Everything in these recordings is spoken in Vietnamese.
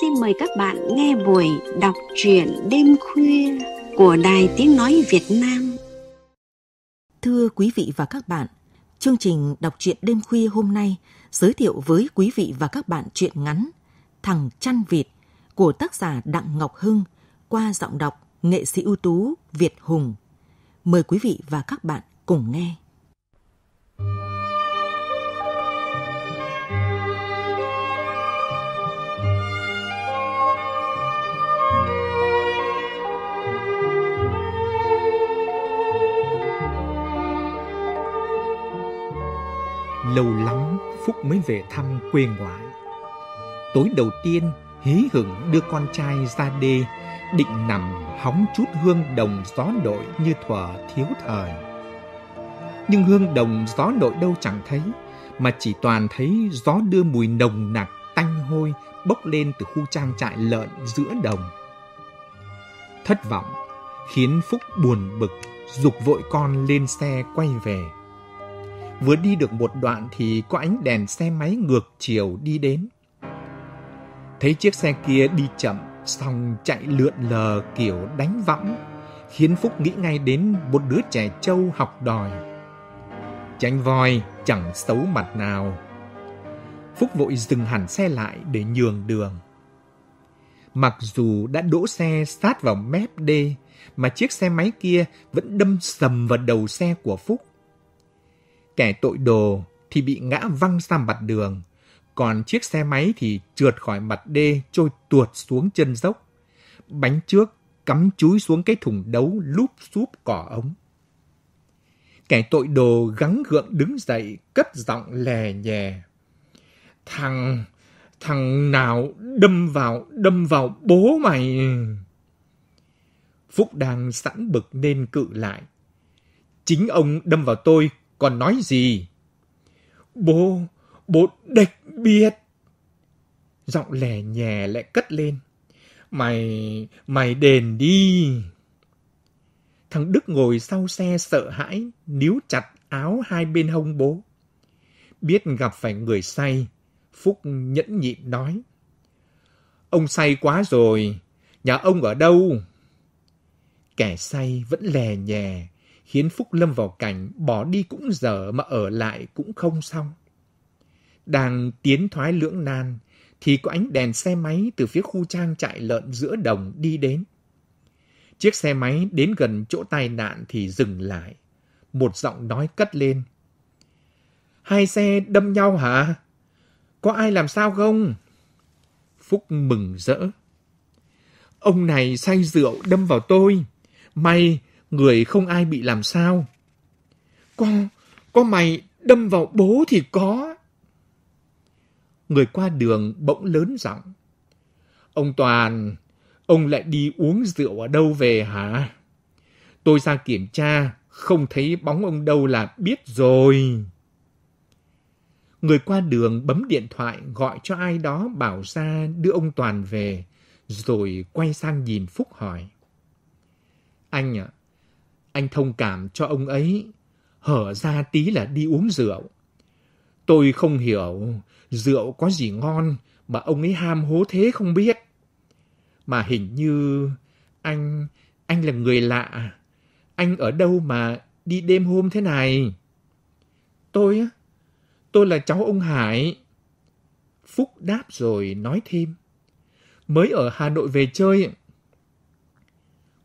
xin mời các bạn nghe buổi đọc truyện đêm khuya của Đài Tiếng Nói Việt Nam. Thưa quý vị và các bạn, chương trình đọc truyện đêm khuya hôm nay giới thiệu với quý vị và các bạn truyện ngắn Thằng chăn vịt của tác giả Đặng Ngọc Hưng qua giọng đọc nghệ sĩ ưu tú Việt Hùng. Mời quý vị và các bạn cùng nghe. Lâu lắm Phúc mới về thăm quê ngoại. Tối đầu tiên, hí hửng đưa con trai ra đê, định nằm hóng chút hương đồng gió nội như thuở thiếu thời. Nhưng hương đồng gió nội đâu chẳng thấy, mà chỉ toàn thấy gió đưa mùi nồng nặc tanh hôi bốc lên từ khu trang trại lợn giữa đồng. Thất vọng khiến Phúc buồn bực, dục vội con lên xe quay về. Vừa đi được một đoạn thì có ánh đèn xe máy ngược chiều đi đến. Thấy chiếc xe kia đi chậm, xong chạy lượn lờ kiểu đánh võng, khiến Phúc nghĩ ngay đến một đứa trẻ trâu học đòi. Tránh voi chẳng xấu mặt nào. Phúc vội dừng hẳn xe lại để nhường đường. Mặc dù đã đỗ xe sát vào mép đê, mà chiếc xe máy kia vẫn đâm sầm vào đầu xe của Phúc. Kẻ tội đồ thì bị ngã văng ra mặt đường, còn chiếc xe máy thì trượt khỏi mặt đê trôi tuột xuống chân dốc. Bánh trước cắm chúi xuống cái thùng đấu lúp xúp cỏ ống. Kẻ tội đồ gắng gượng đứng dậy, cất giọng lè nhè. Thằng, thằng nào đâm vào, đâm vào bố mày. Phúc đang sẵn bực nên cự lại. Chính ông đâm vào tôi, còn nói gì? Bố, bố địch biết. Giọng lẻ nhẹ lại cất lên. Mày, mày đền đi. Thằng Đức ngồi sau xe sợ hãi, níu chặt áo hai bên hông bố. Biết gặp phải người say, Phúc nhẫn nhịn nói. Ông say quá rồi, nhà ông ở đâu? Kẻ say vẫn lè nhè, khiến Phúc lâm vào cảnh bỏ đi cũng dở mà ở lại cũng không xong. Đang tiến thoái lưỡng nan, thì có ánh đèn xe máy từ phía khu trang trại lợn giữa đồng đi đến. Chiếc xe máy đến gần chỗ tai nạn thì dừng lại. Một giọng nói cất lên. Hai xe đâm nhau hả? Có ai làm sao không? Phúc mừng rỡ. Ông này say rượu đâm vào tôi. May người không ai bị làm sao. con, con mày đâm vào bố thì có. Người qua đường bỗng lớn giọng. Ông Toàn, ông lại đi uống rượu ở đâu về hả? Tôi ra kiểm tra, không thấy bóng ông đâu là biết rồi. Người qua đường bấm điện thoại gọi cho ai đó bảo ra đưa ông Toàn về, rồi quay sang nhìn Phúc hỏi. Anh ạ, anh thông cảm cho ông ấy, hở ra tí là đi uống rượu. Tôi không hiểu rượu có gì ngon mà ông ấy ham hố thế không biết. Mà hình như anh, anh là người lạ. Anh ở đâu mà đi đêm hôm thế này? Tôi á, tôi là cháu ông Hải. Phúc đáp rồi nói thêm. Mới ở Hà Nội về chơi.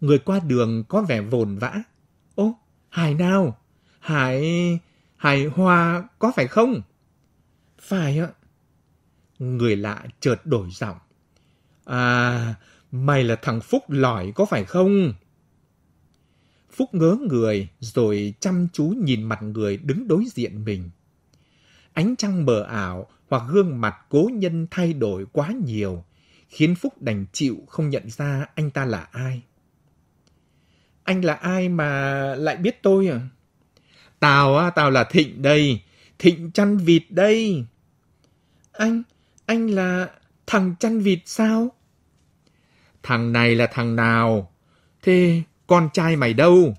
Người qua đường có vẻ vồn vã. Hải nào? Hải... Hải Hoa có phải không? Phải ạ. Người lạ chợt đổi giọng. À, mày là thằng Phúc lỏi có phải không? Phúc ngớ người rồi chăm chú nhìn mặt người đứng đối diện mình. Ánh trăng mờ ảo hoặc gương mặt cố nhân thay đổi quá nhiều, khiến Phúc đành chịu không nhận ra anh ta là ai. Anh là ai mà lại biết tôi à? Tao á, tao là Thịnh đây. Thịnh chăn vịt đây. Anh, anh là thằng chăn vịt sao? Thằng này là thằng nào? Thế con trai mày đâu?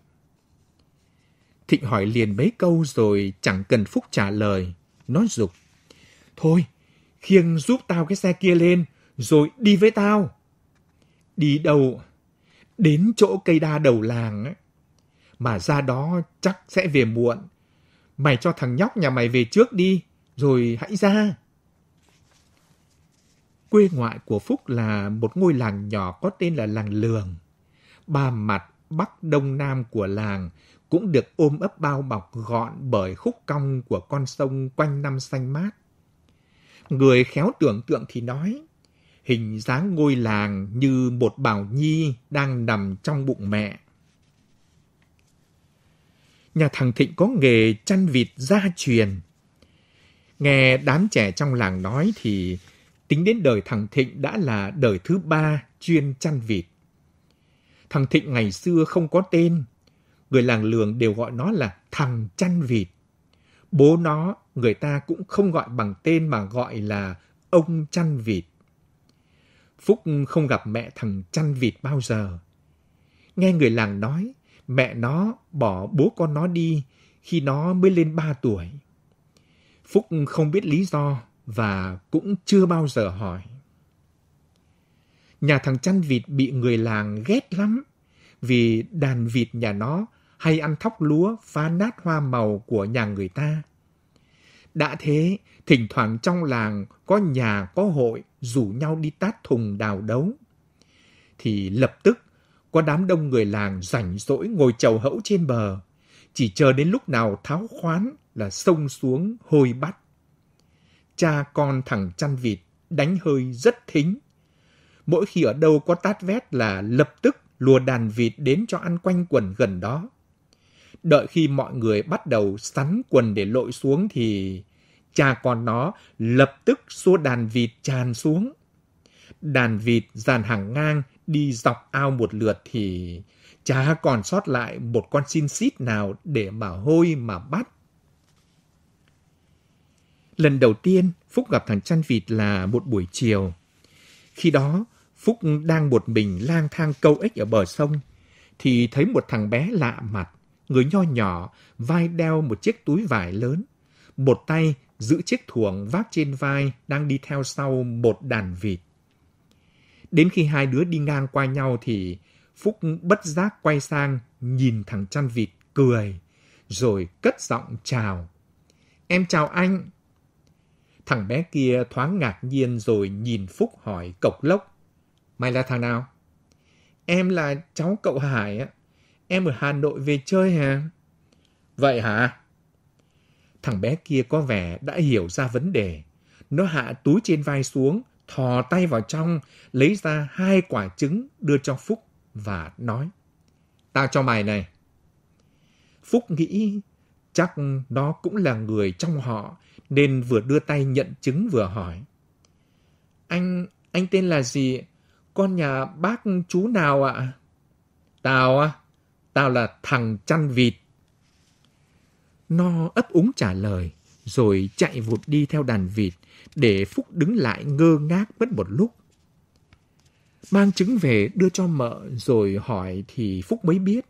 Thịnh hỏi liền mấy câu rồi chẳng cần Phúc trả lời. Nó dục. Thôi, khiêng giúp tao cái xe kia lên, rồi đi với tao. Đi đâu? Đến chỗ cây đa đầu làng ấy. Mà ra đó chắc sẽ về muộn. Mày cho thằng nhóc nhà mày về trước đi, rồi hãy ra. Quê ngoại của Phúc là một ngôi làng nhỏ có tên là làng Lường. Ba mặt bắc đông nam của làng cũng được ôm ấp bao bọc gọn bởi khúc cong của con sông quanh năm xanh mát. Người khéo tưởng tượng thì nói, hình dáng ngôi làng như một bảo nhi đang nằm trong bụng mẹ. Nhà thằng Thịnh có nghề chăn vịt gia truyền. Nghe đám trẻ trong làng nói thì tính đến đời thằng Thịnh đã là đời thứ ba chuyên chăn vịt. Thằng Thịnh ngày xưa không có tên. Người làng lường đều gọi nó là thằng chăn vịt. Bố nó, người ta cũng không gọi bằng tên mà gọi là ông chăn vịt. Phúc không gặp mẹ thằng chăn vịt bao giờ. Nghe người làng nói, mẹ nó bỏ bố con nó đi khi nó mới lên 3 tuổi. Phúc không biết lý do và cũng chưa bao giờ hỏi. Nhà thằng chăn vịt bị người làng ghét lắm vì đàn vịt nhà nó hay ăn thóc lúa phá nát hoa màu của nhà người ta. Đã thế, thỉnh thoảng trong làng có nhà có hội rủ nhau đi tát thùng đào đấu. Thì lập tức có đám đông người làng rảnh rỗi ngồi chầu hẫu trên bờ, chỉ chờ đến lúc nào tháo khoán là xông xuống hôi bắt. Cha con thằng chăn vịt đánh hơi rất thính. Mỗi khi ở đâu có tát vét là lập tức lùa đàn vịt đến cho ăn quanh quần gần đó. Đợi khi mọi người bắt đầu sắn quần để lội xuống thì cha con nó lập tức xua đàn vịt tràn xuống. Đàn vịt dàn hàng ngang đi dọc ao một lượt thì chả còn sót lại một con xin xít nào để mà hôi mà bắt. Lần đầu tiên Phúc gặp thằng chăn vịt là một buổi chiều. Khi đó, Phúc đang một mình lang thang câu ếch ở bờ sông, thì thấy một thằng bé lạ mặt, người nho nhỏ, vai đeo một chiếc túi vải lớn. Một tay giữ chiếc thuồng vác trên vai đang đi theo sau một đàn vịt. Đến khi hai đứa đi ngang qua nhau thì Phúc bất giác quay sang nhìn thằng chăn vịt cười, rồi cất giọng chào. Em chào anh. Thằng bé kia thoáng ngạc nhiên rồi nhìn Phúc hỏi cộc lốc. Mày là thằng nào? Em là cháu cậu Hải á. Em ở Hà Nội về chơi hả? Vậy hả? Thằng bé kia có vẻ đã hiểu ra vấn đề. Nó hạ túi trên vai xuống, thò tay vào trong, lấy ra hai quả trứng đưa cho Phúc và nói. Tao cho mày này. Phúc nghĩ chắc nó cũng là người trong họ nên vừa đưa tay nhận trứng vừa hỏi. Anh, anh tên là gì? Con nhà bác chú nào ạ? Tao á, tao là thằng chăn vịt no ấp úng trả lời, rồi chạy vụt đi theo đàn vịt, để Phúc đứng lại ngơ ngác mất một lúc. Mang trứng về đưa cho mợ rồi hỏi thì Phúc mới biết,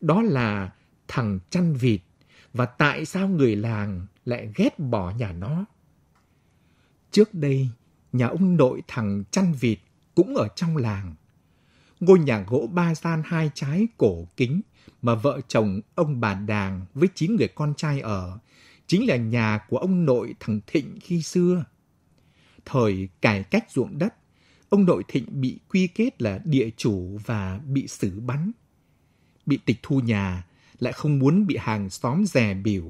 đó là thằng chăn vịt, và tại sao người làng lại ghét bỏ nhà nó. Trước đây, nhà ông nội thằng chăn vịt cũng ở trong làng. Ngôi nhà gỗ ba gian hai trái cổ kính mà vợ chồng ông bà Đàng với chín người con trai ở chính là nhà của ông nội thằng Thịnh khi xưa. Thời cải cách ruộng đất, ông nội Thịnh bị quy kết là địa chủ và bị xử bắn. Bị tịch thu nhà, lại không muốn bị hàng xóm rè biểu.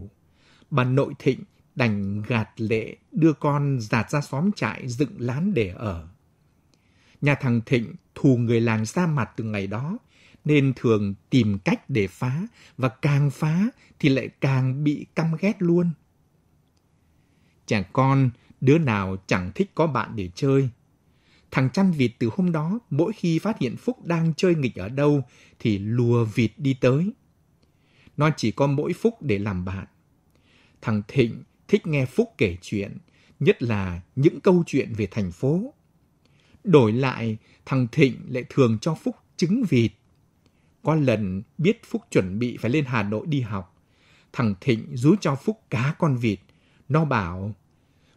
Bà nội Thịnh đành gạt lệ đưa con dạt ra xóm trại dựng lán để ở. Nhà thằng Thịnh thù người làng ra mặt từ ngày đó, nên thường tìm cách để phá, và càng phá thì lại càng bị căm ghét luôn. Chàng con, đứa nào chẳng thích có bạn để chơi. Thằng chăn vịt từ hôm đó, mỗi khi phát hiện Phúc đang chơi nghịch ở đâu, thì lùa vịt đi tới. Nó chỉ có mỗi Phúc để làm bạn. Thằng Thịnh thích nghe Phúc kể chuyện, nhất là những câu chuyện về thành phố. Đổi lại, thằng Thịnh lại thường cho Phúc trứng vịt. Có lần biết Phúc chuẩn bị phải lên Hà Nội đi học, thằng Thịnh rú cho Phúc cá con vịt. Nó bảo,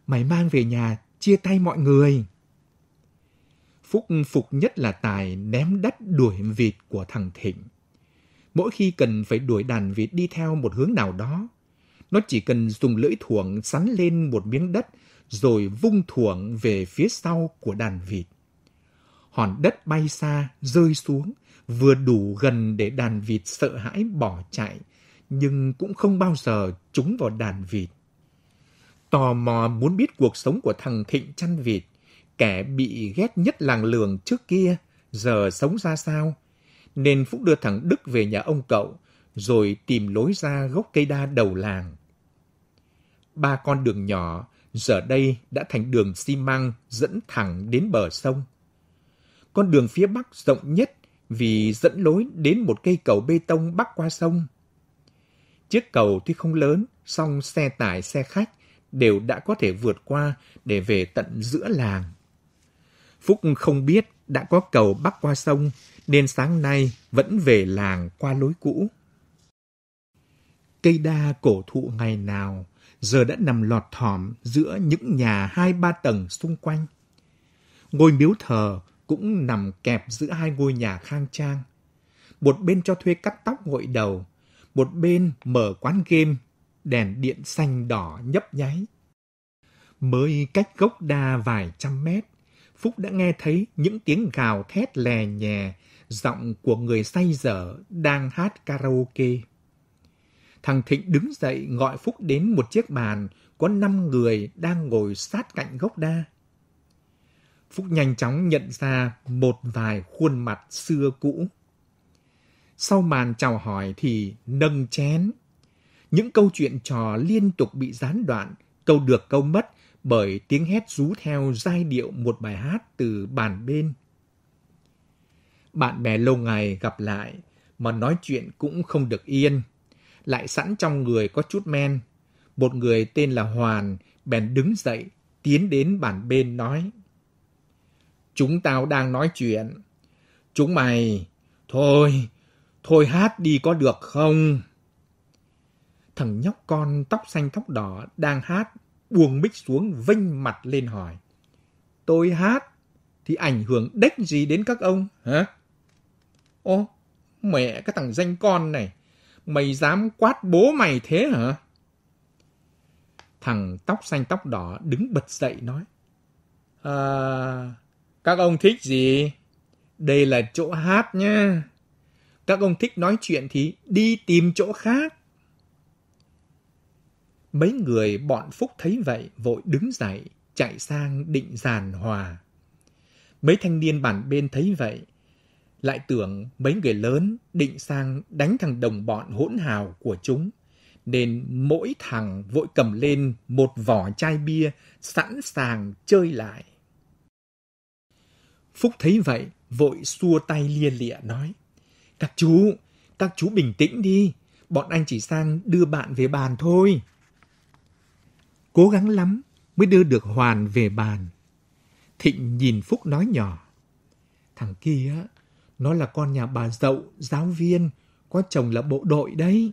mày mang về nhà chia tay mọi người. Phúc phục nhất là tài ném đất đuổi vịt của thằng Thịnh. Mỗi khi cần phải đuổi đàn vịt đi theo một hướng nào đó, nó chỉ cần dùng lưỡi thuồng sắn lên một miếng đất rồi vung thuồng về phía sau của đàn vịt. Hòn đất bay xa, rơi xuống, vừa đủ gần để đàn vịt sợ hãi bỏ chạy, nhưng cũng không bao giờ trúng vào đàn vịt. Tò mò muốn biết cuộc sống của thằng Thịnh chăn vịt, kẻ bị ghét nhất làng lường trước kia, giờ sống ra sao? Nên Phúc đưa thằng Đức về nhà ông cậu, rồi tìm lối ra gốc cây đa đầu làng. Ba con đường nhỏ, giờ đây đã thành đường xi măng dẫn thẳng đến bờ sông. Con đường phía bắc rộng nhất vì dẫn lối đến một cây cầu bê tông bắc qua sông. Chiếc cầu tuy không lớn, song xe tải, xe khách đều đã có thể vượt qua để về tận giữa làng. Phúc không biết đã có cầu bắc qua sông, nên sáng nay vẫn về làng qua lối cũ. Cây đa cổ thụ ngày nào giờ đã nằm lọt thỏm giữa những nhà hai ba tầng xung quanh. Ngôi miếu thờ cũng nằm kẹp giữa hai ngôi nhà khang trang. Một bên cho thuê cắt tóc gội đầu, một bên mở quán game, đèn điện xanh đỏ nhấp nháy. Mới cách gốc đa vài trăm mét, Phúc đã nghe thấy những tiếng gào thét lè nhè, giọng của người say dở đang hát karaoke. Thằng Thịnh đứng dậy gọi Phúc đến một chiếc bàn, có năm người đang ngồi sát cạnh gốc đa. Phúc nhanh chóng nhận ra một vài khuôn mặt xưa cũ. Sau màn chào hỏi thì nâng chén. Những câu chuyện trò liên tục bị gián đoạn, câu được câu mất bởi tiếng hét rú theo giai điệu một bài hát từ bàn bên. Bạn bè lâu ngày gặp lại mà nói chuyện cũng không được yên. Lại sẵn trong người có chút men. Một người tên là Hoàn bèn đứng dậy, tiến đến bàn bên nói. Chúng tao đang nói chuyện. Chúng mày, thôi, thôi hát đi có được không? Thằng nhóc con tóc xanh tóc đỏ đang hát, buông mic xuống vênh mặt lên hỏi. Tôi hát, thì ảnh hưởng đếch gì đến các ông, hả? Ô, mẹ cái thằng danh con này, mày dám quát bố mày thế hả? Thằng tóc xanh tóc đỏ đứng bật dậy nói. À, các ông thích gì? Đây là chỗ hát nha. Các ông thích nói chuyện thì đi tìm chỗ khác. Mấy người bọn Phúc thấy vậy vội đứng dậy, chạy sang định giàn hòa. Mấy thanh niên bản bên thấy vậy, lại tưởng mấy người lớn định sang đánh thằng đồng bọn hỗn hào của chúng, nên mỗi thằng vội cầm lên một vỏ chai bia sẵn sàng chơi lại. Phúc thấy vậy, vội xua tay lia lịa nói. Các chú, các chú bình tĩnh đi, bọn anh chỉ sang đưa bạn về bàn thôi. Cố gắng lắm mới đưa được Hoàn về bàn. Thịnh nhìn Phúc nói nhỏ. Thằng kia, nó là con nhà bà dậu, giáo viên, có chồng là bộ đội đấy.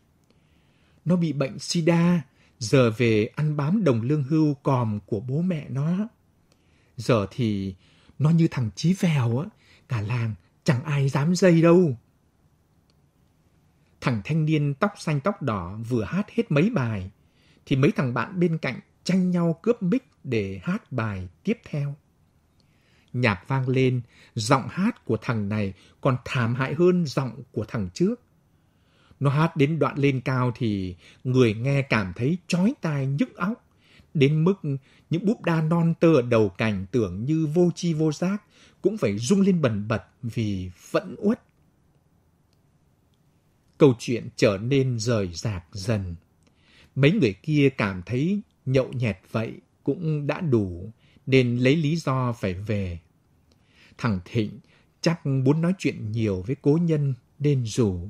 Nó bị bệnh sida, giờ về ăn bám đồng lương hưu còm của bố mẹ nó. Giờ thì nó như thằng Chí Vèo á, cả làng chẳng ai dám dây đâu. Thằng thanh niên tóc xanh tóc đỏ vừa hát hết mấy bài, thì mấy thằng bạn bên cạnh tranh nhau cướp mic để hát bài tiếp theo. Nhạc vang lên, giọng hát của thằng này còn thảm hại hơn giọng của thằng trước. Nó hát đến đoạn lên cao thì người nghe cảm thấy chói tai nhức óc đến mức những búp đa non tơ ở đầu cành tưởng như vô chi vô giác cũng phải rung lên bần bật vì vẫn uất. Câu chuyện trở nên rời rạc dần. Mấy người kia cảm thấy nhậu nhẹt vậy cũng đã đủ, nên lấy lý do phải về. Thằng Thịnh chắc muốn nói chuyện nhiều với cố nhân nên rủ.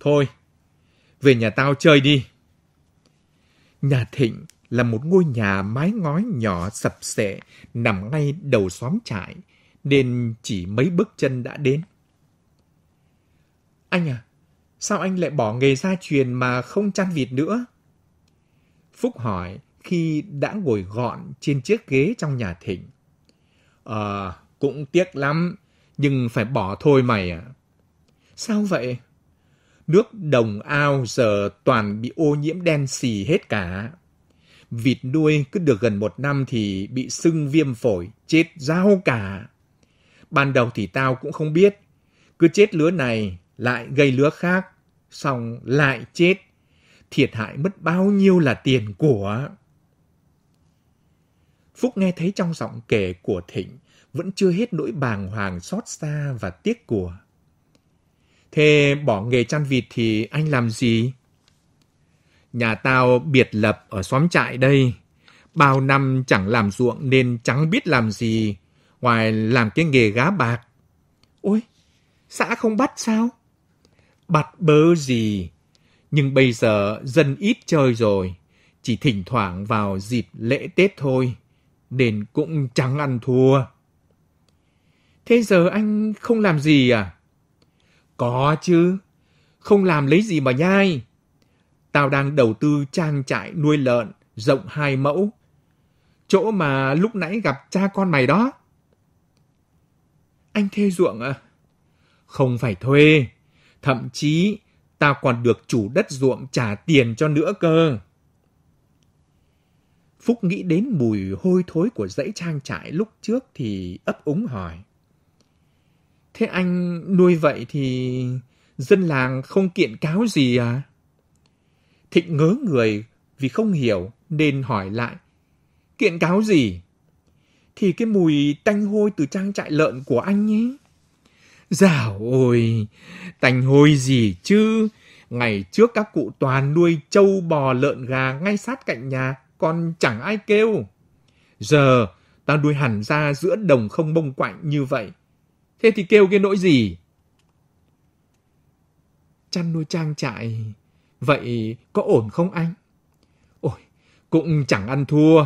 Thôi, về nhà tao chơi đi. Nhà Thịnh là một ngôi nhà mái ngói nhỏ sập sệ nằm ngay đầu xóm trại, nên chỉ mấy bước chân đã đến. Anh à, sao anh lại bỏ nghề gia truyền mà không chăn vịt nữa? Phúc hỏi khi đã ngồi gọn trên chiếc ghế trong nhà thịnh. Ờ, Cũng tiếc lắm, nhưng phải bỏ thôi mày à. Sao vậy? Nước đồng ao giờ toàn bị ô nhiễm đen xì hết cả. Vịt nuôi cứ được gần một năm thì bị sưng viêm phổi, chết rau cả. Ban đầu thì tao cũng không biết. Cứ chết lứa này, lại gây lứa khác, xong lại chết. Thiệt hại mất bao nhiêu là tiền của. Phúc nghe thấy trong giọng kể của Thịnh vẫn chưa hết nỗi bàng hoàng xót xa và tiếc của. Thế bỏ nghề chăn vịt thì anh làm gì? Nhà tao biệt lập ở xóm trại đây. Bao năm chẳng làm ruộng nên chẳng biết làm gì ngoài làm cái nghề gá bạc. Ôi, xã không bắt sao? Bắt bớ gì? Nhưng bây giờ dân ít chơi rồi, chỉ thỉnh thoảng vào dịp lễ Tết thôi, nên cũng chẳng ăn thua. Thế giờ anh không làm gì à? Có chứ, không làm lấy gì mà nhai. Tao đang đầu tư trang trại nuôi lợn, rộng hai mẫu. Chỗ mà lúc nãy gặp cha con mày đó. Anh thuê ruộng à? Không phải thuê. Thậm chí, tao còn được chủ đất ruộng trả tiền cho nữa cơ. Phúc nghĩ đến mùi hôi thối của dãy trang trại lúc trước thì ấp úng hỏi. Thế anh nuôi vậy thì dân làng không kiện cáo gì à? Thịnh ngớ người vì không hiểu nên hỏi lại. Kiện cáo gì? Thì cái mùi tanh hôi từ trang trại lợn của anh nhé. Dạo ôi, tanh hôi gì chứ? Ngày trước các cụ toàn nuôi trâu bò lợn gà ngay sát cạnh nhà, còn chẳng ai kêu. Giờ, ta nuôi hẳn ra giữa đồng không bông quạnh như vậy. Thế thì kêu cái nỗi gì? Chăn nuôi trang trại, vậy có ổn không anh? Ôi, cũng chẳng ăn thua.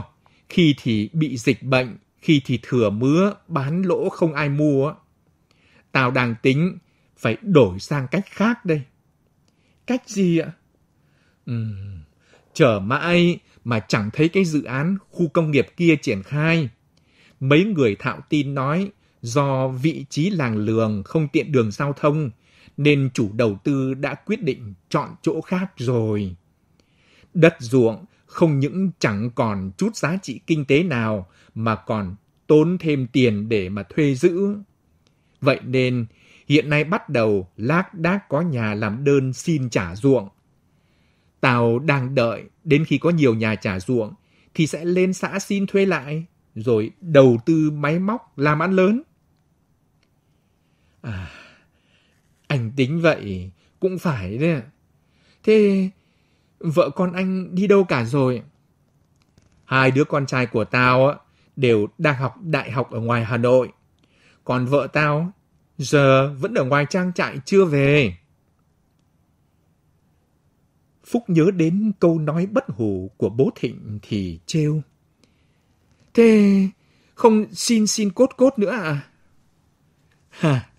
Khi thì bị dịch bệnh, khi thì thừa mứa, bán lỗ không ai mua. Tao đang tính phải đổi sang cách khác đây. Cách gì ạ? Ừm, chờ mãi mà chẳng thấy cái dự án khu công nghiệp kia triển khai. Mấy người thạo tin nói do vị trí làng lường không tiện đường giao thông, nên chủ đầu tư đã quyết định chọn chỗ khác rồi. Đất ruộng không những chẳng còn chút giá trị kinh tế nào mà còn tốn thêm tiền để mà thuê giữ. Vậy nên hiện nay bắt đầu lác đác có nhà làm đơn xin trả ruộng. Tao đang đợi đến khi có nhiều nhà trả ruộng thì sẽ lên xã xin thuê lại, rồi đầu tư máy móc làm ăn lớn. À, anh tính vậy, cũng phải đấy. Thế vợ con anh đi đâu cả rồi? Hai đứa con trai của tao đều đang học đại học ở ngoài Hà Nội. Còn vợ tao giờ vẫn ở ngoài trang trại chưa về. Phúc nhớ đến câu nói bất hủ của bố Thịnh thì trêu. Thế không xin xin cốt cốt nữa à? Hả?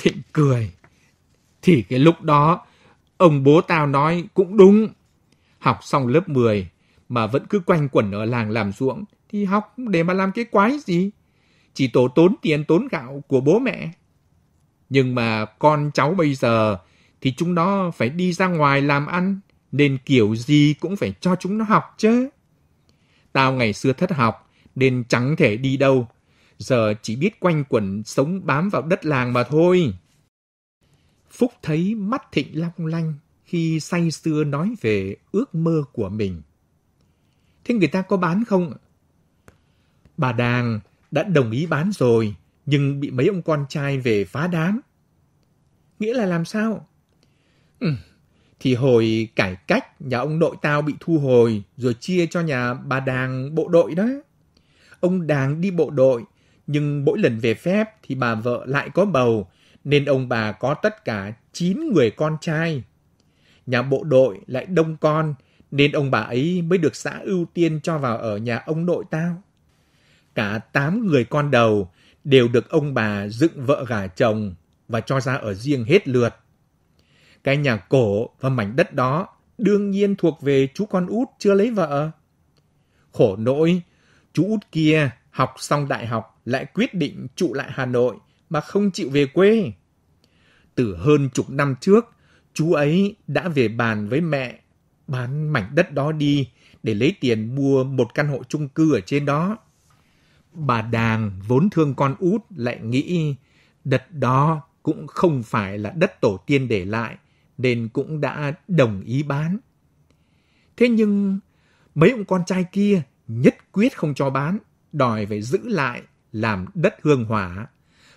Thịnh cười. Thì cái lúc đó, ông bố tao nói cũng đúng. Học xong lớp 10 mà vẫn cứ quanh quẩn ở làng làm ruộng thì học để mà làm cái quái gì? Chỉ tổ tốn tiền tốn gạo của bố mẹ. Nhưng mà con cháu bây giờ thì chúng nó phải đi ra ngoài làm ăn nên kiểu gì cũng phải cho chúng nó học chứ. Tao ngày xưa thất học nên chẳng thể đi đâu giờ chỉ biết quanh quẩn sống bám vào đất làng mà thôi. Phúc thấy mắt Thịnh long lanh khi say sưa nói về ước mơ của mình. Thế người ta có bán không? Bà Đàng đã đồng ý bán rồi, nhưng bị mấy ông con trai về phá đám. Nghĩa là làm sao? Ừ, thì hồi cải cách nhà ông nội tao bị thu hồi rồi chia cho nhà bà Đàng bộ đội đó. Ông Đàng đi bộ đội nhưng mỗi lần về phép thì bà vợ lại có bầu, nên ông bà có tất cả 9 người con trai. Nhà bộ đội lại đông con, nên ông bà ấy mới được xã ưu tiên cho vào ở nhà ông nội tao. Cả 8 người con đầu đều được ông bà dựng vợ gả chồng và cho ra ở riêng hết lượt. Cái nhà cổ và mảnh đất đó đương nhiên thuộc về chú con út chưa lấy vợ. Khổ nỗi, chú út kia học xong đại học lại quyết định trụ lại Hà Nội mà không chịu về quê. Từ hơn chục năm trước, chú ấy đã về bàn với mẹ bán mảnh đất đó đi để lấy tiền mua một căn hộ chung cư ở trên đó. Bà Đàng vốn thương con út lại nghĩ đất đó cũng không phải là đất tổ tiên để lại nên cũng đã đồng ý bán. Thế nhưng mấy ông con trai kia nhất quyết không cho bán, đòi phải giữ lại làm đất hương hỏa.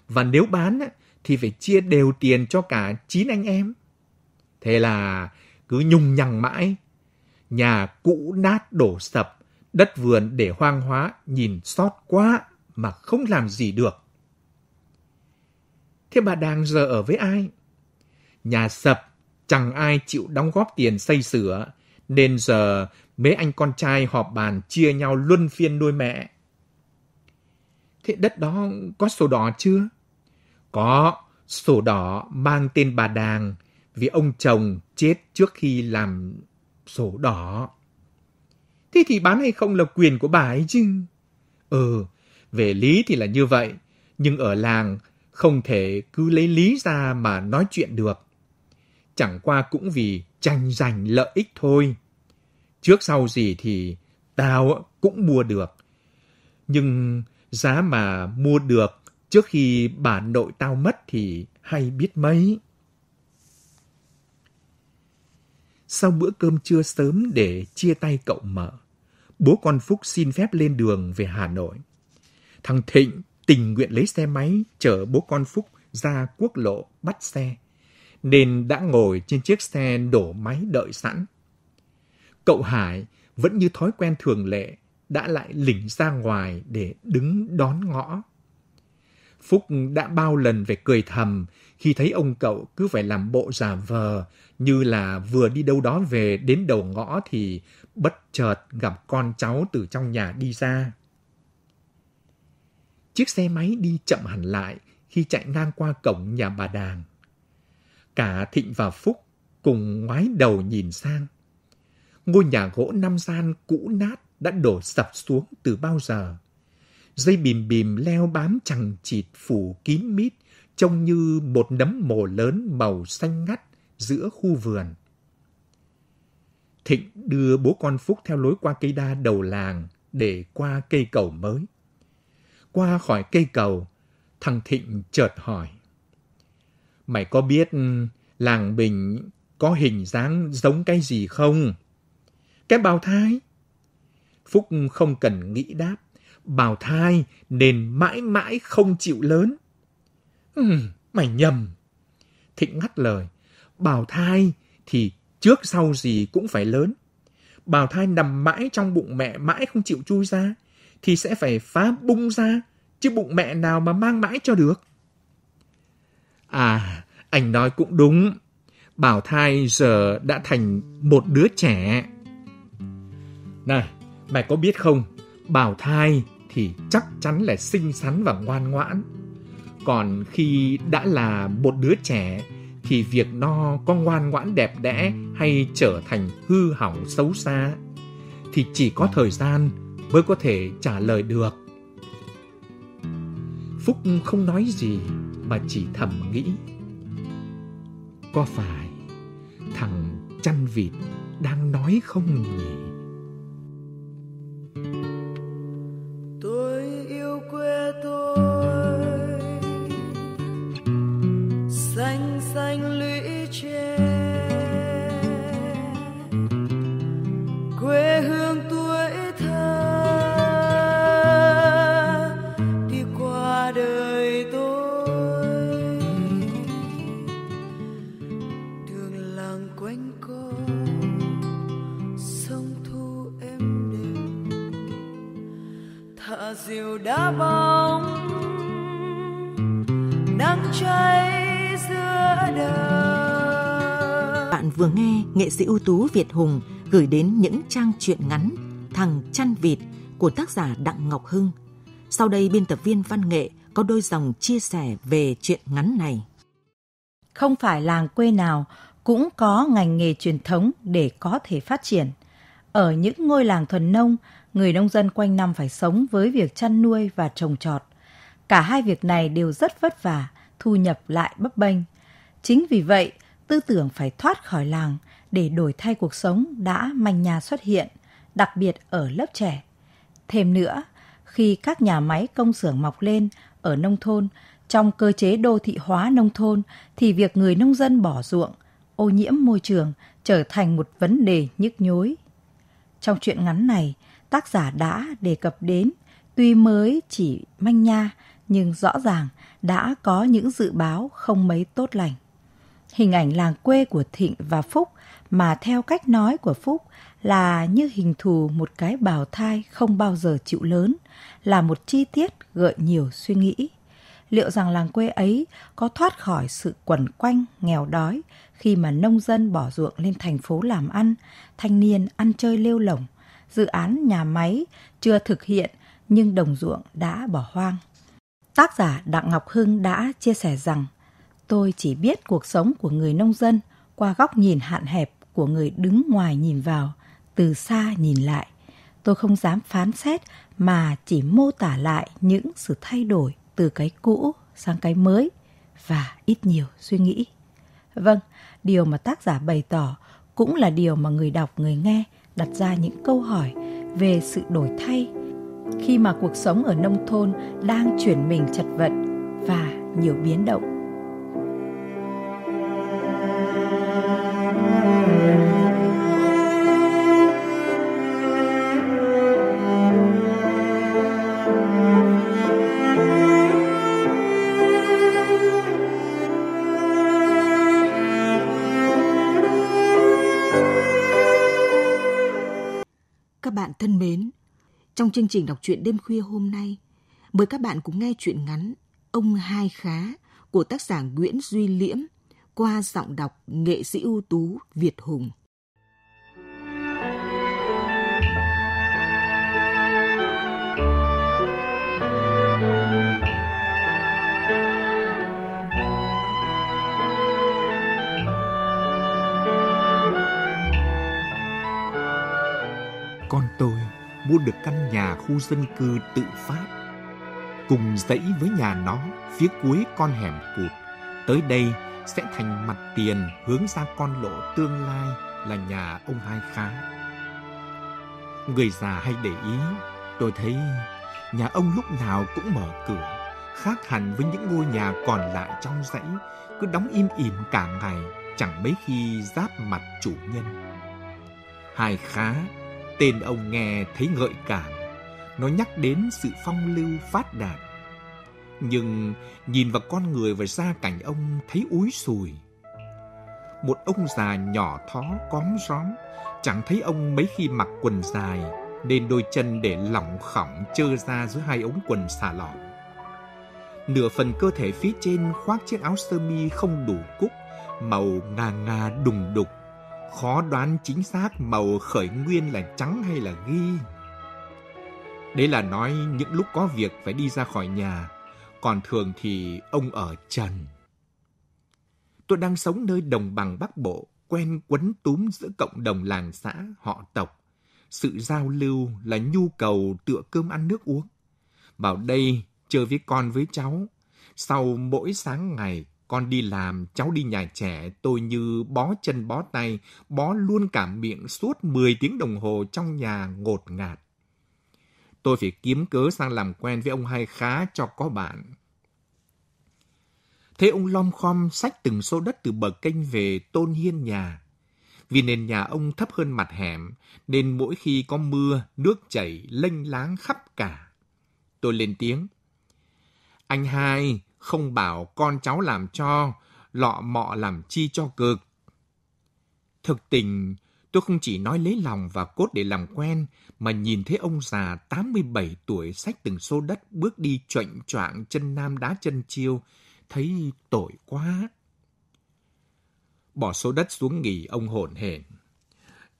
Và nếu bán thì phải chia đều tiền cho cả chín anh em. Thế là cứ nhung nhằng mãi. Nhà cũ nát đổ sập, đất vườn để hoang hóa, nhìn xót quá mà không làm gì được. Thế bà đang giờ ở với ai? Nhà sập, chẳng ai chịu đóng góp tiền xây sửa, nên giờ mấy anh con trai họp bàn chia nhau luân phiên nuôi mẹ. Thế đất đó có sổ đỏ chưa? Có, sổ đỏ mang tên bà Đàng vì ông chồng chết trước khi làm sổ đỏ. Thế thì bán hay không là quyền của bà ấy chứ. Ừ, về lý thì là như vậy, nhưng ở làng không thể cứ lấy lý ra mà nói chuyện được. Chẳng qua cũng vì tranh giành lợi ích thôi. Trước sau gì thì tao cũng mua được. Nhưng giá mà mua được trước khi bà nội tao mất thì hay biết mấy. Sau bữa cơm trưa sớm để chia tay cậu mở, bố con Phúc xin phép lên đường về Hà Nội. Thằng Thịnh tình nguyện lấy xe máy chở bố con Phúc ra quốc lộ bắt xe, nên đã ngồi trên chiếc xe đổ máy đợi sẵn. Cậu Hải vẫn như thói quen thường lệ, đã lại lỉnh ra ngoài để đứng đón ngõ. Phúc đã bao lần phải cười thầm khi thấy ông cậu cứ phải làm bộ giả vờ như là vừa đi đâu đó về đến đầu ngõ thì bất chợt gặp con cháu từ trong nhà đi ra. Chiếc xe máy đi chậm hẳn lại khi chạy ngang qua cổng nhà bà Đàng. Cả Thịnh và Phúc cùng ngoái đầu nhìn sang. Ngôi nhà gỗ năm gian cũ nát đã đổ sập xuống từ bao giờ. Dây bìm bìm leo bám chẳng chịt phủ kín mít, trông như một nấm mồ lớn màu xanh ngắt giữa khu vườn. Thịnh đưa bố con Phúc theo lối qua cây đa đầu làng để qua cây cầu mới. Qua khỏi cây cầu, thằng Thịnh chợt hỏi. Mày có biết làng Bình có hình dáng giống cái gì không? Cái bào thai. Phúc không cần nghĩ đáp. Bào thai nên mãi mãi không chịu lớn. Ừ, mày nhầm. Thịnh ngắt lời. Bào thai thì trước sau gì cũng phải lớn. Bào thai nằm mãi trong bụng mẹ mãi không chịu chui ra thì sẽ phải phá bung ra, chứ bụng mẹ nào mà mang mãi cho được. À, anh nói cũng đúng. Bảo thai giờ đã thành một đứa trẻ. Này, mày có biết không, bào thai thì chắc chắn là xinh xắn và ngoan ngoãn. Còn khi đã là một đứa trẻ thì việc nó có ngoan ngoãn đẹp đẽ hay trở thành hư hỏng xấu xa thì chỉ có thời gian mới có thể trả lời được. Phúc không nói gì mà chỉ thầm nghĩ. Có phải thằng chăn vịt đang nói không nhỉ? Sĩ ưu tú Việt Hùng gửi đến những trang truyện ngắn Thằng chăn vịt của tác giả Đặng Ngọc Hưng. Sau đây biên tập viên văn nghệ có đôi dòng chia sẻ về truyện ngắn này. Không phải làng quê nào cũng có ngành nghề truyền thống để có thể phát triển. Ở những ngôi làng thuần nông, người nông dân quanh năm phải sống với việc chăn nuôi và trồng trọt. Cả hai việc này đều rất vất vả, thu nhập lại bấp bênh. Chính vì vậy, tư tưởng phải thoát khỏi làng để đổi thay cuộc sống đã manh nhà xuất hiện, đặc biệt ở lớp trẻ. Thêm nữa, khi các nhà máy công xưởng mọc lên ở nông thôn, trong cơ chế đô thị hóa nông thôn thì việc người nông dân bỏ ruộng, ô nhiễm môi trường trở thành một vấn đề nhức nhối. Trong chuyện ngắn này, tác giả đã đề cập đến tuy mới chỉ manh nha nhưng rõ ràng đã có những dự báo không mấy tốt lành. Hình ảnh làng quê của Thịnh và Phúc mà theo cách nói của Phúc là như hình thù một cái bào thai không bao giờ chịu lớn, là một chi tiết gợi nhiều suy nghĩ. Liệu rằng làng quê ấy có thoát khỏi sự quẩn quanh nghèo đói khi mà nông dân bỏ ruộng lên thành phố làm ăn, thanh niên ăn chơi lêu lỏng, dự án nhà máy chưa thực hiện nhưng đồng ruộng đã bỏ hoang. Tác giả Đặng Ngọc Hưng đã chia sẻ rằng tôi chỉ biết cuộc sống của người nông dân qua góc nhìn hạn hẹp của người đứng ngoài nhìn vào, từ xa nhìn lại. Tôi không dám phán xét mà chỉ mô tả lại những sự thay đổi từ cái cũ sang cái mới và ít nhiều suy nghĩ. Vâng, điều mà tác giả bày tỏ cũng là điều mà người đọc, người nghe đặt ra những câu hỏi về sự đổi thay khi mà cuộc sống ở nông thôn đang chuyển mình chật vật và nhiều biến động. Thân mến, trong chương trình đọc truyện đêm khuya hôm nay, mời các bạn cùng nghe truyện ngắn Ông Hai Khá của tác giả Nguyễn Duy Liễm qua giọng đọc nghệ sĩ ưu tú Việt Hùng. Tôi mua được căn nhà khu dân cư tự phát. Cùng dãy với nhà nó phía cuối con hẻm cụt. Tới đây sẽ thành mặt tiền hướng ra con lộ tương lai là nhà ông Hai Khá. Người già hay để ý, tôi thấy nhà ông lúc nào cũng mở cửa, khác hẳn với những ngôi nhà còn lại trong dãy, cứ đóng im ỉm cả ngày, chẳng mấy khi giáp mặt chủ nhân. Hai Khá Tên ông nghe thấy gợi cảm, nó nhắc đến sự phong lưu phát đạt. Nhưng nhìn vào con người và gia cảnh ông thấy úi sùi. Một ông già nhỏ thó cóm róm, chẳng thấy ông mấy khi mặc quần dài, nên đôi chân để lỏng khỏng trơ ra dưới hai ống quần xà lọn. Nửa phần cơ thể phía trên khoác chiếc áo sơ mi không đủ cúc, màu ngà ngà đùng đục, khó đoán chính xác màu khởi nguyên là trắng hay là ghi. Đấy là nói những lúc có việc phải đi ra khỏi nhà, còn thường thì ông ở trần. Tôi đang sống nơi đồng bằng Bắc Bộ, quen quấn túm giữa cộng đồng làng xã, họ tộc. Sự giao lưu là nhu cầu tựa cơm ăn nước uống. Vào đây chơi với con với cháu. Sau mỗi sáng ngày con đi làm, cháu đi nhà trẻ, tôi như bó chân bó tay, bó luôn cả miệng suốt 10 tiếng đồng hồ trong nhà ngột ngạt. Tôi phải kiếm cớ sang làm quen với ông hai khá cho có bạn. Thế ông lom khom xách từng xô đất từ bờ kênh về tôn hiên nhà. Vì nền nhà ông thấp hơn mặt hẻm, nên mỗi khi có mưa, nước chảy lênh láng khắp cả. Tôi lên tiếng. Anh hai, không bảo con cháu làm cho, lọ mọ làm chi cho cực. Thực tình, tôi không chỉ nói lấy lòng và cốt để làm quen, mà nhìn thấy ông già 87 tuổi xách từng xô đất bước đi choạng choạng chân nam đá chân chiêu, thấy tội quá. Bỏ số đất xuống nghỉ ông hổn hển.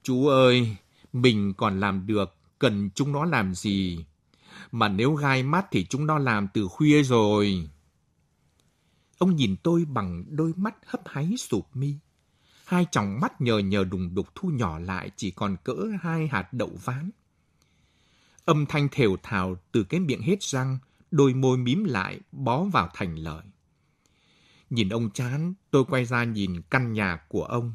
Chú ơi, mình còn làm được, cần chúng nó làm gì? Mà nếu gai mắt thì chúng nó làm từ khuya rồi. Ông nhìn tôi bằng đôi mắt hấp háy sụp mi. Hai tròng mắt nhờ nhờ đùng đục thu nhỏ lại chỉ còn cỡ hai hạt đậu ván. Âm thanh thều thào từ cái miệng hết răng, đôi môi mím lại, bó vào thành lời. Nhìn ông chán, tôi quay ra nhìn căn nhà của ông.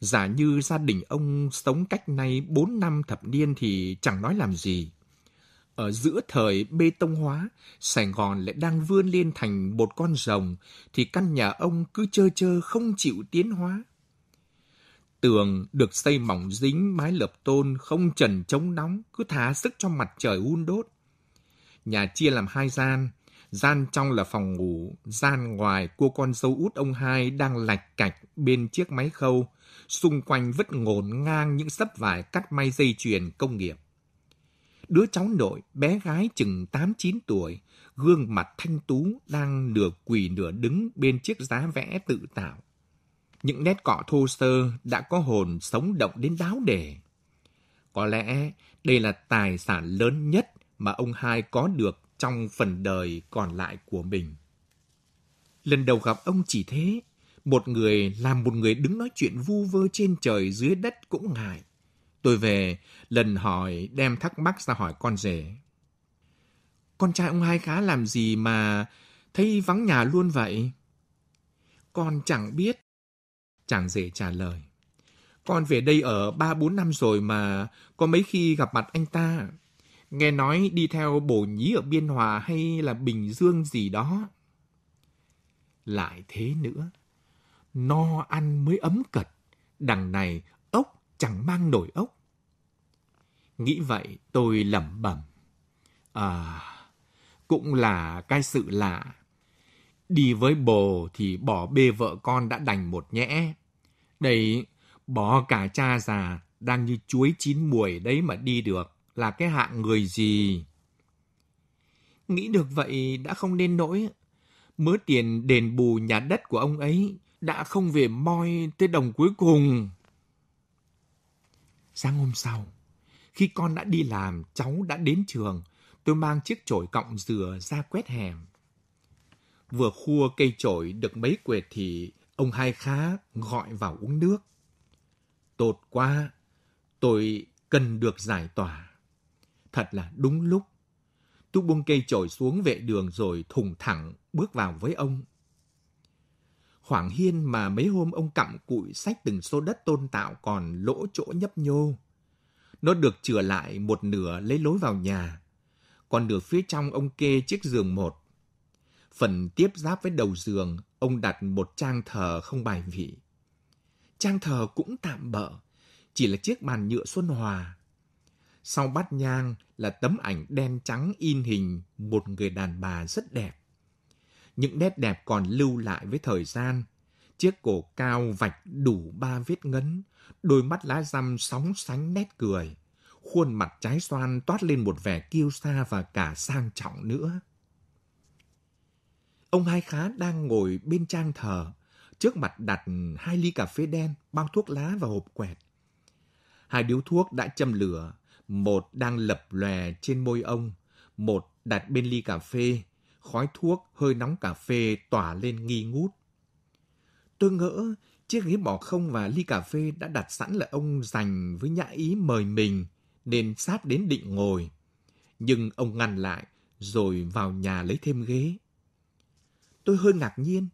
Giả như gia đình ông sống cách nay 4 năm thập niên thì chẳng nói làm gì. Ở giữa thời bê tông hóa, Sài Gòn lại đang vươn lên thành một con rồng, thì căn nhà ông cứ chơ chơ không chịu tiến hóa. Tường được xây mỏng dính mái lợp tôn không trần chống nóng, cứ thả sức cho mặt trời hun đốt. Nhà chia làm hai gian, gian trong là phòng ngủ, gian ngoài cô con dâu út ông hai đang lạch cạch bên chiếc máy khâu, xung quanh vứt ngổn ngang những sấp vải cắt may dây chuyền công nghiệp. Đứa cháu nội, bé gái chừng 8-9 tuổi, gương mặt thanh tú đang nửa quỳ nửa đứng bên chiếc giá vẽ tự tạo. Những nét cọ thô sơ đã có hồn sống động đến đáo đề. Có lẽ đây là tài sản lớn nhất mà ông hai có được trong phần đời còn lại của mình. Lần đầu gặp ông chỉ thế, một người làm một người đứng nói chuyện vu vơ trên trời dưới đất cũng ngại. Tôi về, lần hỏi đem thắc mắc ra hỏi con rể. Con trai ông hai khá làm gì mà thấy vắng nhà luôn vậy? Con chẳng biết. Chàng rể trả lời. Con về đây ở ba bốn năm rồi mà có mấy khi gặp mặt anh ta. Nghe nói đi theo bổ nhí ở Biên Hòa hay là Bình Dương gì đó. Lại thế nữa. No ăn mới ấm cật. Đằng này chẳng mang nổi ốc. Nghĩ vậy tôi lẩm bẩm. À, cũng là cái sự lạ. Đi với bồ thì bỏ bê vợ con đã đành một nhẽ. Đây, bỏ cả cha già đang như chuối chín muồi đấy mà đi được là cái hạng người gì? Nghĩ được vậy đã không nên nỗi. Mớ tiền đền bù nhà đất của ông ấy đã không về moi tới đồng cuối cùng. Sáng hôm sau, khi con đã đi làm, cháu đã đến trường, tôi mang chiếc chổi cọng dừa ra quét hẻm. Vừa khua cây chổi được mấy quệt thì ông hai khá gọi vào uống nước. Tột quá, tôi cần được giải tỏa. Thật là đúng lúc. Tôi buông cây chổi xuống vệ đường rồi thùng thẳng bước vào với ông. Khoảng hiên mà mấy hôm ông cặm cụi sách từng số đất tôn tạo còn lỗ chỗ nhấp nhô. Nó được chừa lại một nửa lấy lối vào nhà. Còn nửa phía trong ông kê chiếc giường một. Phần tiếp giáp với đầu giường, ông đặt một trang thờ không bài vị. Trang thờ cũng tạm bỡ, chỉ là chiếc bàn nhựa xuân hòa. Sau bát nhang là tấm ảnh đen trắng in hình một người đàn bà rất đẹp. Những nét đẹp còn lưu lại với thời gian. Chiếc cổ cao vạch đủ ba vết ngấn, đôi mắt lá răm sóng sánh nét cười. Khuôn mặt trái xoan toát lên một vẻ kiêu sa và cả sang trọng nữa. Ông Hai Khá đang ngồi bên trang thờ, trước mặt đặt hai ly cà phê đen, bao thuốc lá và hộp quẹt. Hai điếu thuốc đã châm lửa, một đang lập lòe trên môi ông, một đặt bên ly cà phê, khói thuốc hơi nóng cà phê tỏa lên nghi ngút. Tôi ngỡ chiếc ghế bỏ không và ly cà phê đã đặt sẵn là ông dành với nhã ý mời mình, nên sát đến định ngồi. Nhưng ông ngăn lại, rồi vào nhà lấy thêm ghế. Tôi hơi ngạc nhiên,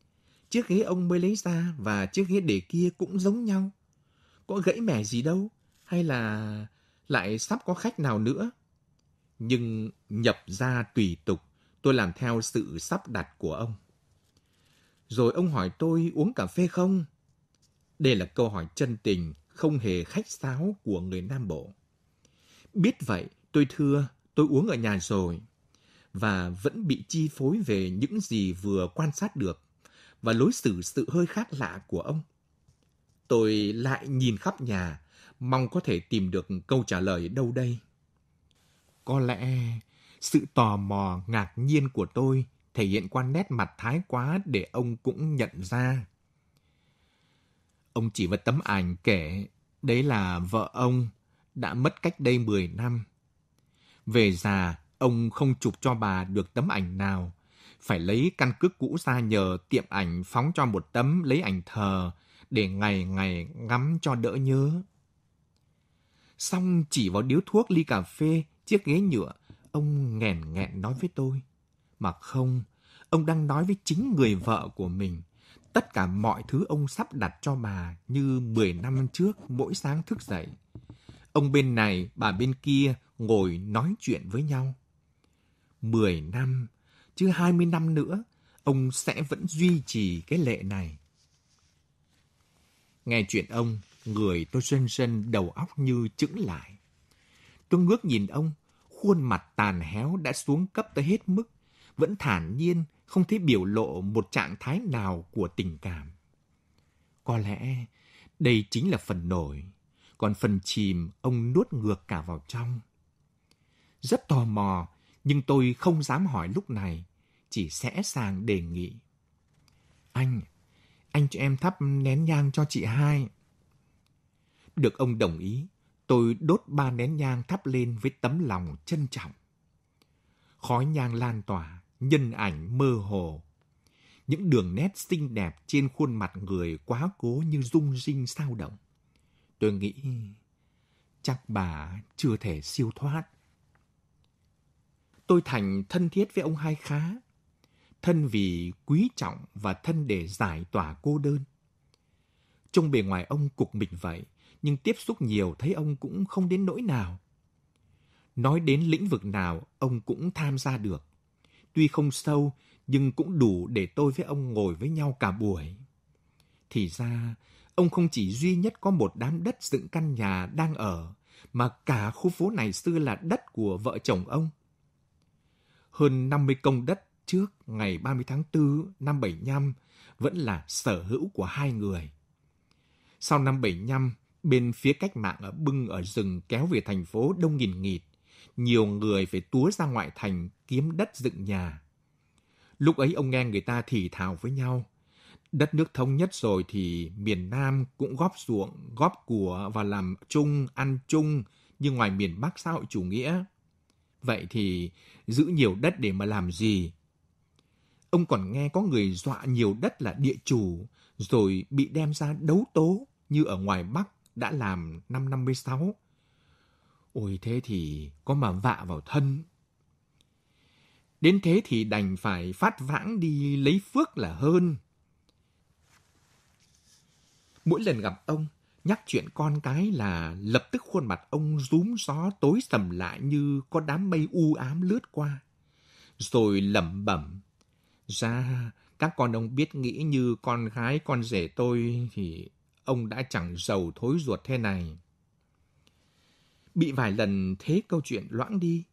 chiếc ghế ông mới lấy ra và chiếc ghế để kia cũng giống nhau. Có gãy mẻ gì đâu, hay là lại sắp có khách nào nữa. Nhưng nhập ra tùy tục, tôi làm theo sự sắp đặt của ông. Rồi ông hỏi tôi uống cà phê không? Đây là câu hỏi chân tình, không hề khách sáo của người Nam Bộ. Biết vậy, tôi thưa, tôi uống ở nhà rồi. Và vẫn bị chi phối về những gì vừa quan sát được và lối xử sự hơi khác lạ của ông. Tôi lại nhìn khắp nhà, mong có thể tìm được câu trả lời đâu đây. Có lẽ sự tò mò ngạc nhiên của tôi thể hiện qua nét mặt thái quá để ông cũng nhận ra. Ông chỉ vào tấm ảnh kể đấy là vợ ông đã mất cách đây 10 năm. Về già, ông không chụp cho bà được tấm ảnh nào. Phải lấy căn cước cũ ra nhờ tiệm ảnh phóng cho một tấm lấy ảnh thờ để ngày ngày ngắm cho đỡ nhớ. Xong chỉ vào điếu thuốc ly cà phê chiếc ghế nhựa, ông nghèn nghẹn nói với tôi. Mà không, ông đang nói với chính người vợ của mình. Tất cả mọi thứ ông sắp đặt cho bà như 10 năm trước mỗi sáng thức dậy. Ông bên này, bà bên kia ngồi nói chuyện với nhau. 10 năm, chứ 20 năm nữa, ông sẽ vẫn duy trì cái lệ này. Nghe chuyện ông, người tôi sân sân đầu óc như chững lại. Tôi ngước nhìn ông, khuôn mặt tàn héo đã xuống cấp tới hết mức, vẫn thản nhiên, không thấy biểu lộ một trạng thái nào của tình cảm. Có lẽ đây chính là phần nổi, còn phần chìm ông nuốt ngược cả vào trong. Rất tò mò, nhưng tôi không dám hỏi lúc này, chỉ sẽ sàng đề nghị. Anh, anh cho em thắp nén nhang cho chị hai. Được ông đồng ý, tôi đốt ba nén nhang thắp lên với tấm lòng trân trọng. Khói nhang lan tỏa, nhân ảnh mơ hồ. Những đường nét xinh đẹp trên khuôn mặt người quá cố như rung rinh sao động. Tôi nghĩ chắc bà chưa thể siêu thoát. Tôi thành thân thiết với ông hai khá. Thân vì quý trọng và thân để giải tỏa cô đơn. Trong bề ngoài ông cục mình vậy, nhưng tiếp xúc nhiều thấy ông cũng không đến nỗi nào. Nói đến lĩnh vực nào, ông cũng tham gia được. Tuy không sâu, nhưng cũng đủ để tôi với ông ngồi với nhau cả buổi. Thì ra, ông không chỉ duy nhất có một đám đất dựng căn nhà đang ở, mà cả khu phố này xưa là đất của vợ chồng ông. Hơn 50 công đất trước ngày 30 tháng 4 năm 75 vẫn là sở hữu của hai người. Sau năm 75, bên phía cách mạng ở bưng ở rừng kéo về thành phố đông nghìn nghịt, nhiều người phải túa ra ngoại thành kiếm đất dựng nhà. Lúc ấy ông nghe người ta thì thào với nhau. Đất nước thống nhất rồi thì miền Nam cũng góp ruộng, góp của và làm chung, ăn chung như ngoài miền Bắc xã hội chủ nghĩa. Vậy thì giữ nhiều đất để mà làm gì? Ông còn nghe có người dọa nhiều đất là địa chủ, rồi bị đem ra đấu tố như ở ngoài Bắc đã làm năm 56. Ôi thế thì có mà vạ vào thân. Đến thế thì đành phải phát vãng đi lấy phước là hơn. Mỗi lần gặp ông, nhắc chuyện con cái là lập tức khuôn mặt ông rúm gió tối sầm lại như có đám mây u ám lướt qua. Rồi lẩm bẩm, ra các con ông biết nghĩ như con gái con rể tôi thì ông đã chẳng giàu thối ruột thế này. Bị vài lần thế câu chuyện loãng đi,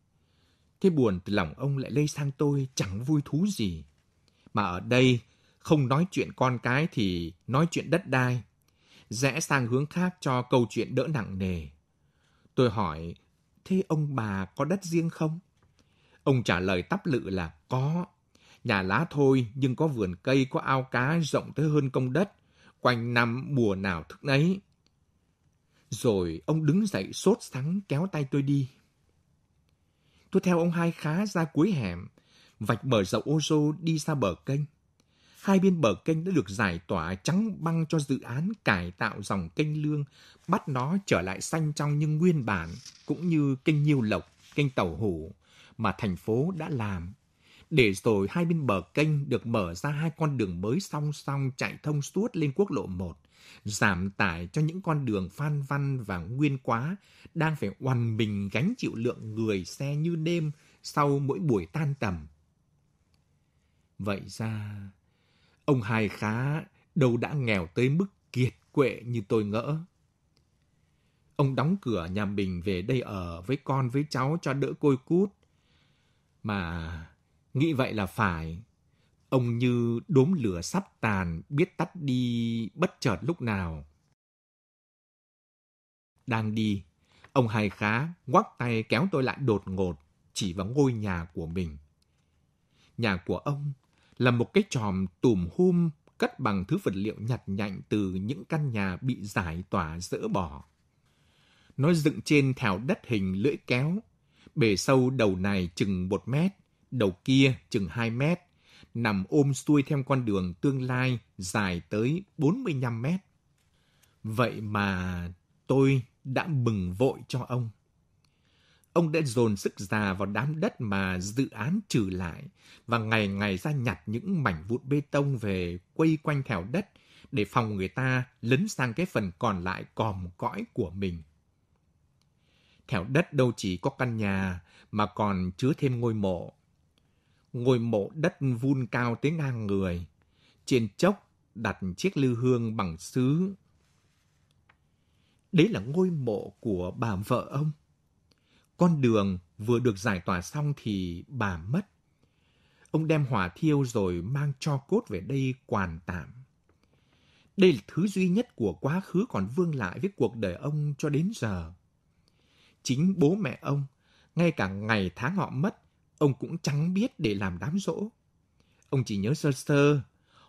thế buồn từ lòng ông lại lây sang tôi chẳng vui thú gì. Mà ở đây, không nói chuyện con cái thì nói chuyện đất đai, rẽ sang hướng khác cho câu chuyện đỡ nặng nề. Tôi hỏi, thế ông bà có đất riêng không? Ông trả lời tắp lự là có. Nhà lá thôi, nhưng có vườn cây, có ao cá rộng tới hơn công đất quanh năm mùa nào thức nấy. Rồi ông đứng dậy sốt sắng kéo tay tôi đi. Tôi theo ông hai khá ra cuối hẻm, vạch bờ dậu ô rô đi ra bờ kênh. Hai bên bờ kênh đã được giải tỏa trắng băng cho dự án cải tạo dòng kênh lương, bắt nó trở lại xanh trong như nguyên bản, cũng như kênh Nhiêu Lộc, kênh Tàu Hủ, mà thành phố đã làm để rồi hai bên bờ kênh được mở ra hai con đường mới song song chạy thông suốt lên quốc lộ 1, giảm tải cho những con đường phan văn và nguyên quá đang phải oằn mình gánh chịu lượng người xe như đêm sau mỗi buổi tan tầm. Vậy ra, ông hai khá đâu đã nghèo tới mức kiệt quệ như tôi ngỡ. Ông đóng cửa nhà mình về đây ở với con với cháu cho đỡ côi cút. Mà Nghĩ vậy là phải. Ông như đốm lửa sắp tàn, biết tắt đi bất chợt lúc nào. Đang đi, ông Hai Khá ngoắc tay kéo tôi lại đột ngột, chỉ vào ngôi nhà của mình. Nhà của ông là một cái tròm tùm hum cất bằng thứ vật liệu nhặt nhạnh từ những căn nhà bị giải tỏa dỡ bỏ. Nó dựng trên thảo đất hình lưỡi kéo, bề sâu đầu này chừng một mét, đầu kia chừng 2 mét, nằm ôm xuôi theo con đường tương lai dài tới 45 mét. Vậy mà tôi đã mừng vội cho ông. ông đã dồn sức già vào đám đất mà dự án trừ lại và ngày ngày ra nhặt những mảnh vụn bê tông về quây quanh thẻo đất để phòng người ta lấn sang cái phần còn lại còm cõi của mình. Thẻo đất đâu chỉ có căn nhà mà còn chứa thêm ngôi mộ. Ngôi mộ đất vun cao tới ngang người. Trên chốc đặt chiếc lư hương bằng sứ. Đấy là ngôi mộ của bà vợ ông. Con đường vừa được giải tỏa xong thì bà mất. Ông đem hỏa thiêu rồi mang cho cốt về đây quàn tạm. Đây là thứ duy nhất của quá khứ còn vương lại với cuộc đời ông cho đến giờ. Chính bố mẹ ông, ngay cả ngày tháng họ mất, ông cũng chẳng biết để làm đám rỗ. Ông chỉ nhớ sơ sơ,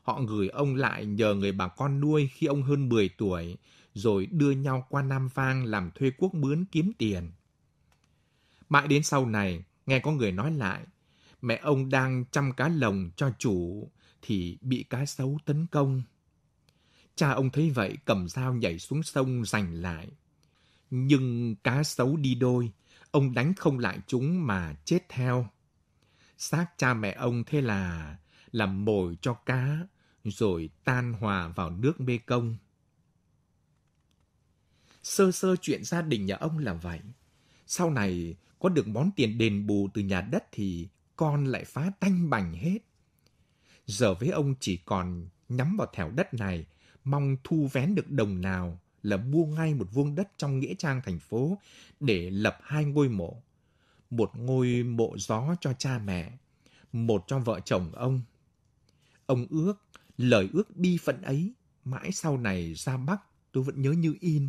họ gửi ông lại nhờ người bà con nuôi khi ông hơn 10 tuổi, rồi đưa nhau qua Nam Vang làm thuê quốc mướn kiếm tiền. Mãi đến sau này, nghe có người nói lại, mẹ ông đang chăm cá lồng cho chủ thì bị cá sấu tấn công. Cha ông thấy vậy cầm dao nhảy xuống sông giành lại. Nhưng cá sấu đi đôi, ông đánh không lại chúng mà chết theo. Xác cha mẹ ông thế là làm mồi cho cá, rồi tan hòa vào nước Mê Công. Sơ sơ chuyện gia đình nhà ông là vậy. Sau này có được món tiền đền bù từ nhà đất thì con lại phá tanh bành hết. Giờ với ông chỉ còn nhắm vào thẻo đất này, mong thu vén được đồng nào là mua ngay một vuông đất trong nghĩa trang thành phố để lập hai ngôi mộ. Một ngôi mộ gió cho cha mẹ, một cho vợ chồng ông. Ông ước, lời ước bi phận ấy, mãi sau này ra Bắc tôi vẫn nhớ như in.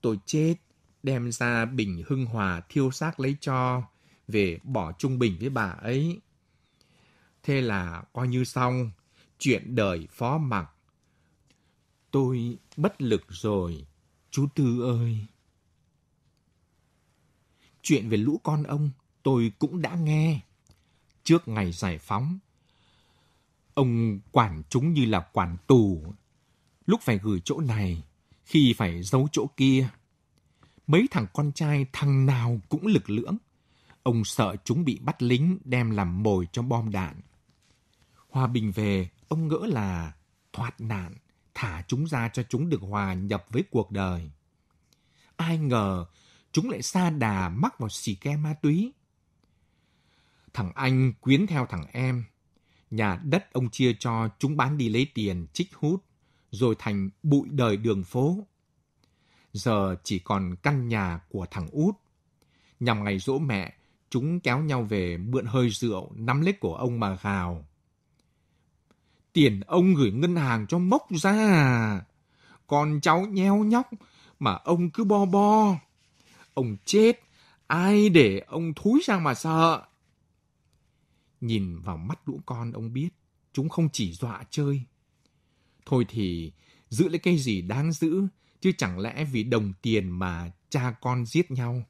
Tôi chết, đem ra bình hưng hòa thiêu xác lấy cho, về bỏ trung bình với bà ấy. Thế là coi như xong, chuyện đời phó mặc. Tôi bất lực rồi, chú Tư ơi. Chuyện về lũ con ông tôi cũng đã nghe. Trước ngày giải phóng, ông quản chúng như là quản tù. Lúc phải gửi chỗ này, khi phải giấu chỗ kia. Mấy thằng con trai thằng nào cũng lực lưỡng. Ông sợ chúng bị bắt lính đem làm mồi cho bom đạn. Hòa bình về, ông ngỡ là thoát nạn, thả chúng ra cho chúng được hòa nhập với cuộc đời. Ai ngờ chúng lại xa đà mắc vào xì ke ma túy. Thằng anh quyến theo thằng em. Nhà đất ông chia cho chúng bán đi lấy tiền, trích hút, rồi thành bụi đời đường phố. Giờ chỉ còn căn nhà của thằng út. Nhằm ngày dỗ mẹ, chúng kéo nhau về mượn hơi rượu, nắm lấy của ông mà gào. Tiền ông gửi ngân hàng cho mốc ra à? Con cháu nheo nhóc mà ông cứ bo bo. Ông chết, ai để ông thúi ra mà sợ. Nhìn vào mắt lũ con ông biết, chúng không chỉ dọa chơi. Thôi thì giữ lấy cái gì đáng giữ, chứ chẳng lẽ vì đồng tiền mà cha con giết nhau.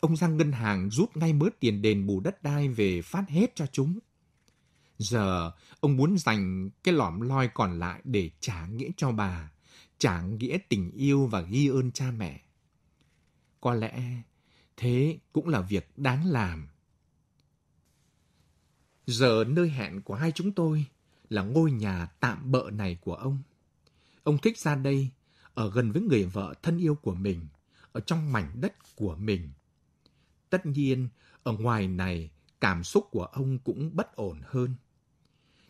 Ông ra ngân hàng rút ngay mớ tiền đền bù đất đai về phát hết cho chúng. Giờ ông muốn dành cái lõm loi còn lại để trả nghĩa cho bà, trả nghĩa tình yêu và ghi ơn cha mẹ. Có lẽ thế cũng là việc đáng làm. Giờ nơi hẹn của hai chúng tôi là ngôi nhà tạm bợ này của ông. Ông thích ra đây, ở gần với người vợ thân yêu của mình, ở trong mảnh đất của mình. Tất nhiên, ở ngoài này, cảm xúc của ông cũng bất ổn hơn.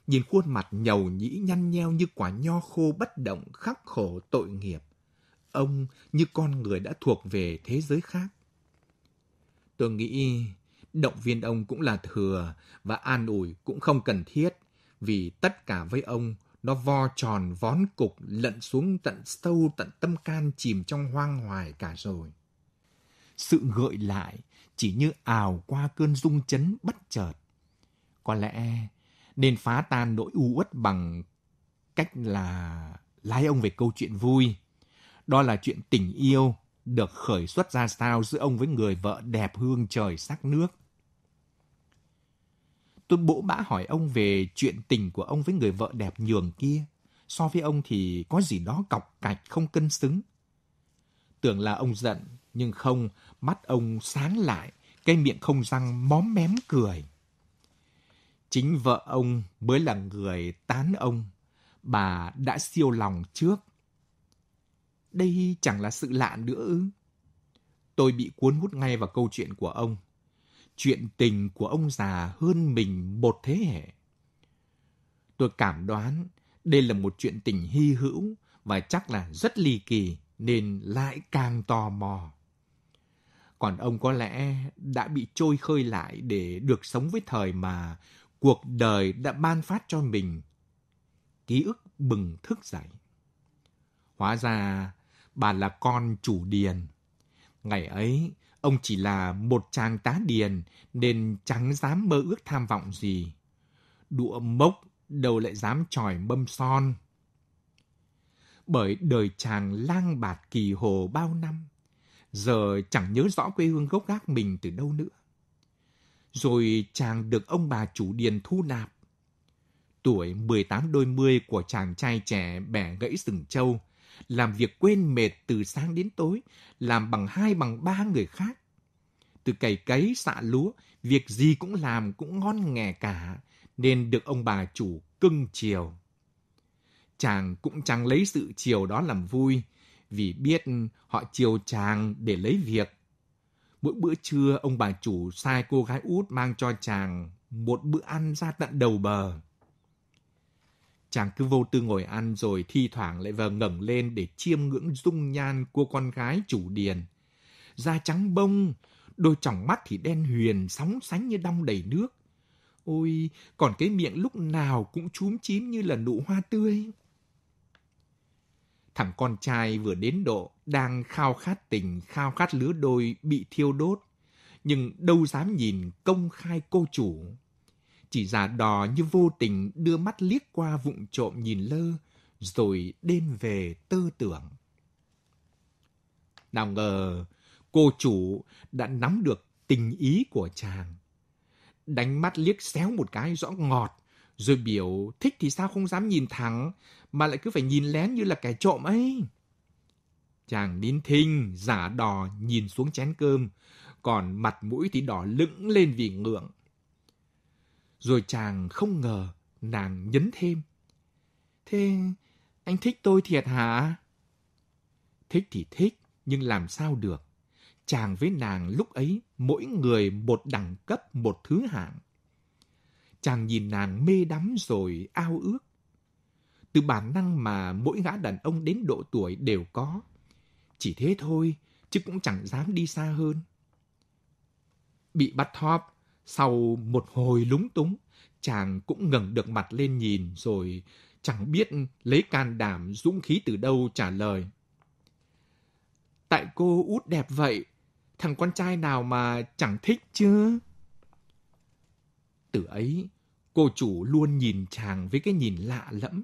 Nhìn khuôn mặt nhầu nhĩ nhăn nheo như quả nho khô bất động khắc khổ tội nghiệp. Ông như con người đã thuộc về thế giới khác. Tôi nghĩ động viên ông cũng là thừa và an ủi cũng không cần thiết, vì tất cả với ông, nó vo tròn vón cục lận xuống tận sâu tận tâm can chìm trong hoang hoài cả rồi. Sự gợi lại chỉ như ào qua cơn rung chấn bất chợt. Có lẽ nên phá tan nỗi u uất bằng cách là lái ông về câu chuyện vui. Đó là chuyện tình yêu được khởi xuất ra sao giữa ông với người vợ đẹp hương trời sắc nước. Tôi bỗ bã hỏi ông về chuyện tình của ông với người vợ đẹp nhường kia. So với ông thì có gì đó cọc cạch không cân xứng. Tưởng là ông giận Nhưng không, mắt ông sáng lại, cái miệng không răng móm mém cười. Chính vợ ông mới là người tán ông. Bà đã siêu lòng trước. Đây chẳng là sự lạ nữa ư. Tôi bị cuốn hút ngay vào câu chuyện của ông. Chuyện tình của ông già hơn mình một thế hệ. Tôi cảm đoán đây là một chuyện tình hy hữu và chắc là rất ly kỳ nên lại càng tò mò. Còn ông có lẽ đã bị trôi khơi lại để được sống với thời mà cuộc đời đã ban phát cho mình. Ký ức bừng thức dậy. Hóa ra bà là con chủ điền. Ngày ấy, ông chỉ là một chàng tá điền nên chẳng dám mơ ước tham vọng gì. Đũa mốc đâu lại dám tròi mâm son. Bởi đời chàng lang bạt kỳ hồ bao năm, giờ chẳng nhớ rõ quê hương gốc gác mình từ đâu nữa. Rồi chàng được ông bà chủ điền thu nạp. Tuổi 18 đôi mươi của chàng trai trẻ bẻ gãy sừng trâu, làm việc quên mệt từ sáng đến tối, làm bằng hai bằng ba người khác. Từ cày cấy xạ lúa, việc gì cũng làm cũng ngon nghè cả, nên được ông bà chủ cưng chiều. Chàng cũng chẳng lấy sự chiều đó làm vui, vì biết họ chiều chàng để lấy việc. Mỗi bữa trưa, ông bà chủ sai cô gái út mang cho chàng một bữa ăn ra tận đầu bờ. Chàng cứ vô tư ngồi ăn rồi thi thoảng lại vờ ngẩng lên để chiêm ngưỡng dung nhan của con gái chủ điền. Da trắng bông, đôi tròng mắt thì đen huyền, sóng sánh như đong đầy nước. Ôi, còn cái miệng lúc nào cũng chúm chím như là nụ hoa tươi. Thằng con trai vừa đến độ, đang khao khát tình, khao khát lứa đôi bị thiêu đốt. Nhưng đâu dám nhìn công khai cô chủ. Chỉ giả đò như vô tình đưa mắt liếc qua vụng trộm nhìn lơ, rồi đêm về tư tưởng. Nào ngờ, cô chủ đã nắm được tình ý của chàng đánh mắt liếc xéo một cái rõ ngọt, rồi biểu thích thì sao không dám nhìn thẳng, mà lại cứ phải nhìn lén như là kẻ trộm ấy. Chàng nín thinh, giả đò nhìn xuống chén cơm, còn mặt mũi thì đỏ lững lên vì ngượng. Rồi chàng không ngờ, nàng nhấn thêm. Thế anh thích tôi thiệt hả? Thích thì thích, nhưng làm sao được chàng với nàng lúc ấy mỗi người một đẳng cấp một thứ hạng. Chàng nhìn nàng mê đắm rồi ao ước. Từ bản năng mà mỗi gã đàn ông đến độ tuổi đều có. Chỉ thế thôi, chứ cũng chẳng dám đi xa hơn. Bị bắt thóp, sau một hồi lúng túng, chàng cũng ngẩng được mặt lên nhìn rồi chẳng biết lấy can đảm dũng khí từ đâu trả lời. Tại cô út đẹp vậy, thằng con trai nào mà chẳng thích chứ? Từ ấy, cô chủ luôn nhìn chàng với cái nhìn lạ lẫm.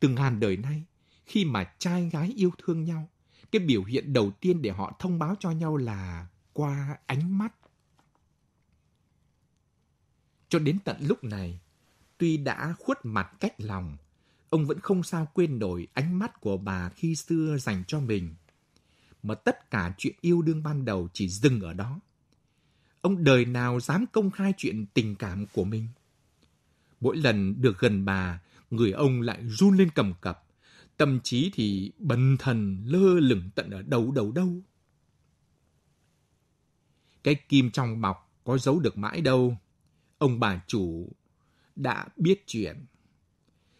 Từ ngàn đời nay, khi mà trai gái yêu thương nhau, cái biểu hiện đầu tiên để họ thông báo cho nhau là qua ánh mắt. Cho đến tận lúc này, tuy đã khuất mặt cách lòng, ông vẫn không sao quên nổi ánh mắt của bà khi xưa dành cho mình mà tất cả chuyện yêu đương ban đầu chỉ dừng ở đó. Ông đời nào dám công khai chuyện tình cảm của mình? Mỗi lần được gần bà, người ông lại run lên cầm cập, tâm trí thì bần thần lơ lửng tận ở đầu đầu đâu. Cái kim trong bọc có giấu được mãi đâu. Ông bà chủ đã biết chuyện.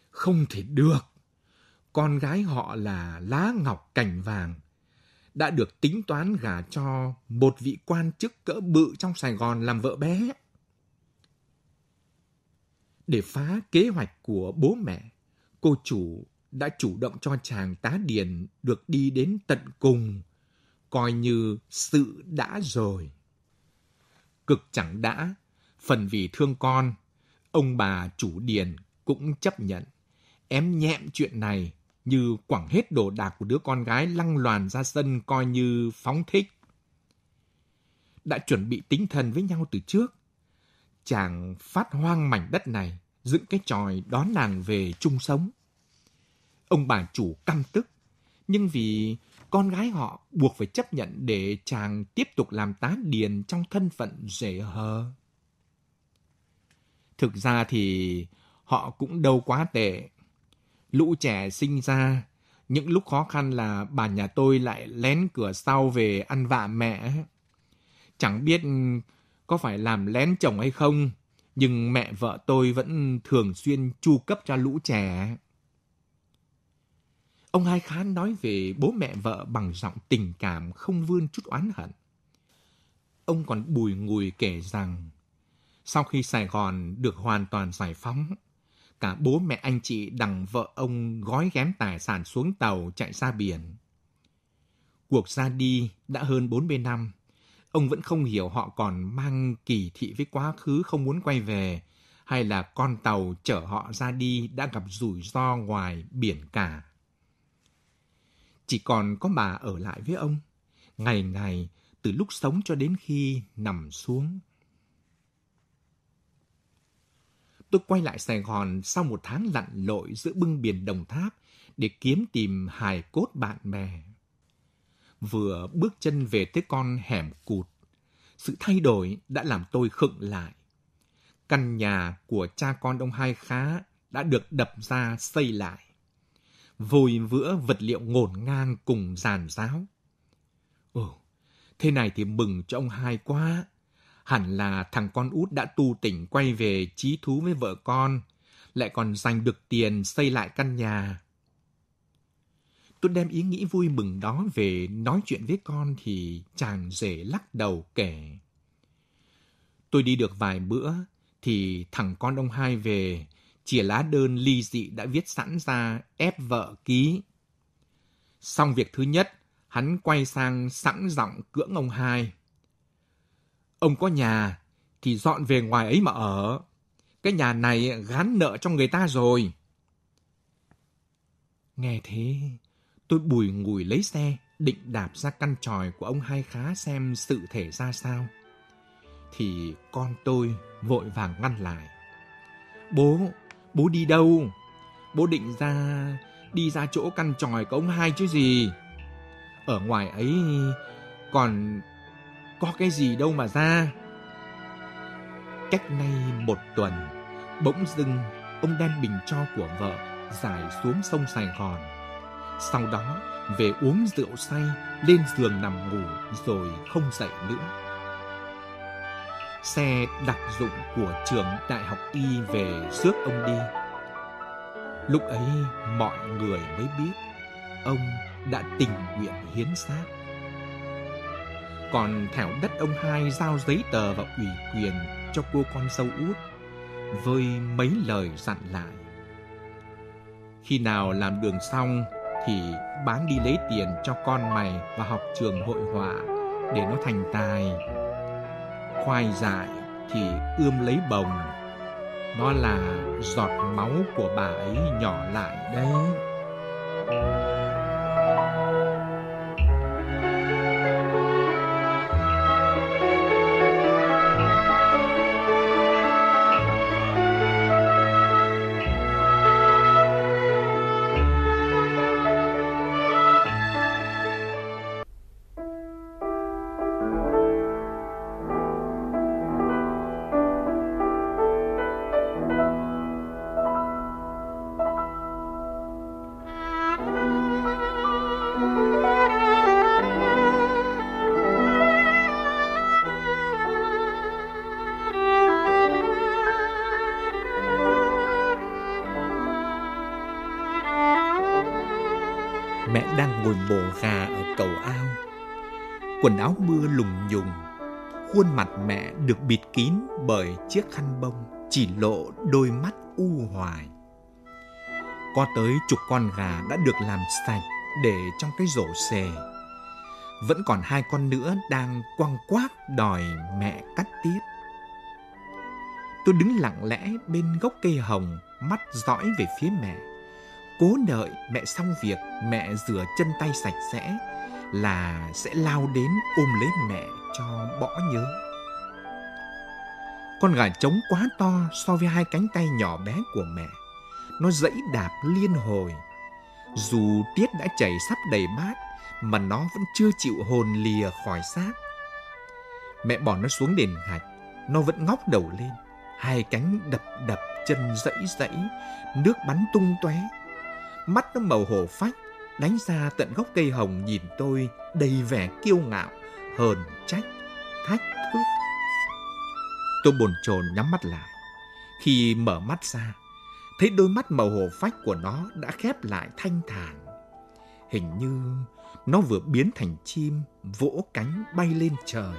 Không thể được. Con gái họ là lá ngọc cảnh vàng đã được tính toán gả cho một vị quan chức cỡ bự trong Sài Gòn làm vợ bé. Để phá kế hoạch của bố mẹ, cô chủ đã chủ động cho chàng tá điền được đi đến tận cùng, coi như sự đã rồi. Cực chẳng đã, phần vì thương con, ông bà chủ điền cũng chấp nhận, ém nhẹm chuyện này như quẳng hết đồ đạc của đứa con gái lăng loàn ra sân coi như phóng thích. Đã chuẩn bị tinh thần với nhau từ trước. Chàng phát hoang mảnh đất này, dựng cái tròi đón nàng về chung sống. Ông bà chủ căm tức, nhưng vì con gái họ buộc phải chấp nhận để chàng tiếp tục làm tá điền trong thân phận rể hờ. Thực ra thì họ cũng đâu quá tệ. Lũ trẻ sinh ra, những lúc khó khăn là bà nhà tôi lại lén cửa sau về ăn vạ mẹ. Chẳng biết có phải làm lén chồng hay không, nhưng mẹ vợ tôi vẫn thường xuyên chu cấp cho lũ trẻ. Ông Hai Khán nói về bố mẹ vợ bằng giọng tình cảm không vươn chút oán hận. Ông còn bùi ngùi kể rằng, sau khi Sài Gòn được hoàn toàn giải phóng, cả bố mẹ anh chị đằng vợ ông gói ghém tài sản xuống tàu chạy ra biển. Cuộc ra đi đã hơn 40 năm, ông vẫn không hiểu họ còn mang kỳ thị với quá khứ không muốn quay về, hay là con tàu chở họ ra đi đã gặp rủi ro ngoài biển cả. Chỉ còn có bà ở lại với ông, ngày ngày từ lúc sống cho đến khi nằm xuống. Tôi quay lại Sài Gòn sau một tháng lặn lội giữa bưng biển Đồng Tháp để kiếm tìm hài cốt bạn bè. Vừa bước chân về tới con hẻm cụt, sự thay đổi đã làm tôi khựng lại. Căn nhà của cha con ông hai khá đã được đập ra xây lại. vùi vữa vật liệu ngổn ngang cùng giàn giáo. Ồ, thế này thì mừng cho ông hai quá. Hẳn là thằng con út đã tu tỉnh quay về trí thú với vợ con, lại còn giành được tiền xây lại căn nhà. Tôi đem ý nghĩ vui mừng đó về nói chuyện với con thì chàng rể lắc đầu kể. Tôi đi được vài bữa thì thằng con ông hai về, chìa lá đơn ly dị đã viết sẵn ra ép vợ ký. Xong việc thứ nhất, hắn quay sang sẵn giọng cưỡng ông hai. Ông có nhà thì dọn về ngoài ấy mà ở. Cái nhà này gán nợ cho người ta rồi. Nghe thế, tôi bùi ngùi lấy xe, định đạp ra căn tròi của ông hai khá xem sự thể ra sao. Thì con tôi vội vàng ngăn lại. Bố, bố đi đâu? Bố định ra, đi ra chỗ căn tròi của ông hai chứ gì. Ở ngoài ấy còn có cái gì đâu mà ra. Cách nay một tuần, bỗng dưng ông đem bình cho của vợ giải xuống sông Sài Gòn. Sau đó về uống rượu say, lên giường nằm ngủ rồi không dậy nữa. Xe đặc dụng của trường đại học y về rước ông đi. Lúc ấy mọi người mới biết ông đã tình nguyện hiến xác. Còn Thảo đất ông hai giao giấy tờ và ủy quyền cho cô con sâu út, với mấy lời dặn lại. Khi nào làm đường xong thì bán đi lấy tiền cho con mày và học trường hội họa để nó thành tài. Khoai dại thì ươm lấy bồng. Nó là giọt máu của bà ấy nhỏ lại đấy. Áo mưa lùng nhùng. Khuôn mặt mẹ được bịt kín bởi chiếc khăn bông chỉ lộ đôi mắt u hoài. Có tới chục con gà đã được làm sạch để trong cái rổ xề. Vẫn còn hai con nữa đang quăng quác đòi mẹ cắt tiếp. Tôi đứng lặng lẽ bên gốc cây hồng, mắt dõi về phía mẹ cố đợi mẹ xong việc mẹ rửa chân tay sạch sẽ là sẽ lao đến ôm lấy mẹ cho bỏ nhớ. Con gà trống quá to so với hai cánh tay nhỏ bé của mẹ. Nó dẫy đạp liên hồi. Dù tiết đã chảy sắp đầy bát, mà nó vẫn chưa chịu hồn lìa khỏi xác. Mẹ bỏ nó xuống đền hạch, nó vẫn ngóc đầu lên, hai cánh đập đập, chân dẫy dẫy, nước bắn tung tóe. Mắt nó màu hổ phách, đánh ra tận gốc cây hồng nhìn tôi đầy vẻ kiêu ngạo, hờn trách, thách thức. Tôi bồn chồn nhắm mắt lại. Khi mở mắt ra, thấy đôi mắt màu hồ phách của nó đã khép lại thanh thản. Hình như nó vừa biến thành chim vỗ cánh bay lên trời.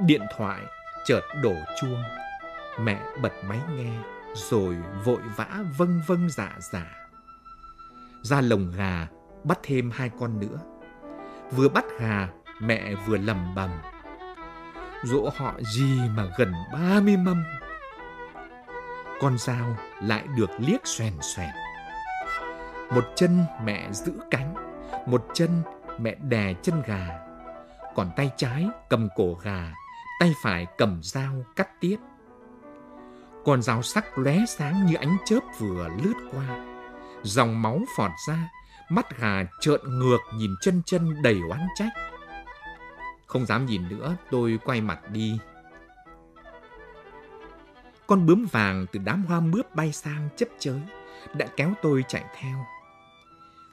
Điện thoại chợt đổ chuông. Mẹ bật máy nghe rồi vội vã vâng vâng dạ dạ. Ra lồng gà bắt thêm hai con nữa. Vừa bắt gà mẹ vừa lầm bầm. Dỗ họ gì mà gần ba mươi mâm. Con dao lại được liếc xoèn xoèn. Một chân mẹ giữ cánh, một chân mẹ đè chân gà. Còn tay trái cầm cổ gà, tay phải cầm dao cắt tiết. Con dao sắc lóe sáng như ánh chớp vừa lướt qua. Dòng máu phọt ra, mắt gà trợn ngược nhìn chân chân đầy oán trách. Không dám nhìn nữa, tôi quay mặt đi. Con bướm vàng từ đám hoa mướp bay sang chấp chới, đã kéo tôi chạy theo.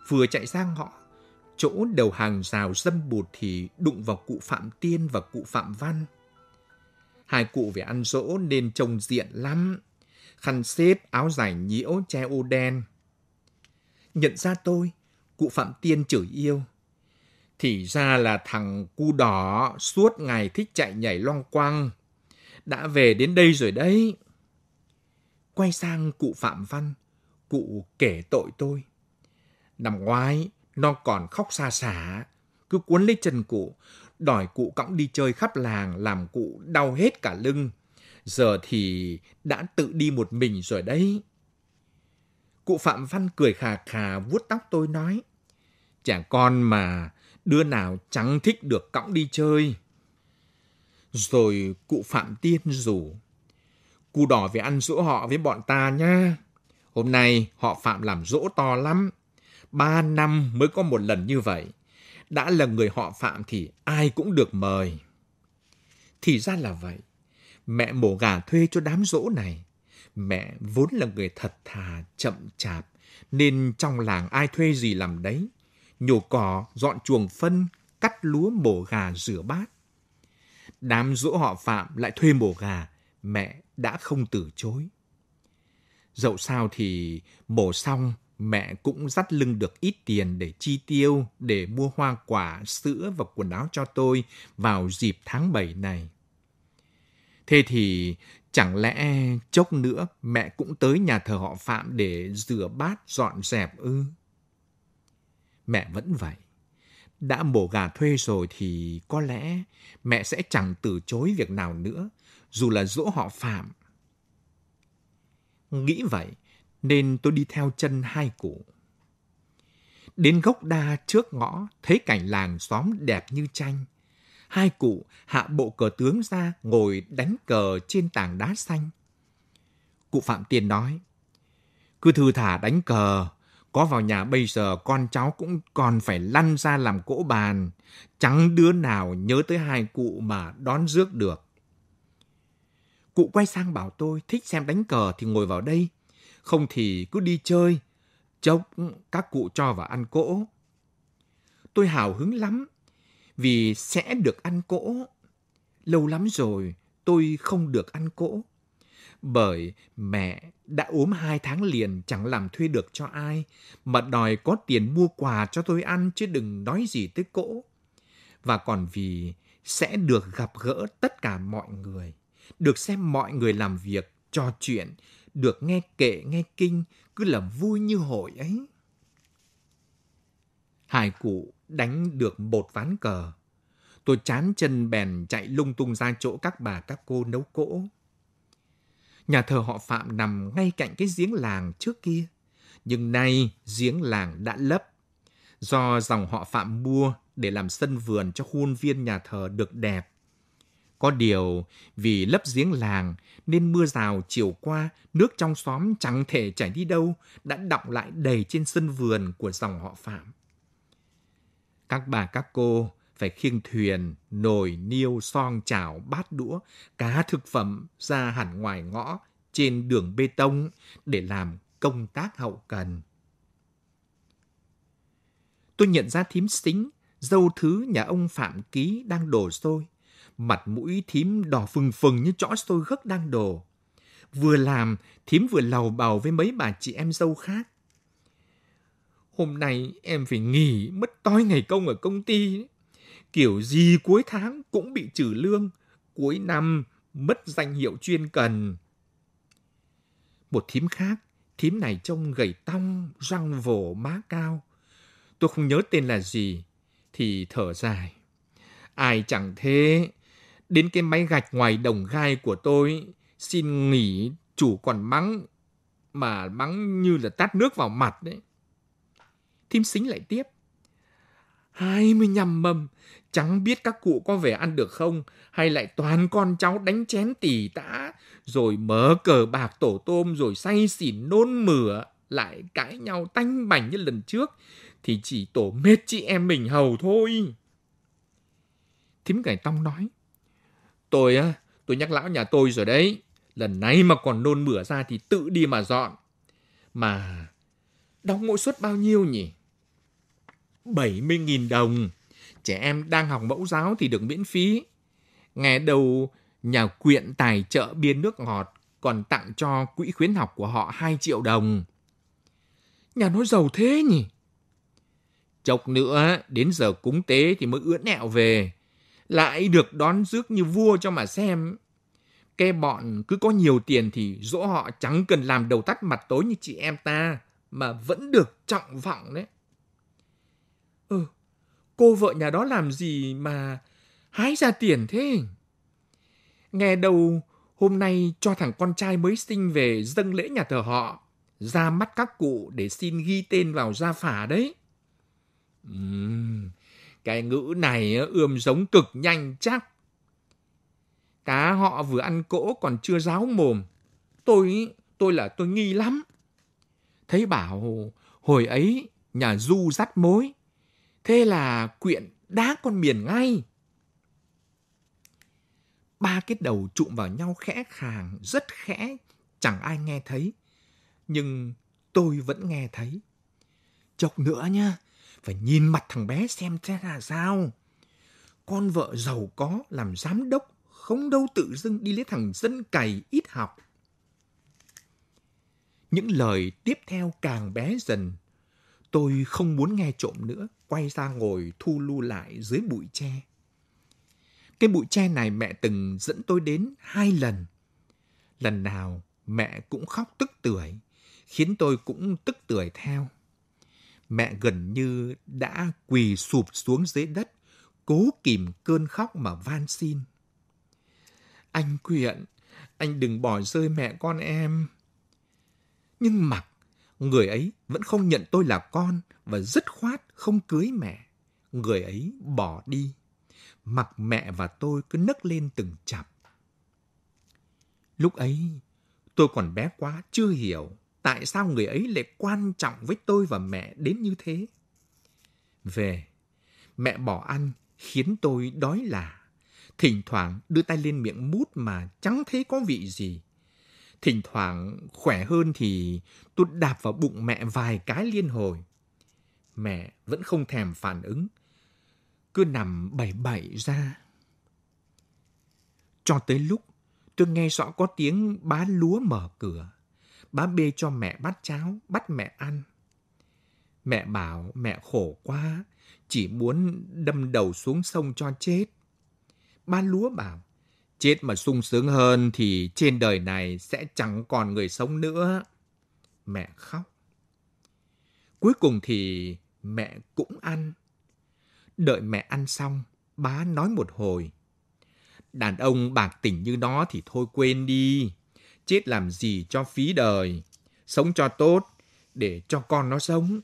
Vừa chạy sang họ, chỗ đầu hàng rào dâm bụt thì đụng vào cụ Phạm Tiên và cụ Phạm Văn. Hai cụ về ăn dỗ nên trông diện lắm. Khăn xếp, áo dài nhiễu, che ô đen. Nhận ra tôi, cụ Phạm Tiên chửi yêu. Thì ra là thằng cu đỏ suốt ngày thích chạy nhảy loang quang. Đã về đến đây rồi đấy. Quay sang cụ Phạm Văn, cụ kể tội tôi. Năm ngoái, nó còn khóc xa xả, cứ cuốn lấy chân cụ, đòi cụ cõng đi chơi khắp làng làm cụ đau hết cả lưng. Giờ thì đã tự đi một mình rồi đấy. Cụ Phạm Văn cười khà khà vuốt tóc tôi nói. trẻ con mà, đứa nào chẳng thích được cõng đi chơi. Rồi cụ Phạm Tiên rủ. Cụ đỏ về ăn dỗ họ với bọn ta nha. Hôm nay họ Phạm làm dỗ to lắm. Ba năm mới có một lần như vậy. Đã là người họ Phạm thì ai cũng được mời. Thì ra là vậy. Mẹ mổ gà thuê cho đám dỗ này. Mẹ vốn là người thật thà, chậm chạp, nên trong làng ai thuê gì làm đấy. Nhổ cỏ, dọn chuồng phân, cắt lúa mổ gà rửa bát. Đám dỗ họ Phạm lại thuê mổ gà, mẹ đã không từ chối. Dẫu sao thì mổ xong mẹ cũng dắt lưng được ít tiền để chi tiêu, để mua hoa quả, sữa và quần áo cho tôi vào dịp tháng 7 này. Thế thì chẳng lẽ chốc nữa mẹ cũng tới nhà thờ họ Phạm để rửa bát dọn dẹp ư? Mẹ vẫn vậy. Đã mổ gà thuê rồi thì có lẽ mẹ sẽ chẳng từ chối việc nào nữa, dù là dỗ họ Phạm. Nghĩ vậy, nên tôi đi theo chân hai cụ. Đến gốc đa trước ngõ, thấy cảnh làng xóm đẹp như tranh. Hai cụ hạ bộ cờ tướng ra ngồi đánh cờ trên tảng đá xanh. Cụ Phạm tiền nói, cứ thư thả đánh cờ, có vào nhà bây giờ con cháu cũng còn phải lăn ra làm cỗ bàn, chẳng đứa nào nhớ tới hai cụ mà đón rước được. Cụ quay sang bảo tôi thích xem đánh cờ thì ngồi vào đây, không thì cứ đi chơi, chốc các cụ cho vào ăn cỗ. Tôi hào hứng lắm, vì sẽ được ăn cỗ. Lâu lắm rồi tôi không được ăn cỗ. Bởi mẹ đã ốm hai tháng liền chẳng làm thuê được cho ai, mà đòi có tiền mua quà cho tôi ăn chứ đừng nói gì tới cỗ. Và còn vì sẽ được gặp gỡ tất cả mọi người, được xem mọi người làm việc, trò chuyện, được nghe kể nghe kinh cứ là vui như hội ấy. Hai cụ đánh được một ván cờ. Tôi chán chân bèn chạy lung tung ra chỗ các bà các cô nấu cỗ. Nhà thờ họ Phạm nằm ngay cạnh cái giếng làng trước kia. Nhưng nay giếng làng đã lấp. Do dòng họ Phạm mua để làm sân vườn cho khuôn viên nhà thờ được đẹp. Có điều, vì lấp giếng làng nên mưa rào chiều qua, nước trong xóm chẳng thể chảy đi đâu, đã đọng lại đầy trên sân vườn của dòng họ Phạm. Các bà các cô phải khiêng thuyền, nồi, niêu, son, chảo, bát đũa, cá thực phẩm ra hẳn ngoài ngõ trên đường bê tông để làm công tác hậu cần. Tôi nhận ra thím xính, dâu thứ nhà ông Phạm Ký đang đổ xôi. Mặt mũi thím đỏ phừng phừng như chõ xôi gấc đang đổ. Vừa làm, thím vừa lầu bầu với mấy bà chị em dâu khác. Hôm nay em phải nghỉ mất toi ngày công ở công ty. Kiểu gì cuối tháng cũng bị trừ lương. Cuối năm mất danh hiệu chuyên cần. Một thím khác, thím này trông gầy tong, răng vồ má cao. Tôi không nhớ tên là gì, thì thở dài. Ai chẳng thế, đến cái máy gạch ngoài đồng gai của tôi, xin nghỉ chủ còn mắng, mà mắng như là tát nước vào mặt đấy. Thím xính lại tiếp. 25 mâm, chẳng biết các cụ có về ăn được không, hay lại toàn con cháu đánh chén tỉ tã, rồi mở cờ bạc tổ tôm, rồi say xỉn nôn mửa, lại cãi nhau tanh bành như lần trước, thì chỉ tổ mết chị em mình hầu thôi. Thím cải tông nói, tôi á, tôi nhắc lão nhà tôi rồi đấy, lần này mà còn nôn mửa ra thì tự đi mà dọn. Mà đóng mỗi suất bao nhiêu nhỉ? 70.000 đồng. Trẻ em đang học mẫu giáo thì được miễn phí. Nghe đầu nhà quyện tài trợ bia nước ngọt còn tặng cho quỹ khuyến học của họ 2 triệu đồng. Nhà nó giàu thế nhỉ? Chốc nữa, đến giờ cúng tế thì mới ưỡn nẹo về. Lại được đón rước như vua cho mà xem. Cái bọn cứ có nhiều tiền thì dỗ họ chẳng cần làm đầu tắt mặt tối như chị em ta, mà vẫn được trọng vọng đấy. Ừ, cô vợ nhà đó làm gì mà hái ra tiền thế? Nghe đầu hôm nay cho thằng con trai mới sinh về dâng lễ nhà thờ họ, ra mắt các cụ để xin ghi tên vào gia phả đấy. Uhm, cái ngữ này ờ, ươm giống cực nhanh chắc. Cá họ vừa ăn cỗ còn chưa ráo mồm. Tôi, tôi là tôi nghi lắm. Thấy bảo hồi ấy nhà du dắt mối. Thế là quyện đá con miền ngay. Ba cái đầu trụm vào nhau khẽ khàng, rất khẽ, chẳng ai nghe thấy. Nhưng tôi vẫn nghe thấy. Chọc nữa nhá phải nhìn mặt thằng bé xem thế là sao. Con vợ giàu có làm giám đốc, không đâu tự dưng đi lấy thằng dân cày ít học. Những lời tiếp theo càng bé dần. Tôi không muốn nghe trộm nữa, quay ra ngồi thu lu lại dưới bụi tre. Cái bụi tre này mẹ từng dẫn tôi đến hai lần. Lần nào mẹ cũng khóc tức tưởi, khiến tôi cũng tức tưởi theo. Mẹ gần như đã quỳ sụp xuống dưới đất, cố kìm cơn khóc mà van xin. Anh Quyện, anh đừng bỏ rơi mẹ con em. Nhưng mặc, người ấy vẫn không nhận tôi là con và dứt khoát không cưới mẹ. Người ấy bỏ đi. Mặc mẹ và tôi cứ nấc lên từng chập. Lúc ấy, tôi còn bé quá, chưa hiểu tại sao người ấy lại quan trọng với tôi và mẹ đến như thế. Về, mẹ bỏ ăn khiến tôi đói là. Thỉnh thoảng đưa tay lên miệng mút mà chẳng thấy có vị gì. Thỉnh thoảng khỏe hơn thì tôi đạp vào bụng mẹ vài cái liên hồi. Mẹ vẫn không thèm phản ứng, cứ nằm bảy bảy ra. Cho tới lúc tôi nghe rõ có tiếng bá lúa mở cửa. Bá bê cho mẹ bát cháo, bắt mẹ ăn. Mẹ bảo mẹ khổ quá, chỉ muốn đâm đầu xuống sông cho chết. Ba lúa bảo, chết mà sung sướng hơn thì trên đời này sẽ chẳng còn người sống nữa. Mẹ khóc. Cuối cùng thì mẹ cũng ăn. Đợi mẹ ăn xong, bá nói một hồi. Đàn ông bạc tỉnh như nó thì thôi quên đi. Chết làm gì cho phí đời. Sống cho tốt, để cho con nó sống.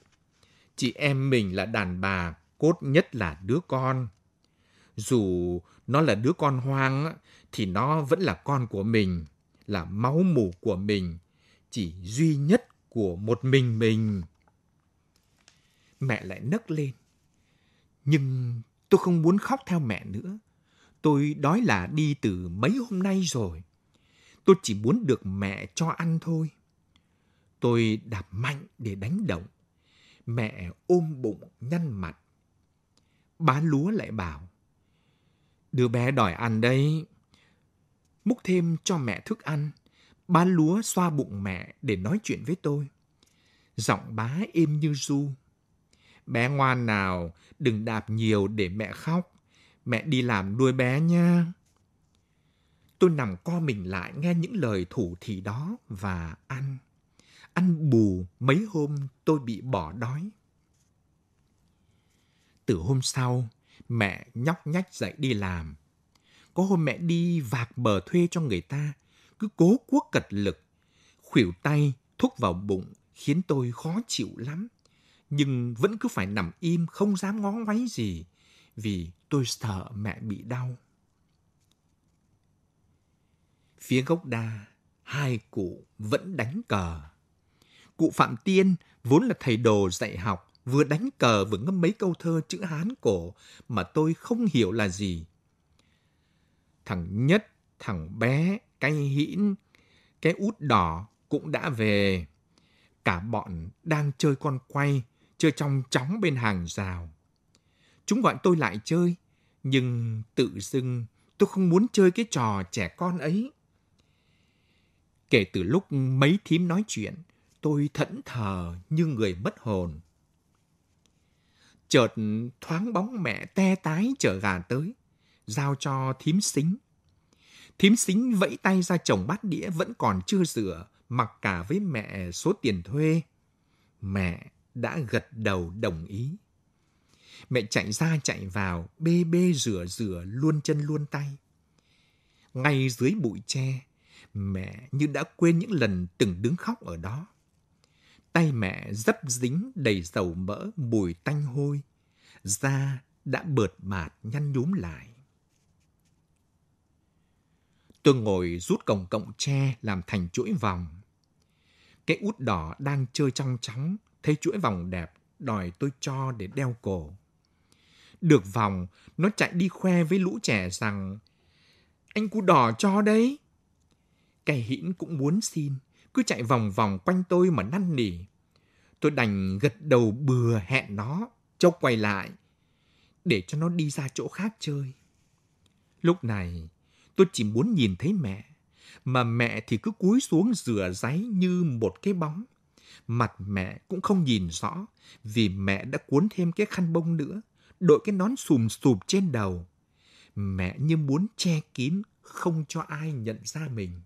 Chị em mình là đàn bà, cốt nhất là đứa con. Dù nó là đứa con hoang, thì nó vẫn là con của mình, là máu mủ của mình, chỉ duy nhất của một mình mình. Mẹ lại nấc lên. Nhưng tôi không muốn khóc theo mẹ nữa. Tôi đói là đi từ mấy hôm nay rồi. Tôi chỉ muốn được mẹ cho ăn thôi. Tôi đạp mạnh để đánh động. Mẹ ôm bụng nhăn mặt. Bá lúa lại bảo. Đứa bé đòi ăn đấy. Múc thêm cho mẹ thức ăn. Bán lúa xoa bụng mẹ để nói chuyện với tôi. Giọng bá êm như ru. Bé ngoan nào, đừng đạp nhiều để mẹ khóc. Mẹ đi làm nuôi bé nha. Tôi nằm co mình lại nghe những lời thủ thị đó và ăn. Ăn bù mấy hôm tôi bị bỏ đói. Từ hôm sau, mẹ nhóc nhách dậy đi làm. Có hôm mẹ đi vạc bờ thuê cho người ta, cứ cố cuốc cật lực, khuỷu tay thúc vào bụng khiến tôi khó chịu lắm. Nhưng vẫn cứ phải nằm im không dám ngó ngoáy gì vì tôi sợ mẹ bị đau. Phía gốc đa, hai cụ vẫn đánh cờ. Cụ Phạm Tiên vốn là thầy đồ dạy học, vừa đánh cờ vừa ngâm mấy câu thơ chữ Hán cổ mà tôi không hiểu là gì. Thằng Nhất, thằng bé, cái hĩn, cái út đỏ cũng đã về. Cả bọn đang chơi con quay, chơi trong chóng bên hàng rào. Chúng gọi tôi lại chơi, nhưng tự dưng tôi không muốn chơi cái trò trẻ con ấy. Kể từ lúc mấy thím nói chuyện, tôi thẫn thờ như người mất hồn. Chợt thoáng bóng mẹ te tái chở gà tới, giao cho thím xính. Thím xính vẫy tay ra chồng bát đĩa vẫn còn chưa rửa, mặc cả với mẹ số tiền thuê. Mẹ đã gật đầu đồng ý. Mẹ chạy ra chạy vào, bê bê rửa rửa luôn chân luôn tay. Ngay dưới bụi tre, mẹ như đã quên những lần từng đứng khóc ở đó. Tay mẹ dấp dính đầy dầu mỡ mùi tanh hôi, da đã bợt bạt nhăn nhúm lại. Tôi ngồi rút cổng cộng tre làm thành chuỗi vòng. Cái út đỏ đang chơi trong chóng, thấy chuỗi vòng đẹp, đòi tôi cho để đeo cổ. Được vòng, nó chạy đi khoe với lũ trẻ rằng Anh cu đỏ cho đấy. Cái hĩn cũng muốn xin, cứ chạy vòng vòng quanh tôi mà năn nỉ. Tôi đành gật đầu bừa hẹn nó, cho quay lại, để cho nó đi ra chỗ khác chơi. Lúc này, tôi chỉ muốn nhìn thấy mẹ, mà mẹ thì cứ cúi xuống rửa ráy như một cái bóng. Mặt mẹ cũng không nhìn rõ, vì mẹ đã cuốn thêm cái khăn bông nữa, đội cái nón xùm xùm trên đầu. Mẹ như muốn che kín, không cho ai nhận ra mình.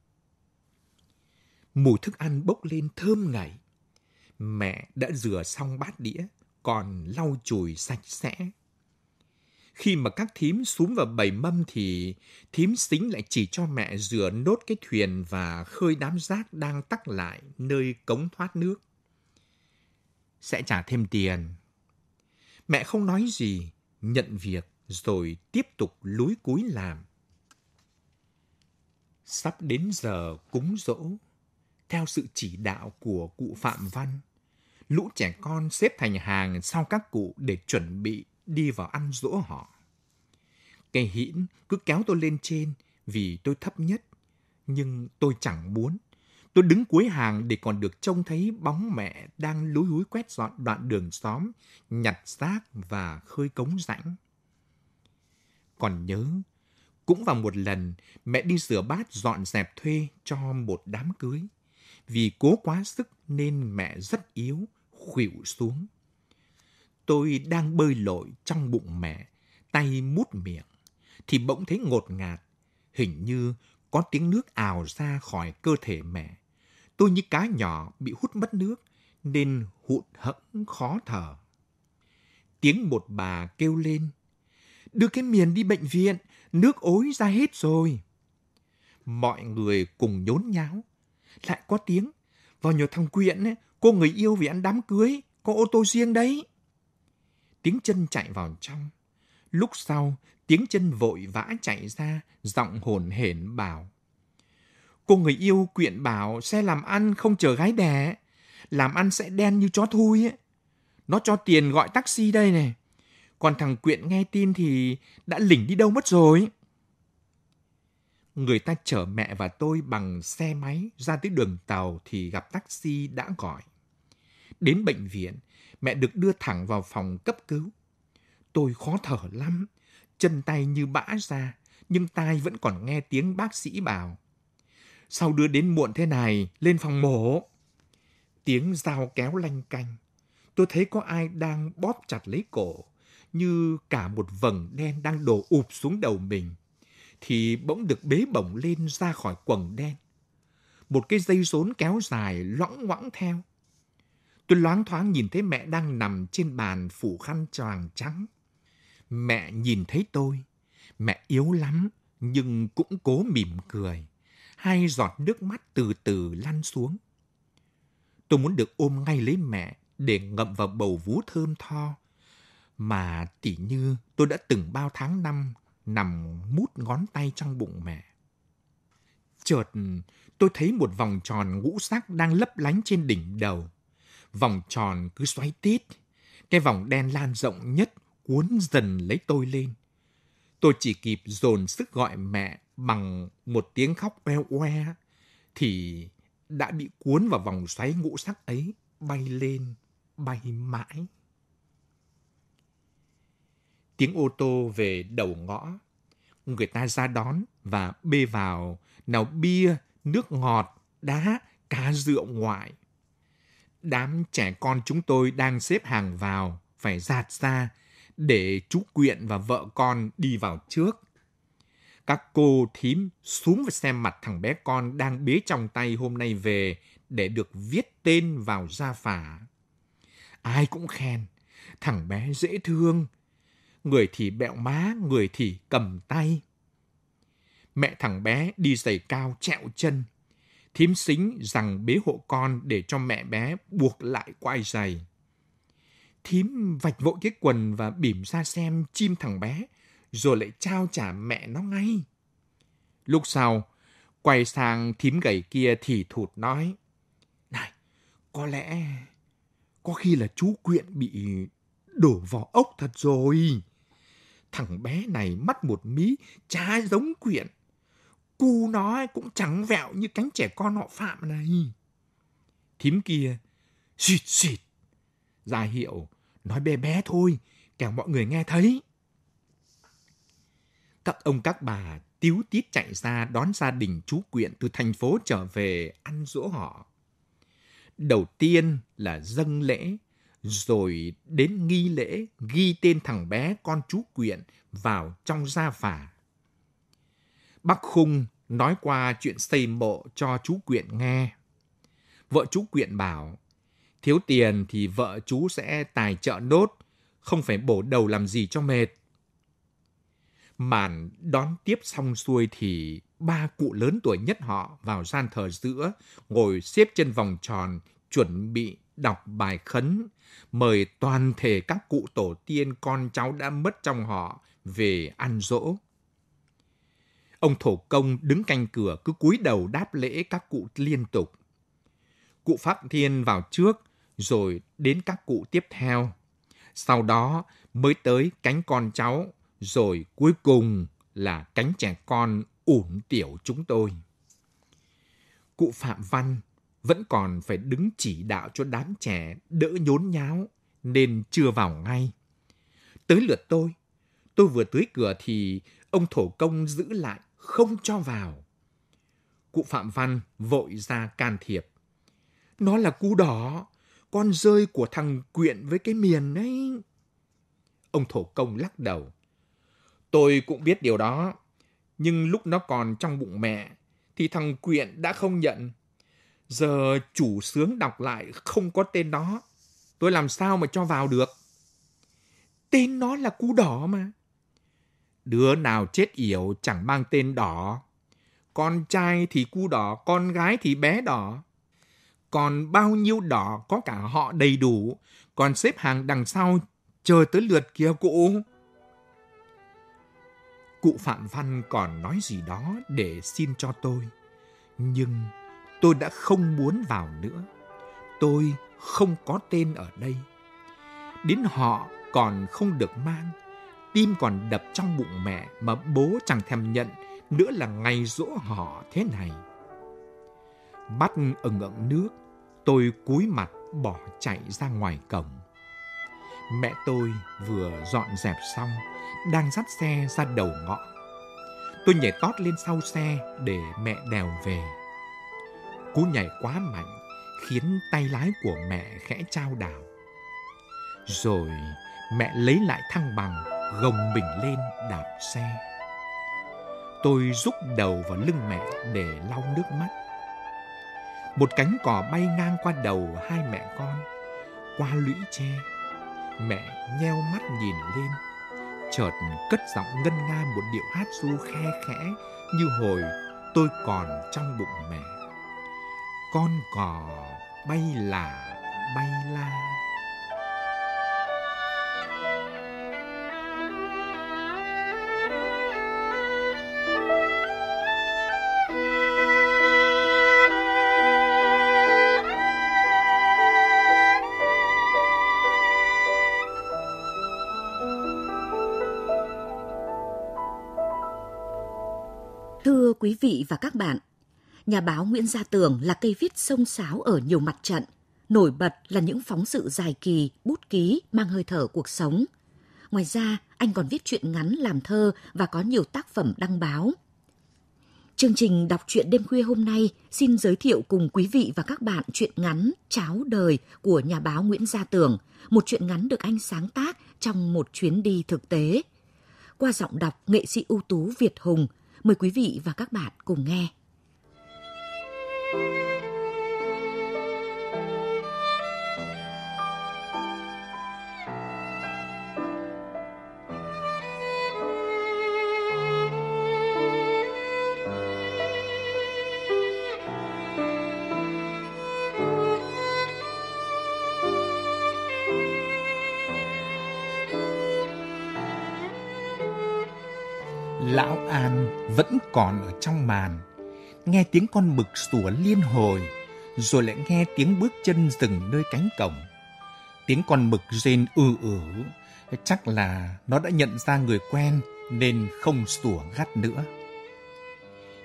Mùi thức ăn bốc lên thơm ngậy. Mẹ đã rửa xong bát đĩa, còn lau chùi sạch sẽ. Khi mà các thím xuống vào bầy mâm thì thím xính lại chỉ cho mẹ rửa nốt cái thuyền và khơi đám rác đang tắc lại nơi cống thoát nước. Sẽ trả thêm tiền. Mẹ không nói gì, nhận việc rồi tiếp tục lúi cúi làm. Sắp đến giờ cúng dỗ, theo sự chỉ đạo của cụ Phạm Văn, lũ trẻ con xếp thành hàng sau các cụ để chuẩn bị đi vào ăn dỗ họ. Cây hĩn cứ kéo tôi lên trên vì tôi thấp nhất, nhưng tôi chẳng muốn. Tôi đứng cuối hàng để còn được trông thấy bóng mẹ đang lúi húi quét dọn đoạn đường xóm, nhặt rác và khơi cống rãnh. Còn nhớ, cũng vào một lần mẹ đi rửa bát dọn dẹp thuê cho một đám cưới. Vì cố quá sức nên mẹ rất yếu, khuỵu xuống. Tôi đang bơi lội trong bụng mẹ, tay mút miệng, thì bỗng thấy ngột ngạt, hình như có tiếng nước ào ra khỏi cơ thể mẹ. Tôi như cá nhỏ bị hút mất nước, nên hụt hẫng khó thở. Tiếng một bà kêu lên, đưa cái miền đi bệnh viện, nước ối ra hết rồi. Mọi người cùng nhốn nháo. Lại có tiếng, vào nhờ thằng Quyện, cô người yêu vì ăn đám cưới, có ô tô riêng đấy. Tiếng chân chạy vào trong. Lúc sau, tiếng chân vội vã chạy ra, giọng hồn hển bảo. Cô người yêu quyện bảo xe làm ăn không chờ gái đẻ. Làm ăn sẽ đen như chó thui ấy. Nó cho tiền gọi taxi đây này. Còn thằng Quyện nghe tin thì đã lỉnh đi đâu mất rồi. Người ta chở mẹ và tôi bằng xe máy ra tới đường tàu thì gặp taxi đã gọi. Đến bệnh viện, mẹ được đưa thẳng vào phòng cấp cứu. Tôi khó thở lắm, chân tay như bã ra, nhưng tai vẫn còn nghe tiếng bác sĩ bảo. Sao đưa đến muộn thế này, lên phòng mổ? Tiếng dao kéo lanh canh. Tôi thấy có ai đang bóp chặt lấy cổ, như cả một vầng đen đang đổ ụp xuống đầu mình. Thì bỗng được bế bổng lên ra khỏi quần đen. Một cái dây rốn kéo dài loãng ngoãng theo. Tôi loáng thoáng nhìn thấy mẹ đang nằm trên bàn phủ khăn choàng trắng. Mẹ nhìn thấy tôi. Mẹ yếu lắm, nhưng cũng cố mỉm cười. Hai giọt nước mắt từ từ lăn xuống. Tôi muốn được ôm ngay lấy mẹ để ngậm vào bầu vú thơm tho. Mà tỉ như tôi đã từng bao tháng năm nằm mút ngón tay trong bụng mẹ. Chợt, tôi thấy một vòng tròn ngũ sắc đang lấp lánh trên đỉnh đầu. Vòng tròn cứ xoáy tít. Cái vòng đen lan rộng nhất cuốn dần lấy tôi lên. Tôi chỉ kịp dồn sức gọi mẹ bằng một tiếng khóc oe oe thì đã bị cuốn vào vòng xoáy ngũ sắc ấy bay lên, bay mãi. Tiếng ô tô về đầu ngõ. Người ta ra đón và bê vào nào bia, nước ngọt, đá, cá rượu ngoại. Đám trẻ con chúng tôi đang xếp hàng vào, phải giạt ra để chú Quyện và vợ con đi vào trước. Các cô thím xuống và xem mặt thằng bé con đang bế trong tay hôm nay về để được viết tên vào gia phả. Ai cũng khen, thằng bé dễ thương. Người thì bẹo má, người thì cầm tay. Mẹ thằng bé đi giày cao trẹo chân. Thím xính rằng bế hộ con để cho mẹ bé buộc lại quai giày. Thím vạch vội cái quần và bỉm ra xem chim thằng bé, rồi lại trao trả mẹ nó ngay. Lúc sau, quay sang thím gầy kia thì thụt nói, Này, có lẽ, có khi là chú Quyện bị đổ vào ốc thật rồi. Thằng bé này mắt một mí, chả giống Quyện. Cu nó cũng trắng vẹo như cánh trẻ con họ Phạm này. Thím kia, xịt xịt, ra hiệu, nói bé bé thôi, kẻo mọi người nghe thấy. Các ông các bà tiếu tít chạy ra đón gia đình chú Quyện từ thành phố trở về ăn dỗ họ. Đầu tiên là dâng lễ, rồi đến nghi lễ ghi tên thằng bé con chú Quyện vào trong gia phả. Bác Khung nói qua chuyện xây mộ cho chú Quyện nghe. Vợ chú Quyện bảo, thiếu tiền thì vợ chú sẽ tài trợ nốt, không phải bổ đầu làm gì cho mệt. Màn đón tiếp xong xuôi thì ba cụ lớn tuổi nhất họ vào gian thờ giữa, ngồi xếp chân vòng tròn, chuẩn bị đọc bài khấn, mời toàn thể các cụ tổ tiên con cháu đã mất trong họ về ăn dỗ. Ông thổ công đứng canh cửa cứ cúi đầu đáp lễ các cụ liên tục. Cụ Pháp Thiên vào trước, rồi đến các cụ tiếp theo. Sau đó mới tới cánh con cháu, rồi cuối cùng là cánh trẻ con ủn tiểu chúng tôi. Cụ Phạm Văn vẫn còn phải đứng chỉ đạo cho đám trẻ đỡ nhốn nháo, nên chưa vào ngay. Tới lượt tôi, tôi vừa tới cửa thì ông thổ công giữ lại, không cho vào. Cụ Phạm Văn vội ra can thiệp. Nó là cu đỏ, con rơi của thằng Quyện với cái miền ấy. Ông thổ công lắc đầu. Tôi cũng biết điều đó, nhưng lúc nó còn trong bụng mẹ, thì thằng Quyện đã không nhận. Giờ chủ sướng đọc lại không có tên đó. Tôi làm sao mà cho vào được? Tên nó là cu đỏ mà. Đứa nào chết yểu chẳng mang tên đỏ. Con trai thì cu đỏ, con gái thì bé đỏ. Còn bao nhiêu đỏ có cả họ đầy đủ, còn xếp hàng đằng sau chờ tới lượt kia cụ. Cụ Phạm Văn còn nói gì đó để xin cho tôi. Nhưng tôi đã không muốn vào nữa. Tôi không có tên ở đây. Đến họ còn không được mang, tim còn đập trong bụng mẹ mà bố chẳng thèm nhận nữa là ngày dỗ họ thế này. Mắt ẩn ẩn nước, tôi cúi mặt bỏ chạy ra ngoài cổng. Mẹ tôi vừa dọn dẹp xong, đang dắt xe ra đầu ngõ. Tôi nhảy tót lên sau xe để mẹ đèo về. Cú nhảy quá mạnh, khiến tay lái của mẹ khẽ trao đảo. Rồi mẹ lấy lại thăng bằng, gồng mình lên đạp xe. Tôi rúc đầu vào lưng mẹ để lau nước mắt. Một cánh cỏ bay ngang qua đầu hai mẹ con, qua lũy tre. Mẹ nheo mắt nhìn lên, chợt cất giọng ngân nga một điệu hát ru khe khẽ như hồi tôi còn trong bụng mẹ. Con cò bay là bay la. Thưa quý vị và các bạn, nhà báo Nguyễn Gia Tường là cây viết sông sáo ở nhiều mặt trận. Nổi bật là những phóng sự dài kỳ, bút ký mang hơi thở cuộc sống. Ngoài ra, anh còn viết truyện ngắn làm thơ và có nhiều tác phẩm đăng báo. Chương trình đọc truyện đêm khuya hôm nay xin giới thiệu cùng quý vị và các bạn truyện ngắn Cháo đời của nhà báo Nguyễn Gia Tường, một truyện ngắn được anh sáng tác trong một chuyến đi thực tế. Qua giọng đọc nghệ sĩ ưu tú Việt Hùng, mời quý vị và các bạn cùng nghe. Lão An vẫn còn ở trong màn, nghe tiếng con mực sủa liên hồi, rồi lại nghe tiếng bước chân dừng nơi cánh cổng. Tiếng con mực rên ư ử, chắc là nó đã nhận ra người quen nên không sủa gắt nữa.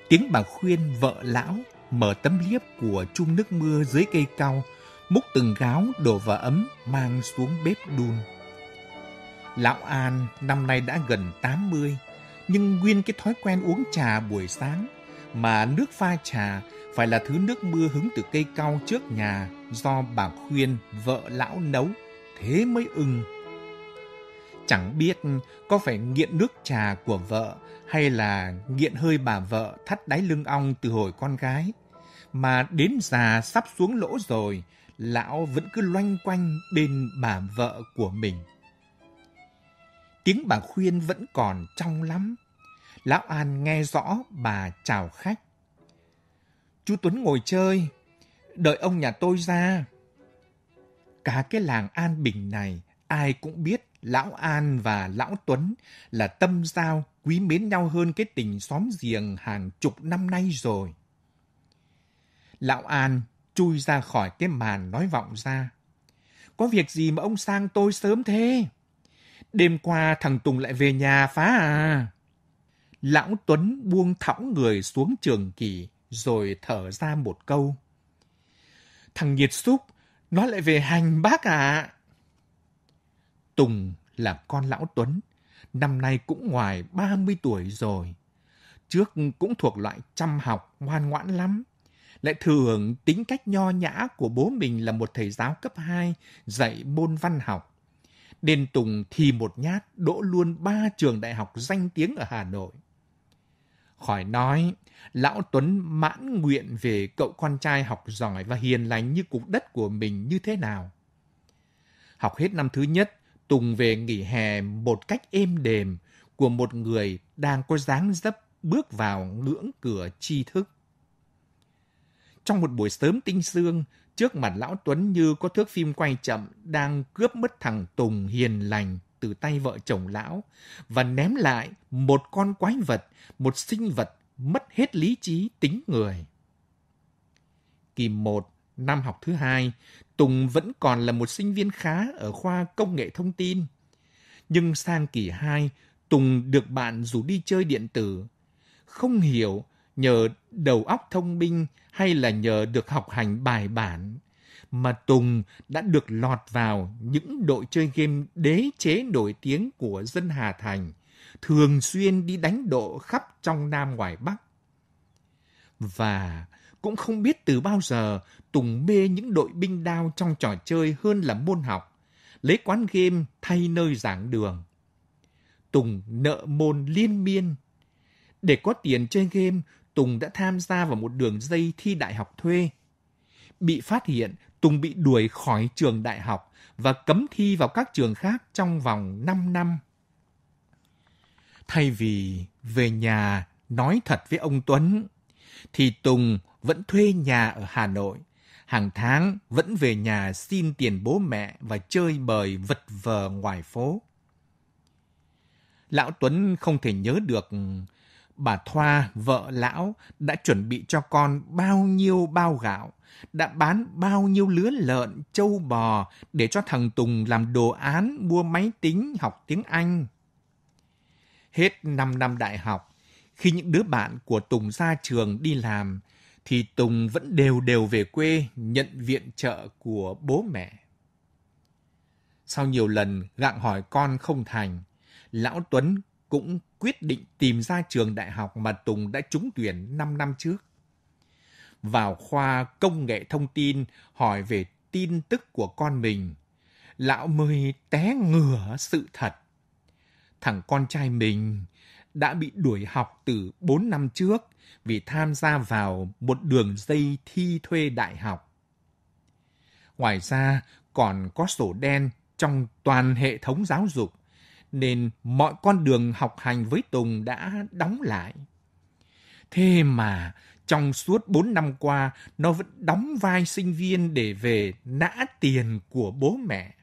Tiếng bà khuyên vợ lão mở tấm liếp của chung nước mưa dưới cây cao, múc từng gáo đổ vào ấm mang xuống bếp đun. Lão An năm nay đã gần 80, nhưng nguyên cái thói quen uống trà buổi sáng mà nước pha trà phải là thứ nước mưa hứng từ cây cao trước nhà do bà khuyên vợ lão nấu, thế mới ưng. Chẳng biết có phải nghiện nước trà của vợ hay là nghiện hơi bà vợ thắt đáy lưng ong từ hồi con gái, mà đến già sắp xuống lỗ rồi, lão vẫn cứ loanh quanh bên bà vợ của mình. Tiếng bà khuyên vẫn còn trong lắm. Lão An nghe rõ bà chào khách. Chú Tuấn ngồi chơi, đợi ông nhà tôi ra. Cả cái làng An Bình này, ai cũng biết Lão An và Lão Tuấn là tâm giao quý mến nhau hơn cái tình xóm giềng hàng chục năm nay rồi. Lão An chui ra khỏi cái màn nói vọng ra. Có việc gì mà ông sang tôi sớm thế? Đêm qua thằng Tùng lại về nhà phá à? Lão Tuấn buông thõng người xuống trường kỳ, rồi thở ra một câu. Thằng Nhiệt Xúc, nó lại về hành bác à? Tùng là con lão Tuấn, năm nay cũng ngoài 30 tuổi rồi. Trước cũng thuộc loại chăm học, ngoan ngoãn lắm. Lại thừa hưởng tính cách nho nhã của bố mình là một thầy giáo cấp 2, dạy môn văn học. Nên Tùng thì một nhát đỗ luôn ba trường đại học danh tiếng ở Hà Nội. Khỏi nói, Lão Tuấn mãn nguyện về cậu con trai học giỏi và hiền lành như cục đất của mình như thế nào. Học hết năm thứ nhất, Tùng về nghỉ hè một cách êm đềm của một người đang có dáng dấp bước vào ngưỡng cửa tri thức. Trong một buổi sớm tinh sương, trước mặt Lão Tuấn như có thước phim quay chậm đang cướp mất thằng Tùng hiền lành từ tay vợ chồng lão và ném lại một con quái vật, một sinh vật mất hết lý trí tính người. Kỳ 1, năm học thứ hai, Tùng vẫn còn là một sinh viên khá ở khoa công nghệ thông tin. Nhưng sang kỳ 2, Tùng được bạn rủ đi chơi điện tử. Không hiểu nhờ đầu óc thông minh hay là nhờ được học hành bài bản, mà Tùng đã được lọt vào những đội chơi game đế chế nổi tiếng của dân Hà Thành, thường xuyên đi đánh độ khắp trong Nam ngoài Bắc. Và cũng không biết từ bao giờ Tùng mê những đội binh đao trong trò chơi hơn là môn học, lấy quán game thay nơi giảng đường. Tùng nợ môn liên miên. Để có tiền chơi game, Tùng đã tham gia vào một đường dây thi đại học thuê. Bị phát hiện, Tùng bị đuổi khỏi trường đại học và cấm thi vào các trường khác trong vòng 5 năm. Thay vì về nhà nói thật với ông Tuấn, thì Tùng vẫn thuê nhà ở Hà Nội. Hàng tháng vẫn về nhà xin tiền bố mẹ và chơi bời vật vờ ngoài phố. Lão Tuấn không thể nhớ được bà Thoa, vợ lão, đã chuẩn bị cho con bao nhiêu bao gạo, đã bán bao nhiêu lứa lợn, trâu bò để cho thằng Tùng làm đồ án mua máy tính học tiếng Anh. Hết 5 năm đại học, khi những đứa bạn của Tùng ra trường đi làm, thì Tùng vẫn đều đều về quê nhận viện trợ của bố mẹ. Sau nhiều lần gặng hỏi con không thành, Lão Tuấn cũng quyết định tìm ra trường đại học mà Tùng đã trúng tuyển 5 năm trước. Vào khoa công nghệ thông tin hỏi về tin tức của con mình, lão mới té ngửa sự thật. Thằng con trai mình đã bị đuổi học từ 4 năm trước vì tham gia vào một đường dây thi thuê đại học. Ngoài ra, còn có sổ đen trong toàn hệ thống giáo dục nên mọi con đường học hành với Tùng đã đóng lại. Thế mà trong suốt 4 năm qua, nó vẫn đóng vai sinh viên để về nã tiền của bố mẹ.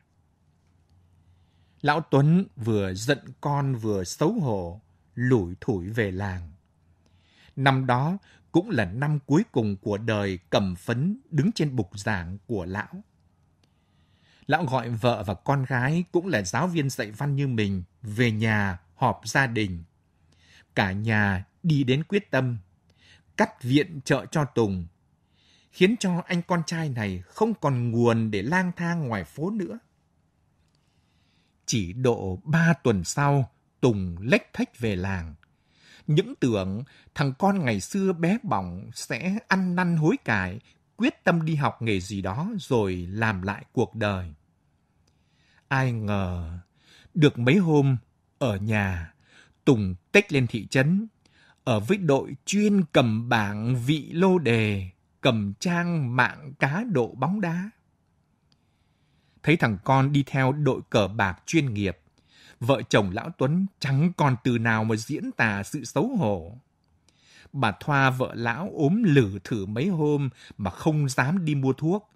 Lão Tuấn vừa giận con vừa xấu hổ, lủi thủi về làng. Năm đó cũng là năm cuối cùng của đời cầm phấn đứng trên bục giảng của lão. Lão gọi vợ và con gái cũng là giáo viên dạy văn như mình về nhà họp gia đình. Cả nhà đi đến quyết tâm, cắt viện trợ cho Tùng, khiến cho anh con trai này không còn nguồn để lang thang ngoài phố nữa. Chỉ độ ba tuần sau, Tùng lách thách về làng. Những tưởng thằng con ngày xưa bé bỏng sẽ ăn năn hối cải, quyết tâm đi học nghề gì đó rồi làm lại cuộc đời. Ai ngờ, được mấy hôm ở nhà, Tùng tách lên thị trấn, ở với đội chuyên cầm bảng vị lô đề, cầm trang mạng cá độ bóng đá. Thấy thằng con đi theo đội cờ bạc chuyên nghiệp, vợ chồng lão Tuấn chẳng còn từ nào mà diễn tả sự xấu hổ. Bà Thoa vợ lão ốm lử thử mấy hôm mà không dám đi mua thuốc,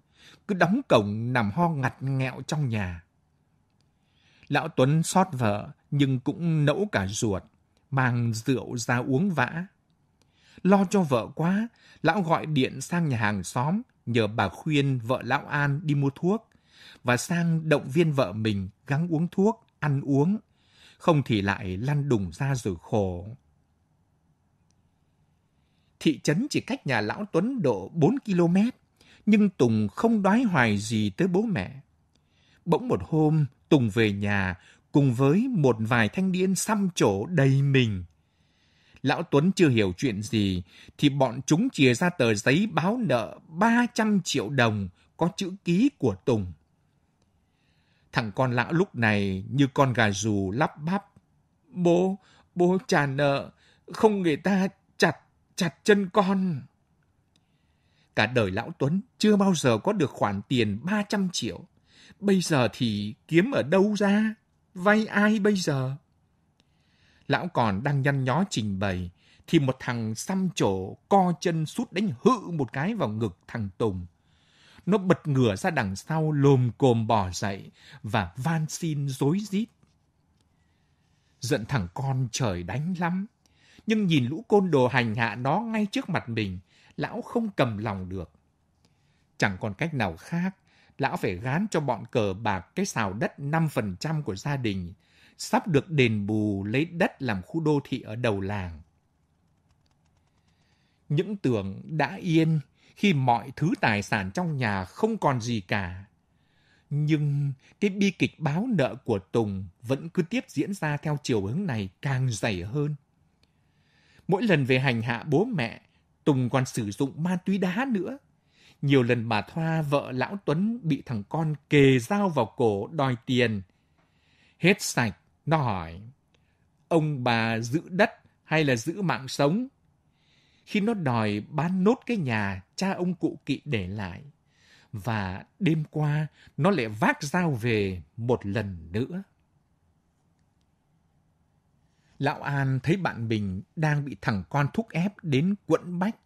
cứ đóng cổng nằm ho ngặt nghẹo trong nhà. Lão Tuấn xót vợ, nhưng cũng nẫu cả ruột, mang rượu ra uống vã. Lo cho vợ quá, lão gọi điện sang nhà hàng xóm, nhờ bà khuyên vợ lão An đi mua thuốc, và sang động viên vợ mình gắng uống thuốc, ăn uống, không thì lại lăn đùng ra rồi khổ. Thị trấn chỉ cách nhà lão Tuấn độ 4 km, nhưng Tùng không đoái hoài gì tới bố mẹ. Bỗng một hôm, Tùng về nhà cùng với một vài thanh niên xăm trổ đầy mình. Lão Tuấn chưa hiểu chuyện gì, thì bọn chúng chia ra tờ giấy báo nợ 300 triệu đồng có chữ ký của Tùng. Thằng con lão lúc này như con gà rù lắp bắp. Bố, bố trả nợ, không người ta chặt, chặt chân con. Cả đời lão Tuấn chưa bao giờ có được khoản tiền 300 triệu. Bây giờ thì kiếm ở đâu ra? Vay ai bây giờ? Lão còn đang nhăn nhó trình bày, thì một thằng xăm trổ co chân sút đánh hự một cái vào ngực thằng Tùng. Nó bật ngửa ra đằng sau lồm cồm bỏ dậy và van xin dối rít. Giận thằng con trời đánh lắm. Nhưng nhìn lũ côn đồ hành hạ nó ngay trước mặt mình, lão không cầm lòng được. Chẳng còn cách nào khác, lão phải gán cho bọn cờ bạc cái xào đất 5% của gia đình, sắp được đền bù lấy đất làm khu đô thị ở đầu làng. Những tưởng đã yên khi mọi thứ tài sản trong nhà không còn gì cả. Nhưng cái bi kịch báo nợ của Tùng vẫn cứ tiếp diễn ra theo chiều hướng này càng dày hơn. Mỗi lần về hành hạ bố mẹ, Tùng còn sử dụng ma túy đá nữa. Nhiều lần bà Thoa, vợ lão Tuấn bị thằng con kề dao vào cổ đòi tiền. Hết sạch, nó hỏi, ông bà giữ đất hay là giữ mạng sống? Khi nó đòi bán nốt cái nhà cha ông cụ kỵ để lại. Và đêm qua, nó lại vác dao về một lần nữa. Lão An thấy bạn mình đang bị thằng con thúc ép đến quẫn bách,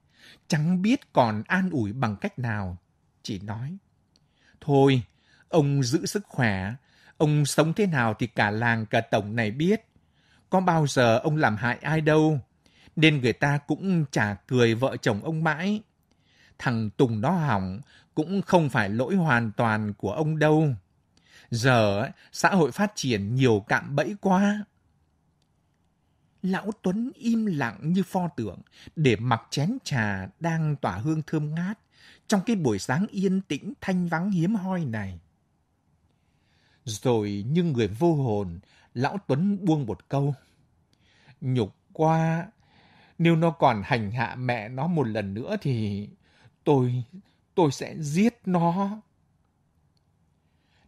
chẳng biết còn an ủi bằng cách nào. Chỉ nói, thôi, ông giữ sức khỏe, ông sống thế nào thì cả làng cả tổng này biết. Có bao giờ ông làm hại ai đâu, nên người ta cũng chả cười vợ chồng ông mãi. Thằng Tùng nó hỏng cũng không phải lỗi hoàn toàn của ông đâu. Giờ xã hội phát triển nhiều cạm bẫy quá. Lão Tuấn im lặng như pho tượng để mặc chén trà đang tỏa hương thơm ngát trong cái buổi sáng yên tĩnh thanh vắng hiếm hoi này. Rồi như người vô hồn, Lão Tuấn buông một câu. Nhục qua, nếu nó còn hành hạ mẹ nó một lần nữa thì tôi, tôi sẽ giết nó.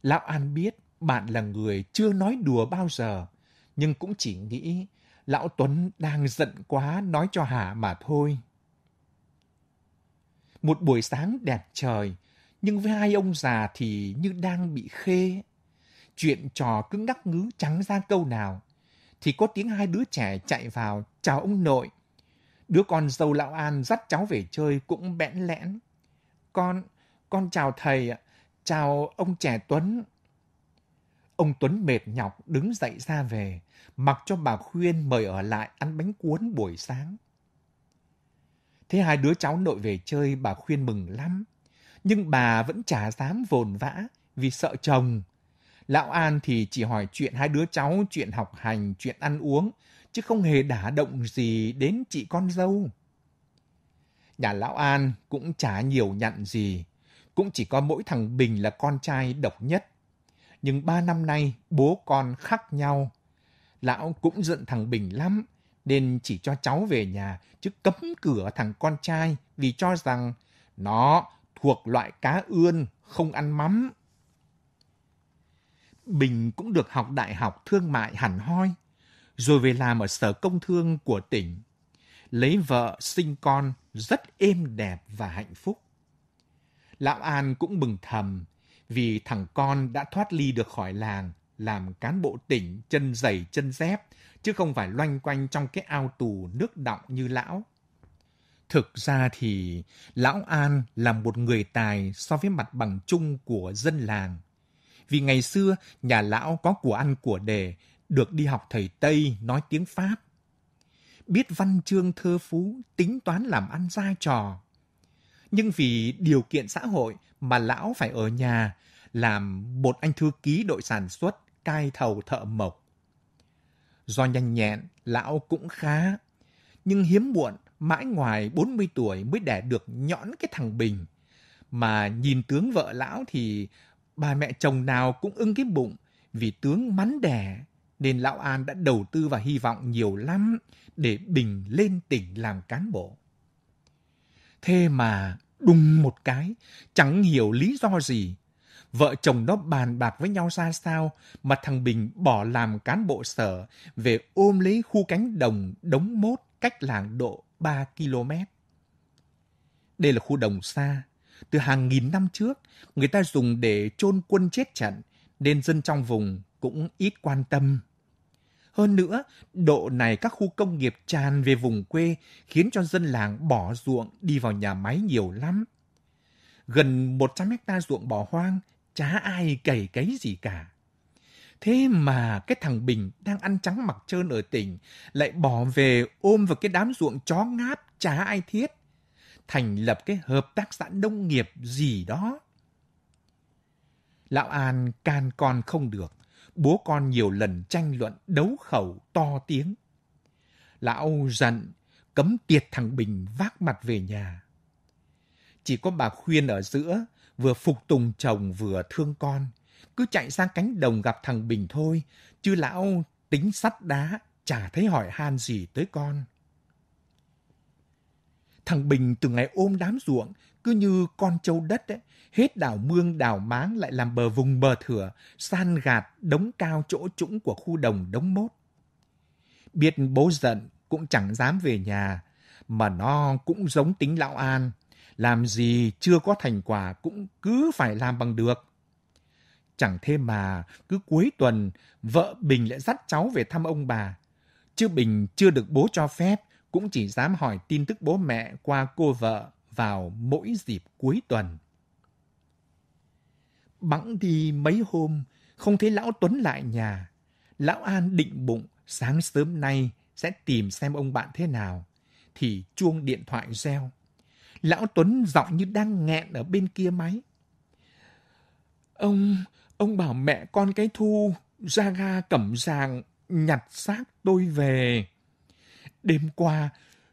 Lão An biết bạn là người chưa nói đùa bao giờ, nhưng cũng chỉ nghĩ Lão Tuấn đang giận quá nói cho hả mà thôi. Một buổi sáng đẹp trời, nhưng với hai ông già thì như đang bị khê. Chuyện trò cứ ngắc ngứ trắng ra câu nào. Thì có tiếng hai đứa trẻ chạy vào, chào ông nội. Đứa con dâu lão An dắt cháu về chơi cũng bẽn lẽn. Con, con chào thầy, chào ông trẻ Tuấn. Ông Tuấn mệt nhọc đứng dậy ra về, mặc cho bà khuyên mời ở lại ăn bánh cuốn buổi sáng. Thế hai đứa cháu nội về chơi bà khuyên mừng lắm. Nhưng bà vẫn chả dám vồn vã vì sợ chồng. Lão An thì chỉ hỏi chuyện hai đứa cháu, chuyện học hành, chuyện ăn uống, chứ không hề đả động gì đến chị con dâu. Nhà Lão An cũng chả nhiều nhận gì, cũng chỉ có mỗi thằng Bình là con trai độc nhất. Nhưng ba năm nay bố con khác nhau. Lão cũng giận thằng Bình lắm, nên chỉ cho cháu về nhà, chứ cấm cửa thằng con trai vì cho rằng nó thuộc loại cá ươn, không ăn mắm. Bình cũng được học đại học thương mại hẳn hoi, rồi về làm ở sở công thương của tỉnh. Lấy vợ, sinh con rất êm đẹp và hạnh phúc. Lão An cũng mừng thầm vì thằng con đã thoát ly được khỏi làng, làm cán bộ tỉnh chân dày chân dép, chứ không phải loanh quanh trong cái ao tù nước đọng như lão. Thực ra thì Lão An là một người tài so với mặt bằng chung của dân làng. Vì ngày xưa nhà lão có của ăn của đề, được đi học thầy Tây nói tiếng Pháp. Biết văn chương thơ phú, tính toán làm ăn ra trò. Nhưng vì điều kiện xã hội mà lão phải ở nhà làm một anh thư ký đội sản xuất cai thầu thợ mộc. Do nhanh nhẹn, lão cũng khá. Nhưng hiếm muộn, mãi ngoài 40 tuổi mới đẻ được nhõn cái thằng Bình. Mà nhìn tướng vợ lão thì bà mẹ chồng nào cũng ưng cái bụng vì tướng mắn đẻ. Nên lão An đã đầu tư và hy vọng nhiều lắm để Bình lên tỉnh làm cán bộ. Thế mà đùng một cái, chẳng hiểu lý do gì, vợ chồng nó bàn bạc với nhau ra sao mà thằng Bình bỏ làm cán bộ sở về ôm lấy khu cánh đồng đống mốt cách làng độ 3 km. Đây là khu đồng xa. Từ hàng nghìn năm trước, người ta dùng để chôn quân chết trận, nên dân trong vùng cũng ít quan tâm. Hơn nữa, độ này các khu công nghiệp tràn về vùng quê khiến cho dân làng bỏ ruộng đi vào nhà máy nhiều lắm. Gần 100 hecta ruộng bỏ hoang chả ai cày cấy gì cả. Thế mà cái thằng Bình đang ăn trắng mặc trơn ở tỉnh lại bỏ về ôm vào cái đám ruộng chó ngáp chả ai thiết. Thành lập cái hợp tác xã nông nghiệp gì đó. Lão An can con không được. bố con nhiều lần tranh luận đấu khẩu to tiếng. Lão giận, cấm tiệt thằng Bình vác mặt về nhà. Chỉ có bà Khuyên ở giữa, vừa phục tùng chồng vừa thương con, cứ chạy sang cánh đồng gặp thằng Bình thôi, chứ lão tính sắt đá, chả thấy hỏi han gì tới con. Thằng Bình từ ngày ôm đám ruộng, cứ như con trâu đất ấy, hết đảo mương đảo máng lại làm bờ vùng bờ thửa, san gạt đống cao chỗ trũng của khu đồng đống mốt. Biết bố giận cũng chẳng dám về nhà, mà nó cũng giống tính lão An, làm gì chưa có thành quả cũng cứ phải làm bằng được. Chẳng thế mà cứ cuối tuần vợ Bình lại dắt cháu về thăm ông bà. Chứ Bình chưa được bố cho phép cũng chỉ dám hỏi tin tức bố mẹ qua cô vợ vào mỗi dịp cuối tuần. Bẵng đi mấy hôm, không thấy Lão Tuấn lại nhà. Lão An định bụng sáng sớm nay sẽ tìm xem ông bạn thế nào. Thì chuông điện thoại reo. Lão Tuấn giọng như đang nghẹn ở bên kia máy. Ông, ông bảo mẹ con cái thu ra ga cẩm giàng nhặt xác tôi về. Đêm qua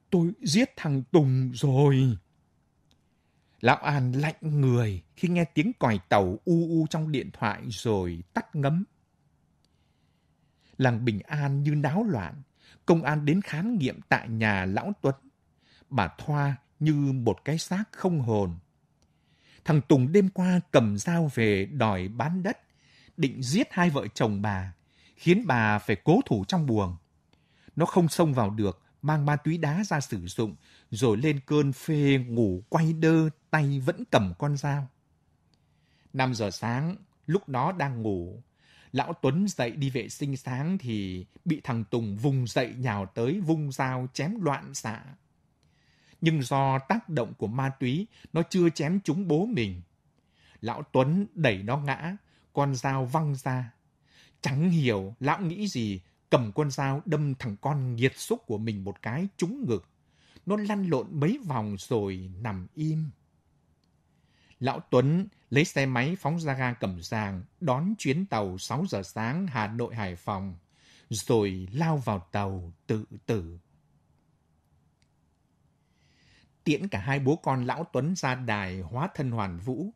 tôi giết thằng Tùng rồi. Lão An lạnh người khi nghe tiếng còi tàu u u trong điện thoại rồi tắt ngấm. Làng Bình An như náo loạn, công an đến khám nghiệm tại nhà Lão Tuấn. Bà Thoa như một cái xác không hồn. Thằng Tùng đêm qua cầm dao về đòi bán đất, định giết hai vợ chồng bà, khiến bà phải cố thủ trong buồng. Nó không xông vào được, mang ma túy đá ra sử dụng, rồi lên cơn phê ngủ quay đơ, tay vẫn cầm con dao. 5 giờ sáng, lúc đó đang ngủ, lão Tuấn dậy đi vệ sinh sáng thì bị thằng Tùng vùng dậy nhào tới vung dao chém loạn xạ. Nhưng do tác động của ma túy, nó chưa chém trúng bố mình. Lão Tuấn đẩy nó ngã, con dao văng ra. Chẳng hiểu lão nghĩ gì, cầm con dao đâm thằng con nghiệt xúc của mình một cái trúng ngực. Nó lăn lộn mấy vòng rồi nằm im. Lão Tuấn lấy xe máy phóng ra ga Cẩm Giàng, đón chuyến tàu 6 giờ sáng Hà Nội Hải Phòng, rồi lao vào tàu tự tử. Tiễn cả hai bố con Lão Tuấn ra đài hóa thân hoàn vũ.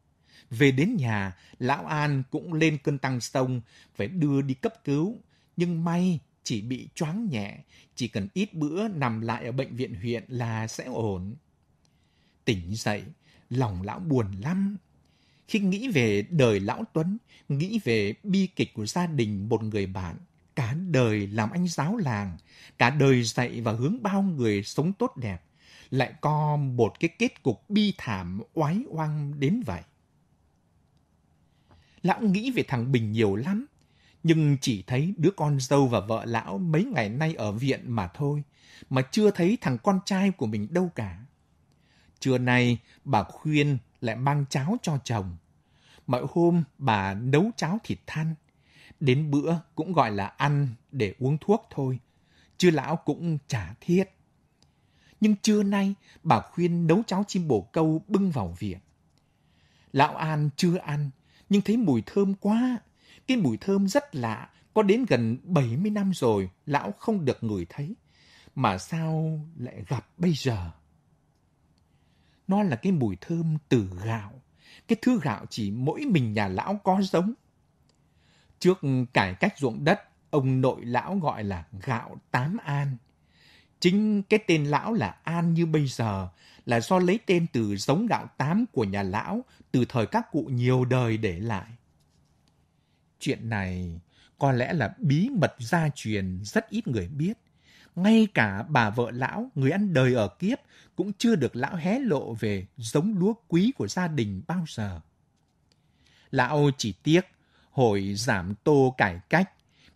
Về đến nhà, Lão An cũng lên cơn tăng sông, phải đưa đi cấp cứu. Nhưng may chỉ bị choáng nhẹ, chỉ cần ít bữa nằm lại ở bệnh viện huyện là sẽ ổn. Tỉnh dậy, lòng lão buồn lắm. Khi nghĩ về đời lão Tuấn, nghĩ về bi kịch của gia đình một người bạn, cả đời làm anh giáo làng, cả đời dạy và hướng bao người sống tốt đẹp, lại có một cái kết cục bi thảm oái oăm đến vậy. Lão nghĩ về thằng Bình nhiều lắm, nhưng chỉ thấy đứa con dâu và vợ lão mấy ngày nay ở viện mà thôi, mà chưa thấy thằng con trai của mình đâu cả. Trưa nay, bà khuyên lại mang cháo cho chồng. Mọi hôm bà nấu cháo thịt than. Đến bữa cũng gọi là ăn để uống thuốc thôi. Chứ lão cũng chả thiết. Nhưng trưa nay, bà khuyên nấu cháo chim bổ câu bưng vào viện. Lão An chưa ăn, nhưng thấy mùi thơm quá. Cái mùi thơm rất lạ, có đến gần 70 năm rồi, lão không được ngửi thấy. Mà sao lại gặp bây giờ? Nó là cái mùi thơm từ gạo. Cái thứ gạo chỉ mỗi mình nhà lão có giống. Trước cải cách ruộng đất, ông nội lão gọi là gạo tám an. Chính cái tên lão là An như bây giờ là do lấy tên từ giống gạo tám của nhà lão từ thời các cụ nhiều đời để lại. Chuyện này có lẽ là bí mật gia truyền rất ít người biết. Ngay cả bà vợ lão, người ăn đời ở kiếp, cũng chưa được lão hé lộ về giống lúa quý của gia đình bao giờ. Lão chỉ tiếc, hồi giảm tô cải cách,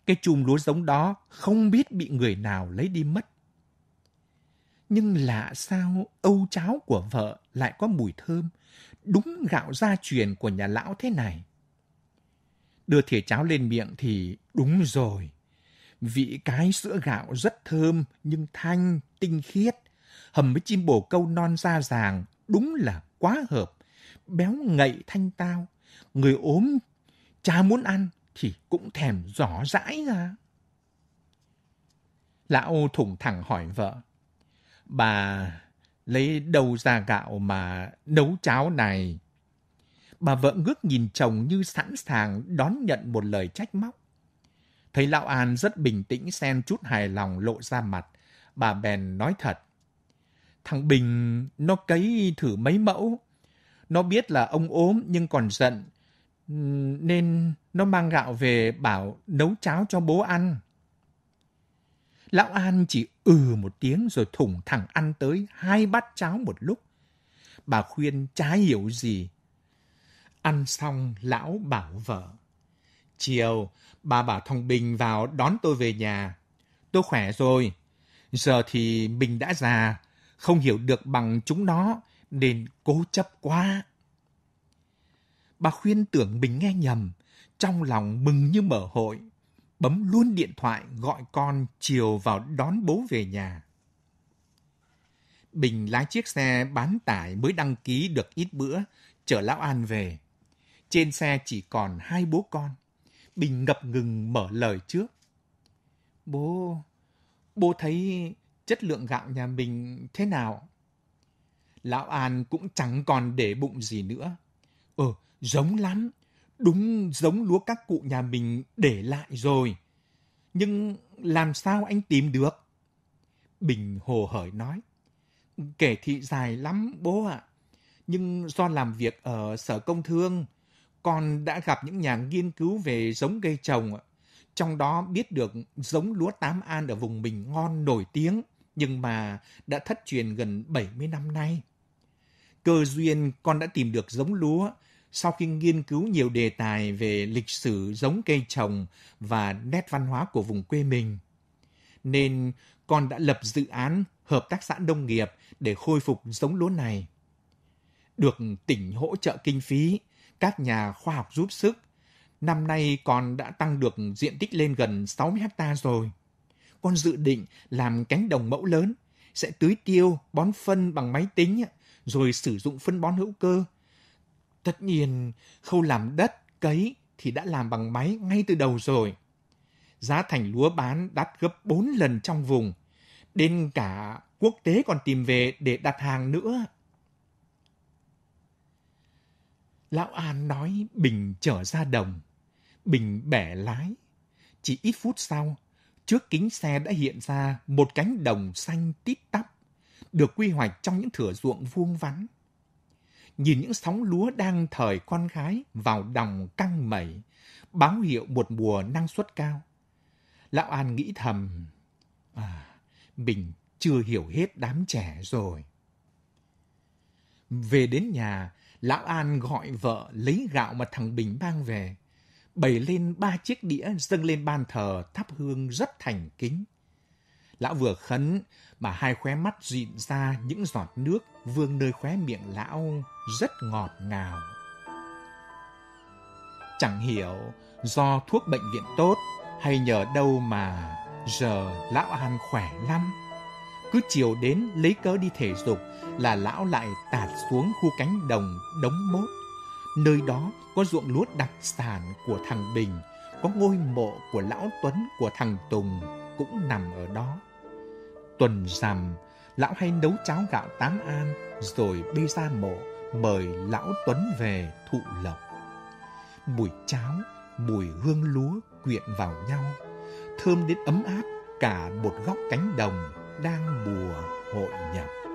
cái chùm lúa giống đó không biết bị người nào lấy đi mất. Nhưng lạ sao âu cháo của vợ lại có mùi thơm, đúng gạo gia truyền của nhà lão thế này. Đưa thìa cháo lên miệng thì đúng rồi. Vị cái sữa gạo rất thơm nhưng thanh, tinh khiết. Hầm với chim bồ câu non da ràng, đúng là quá hợp. Béo ngậy thanh tao. Người ốm cha muốn ăn, thì cũng thèm rõ rãi ra. Lão thủng thẳng hỏi vợ. Bà lấy đâu ra gạo mà nấu cháo này? Bà vợ ngước nhìn chồng như sẵn sàng đón nhận một lời trách móc. Thấy Lão An rất bình tĩnh xen chút hài lòng lộ ra mặt, bà bèn nói thật. Thằng Bình nó cấy thử mấy mẫu. Nó biết là ông ốm nhưng còn giận, nên nó mang gạo về bảo nấu cháo cho bố ăn. Lão An chỉ ừ một tiếng rồi thủng thẳng ăn tới hai bát cháo một lúc. Bà khuyên trái hiểu gì. Ăn xong, lão bảo vợ. Chiều, bà bảo thằng Bình vào đón tôi về nhà. Tôi khỏe rồi. Giờ thì mình đã già, không hiểu được bằng chúng nó, nên cố chấp quá. Bà khuyên tưởng mình nghe nhầm, trong lòng mừng như mở hội bấm luôn điện thoại gọi con chiều vào đón bố về nhà. Bình lái chiếc xe bán tải mới đăng ký được ít bữa, chở Lão An về. Trên xe chỉ còn hai bố con. Bình ngập ngừng mở lời trước. Bố, bố thấy chất lượng gạo nhà mình thế nào? Lão An cũng chẳng còn để bụng gì nữa. Ờ, giống lắm. Đúng giống lúa các cụ nhà mình để lại rồi. Nhưng làm sao anh tìm được? Bình hồ hởi nói. Kể thị dài lắm bố ạ. Nhưng do làm việc ở Sở Công Thương, con đã gặp những nhà nghiên cứu về giống cây trồng. Trong đó biết được giống lúa Tám An ở vùng mình ngon nổi tiếng, nhưng mà đã thất truyền gần 70 năm nay. Cơ duyên con đã tìm được giống lúa sau khi nghiên cứu nhiều đề tài về lịch sử giống cây trồng và nét văn hóa của vùng quê mình. Nên con đã lập dự án hợp tác xã nông nghiệp để khôi phục giống lúa này. Được tỉnh hỗ trợ kinh phí, các nhà khoa học giúp sức. Năm nay con đã tăng được diện tích lên gần 60 hecta rồi. Con dự định làm cánh đồng mẫu lớn, sẽ tưới tiêu, bón phân bằng máy tính, rồi sử dụng phân bón hữu cơ Tất nhiên, khâu làm đất, cấy thì đã làm bằng máy ngay từ đầu rồi. Giá thành lúa bán đắt gấp 4 lần trong vùng. Đến cả quốc tế còn tìm về để đặt hàng nữa. Lão An nói Bình trở ra đồng. Bình bẻ lái. Chỉ ít phút sau, trước kính xe đã hiện ra một cánh đồng xanh tít tắp, được quy hoạch trong những thửa ruộng vuông vắn nhìn những sóng lúa đang thời con gái vào đồng căng mẩy, báo hiệu một mùa năng suất cao. Lão An nghĩ thầm, à, mình chưa hiểu hết đám trẻ rồi. Về đến nhà, Lão An gọi vợ lấy gạo mà thằng Bình mang về, bày lên ba chiếc đĩa dâng lên ban thờ thắp hương rất thành kính. Lão vừa khấn mà hai khóe mắt dịn ra những giọt nước vương nơi khóe miệng lão rất ngọt ngào. Chẳng hiểu do thuốc bệnh viện tốt hay nhờ đâu mà giờ lão An khỏe lắm. Cứ chiều đến lấy cớ đi thể dục là lão lại tạt xuống khu cánh đồng đống mốt. Nơi đó có ruộng lúa đặc sản của thằng Bình, có ngôi mộ của lão Tuấn của thằng Tùng cũng nằm ở đó. Tuần rằm, lão hay nấu cháo gạo tám an rồi bê ra mộ mời lão Tuấn về thụ lộc. Mùi cháo, mùi hương lúa quyện vào nhau, thơm đến ấm áp cả một góc cánh đồng đang mùa hội nhập.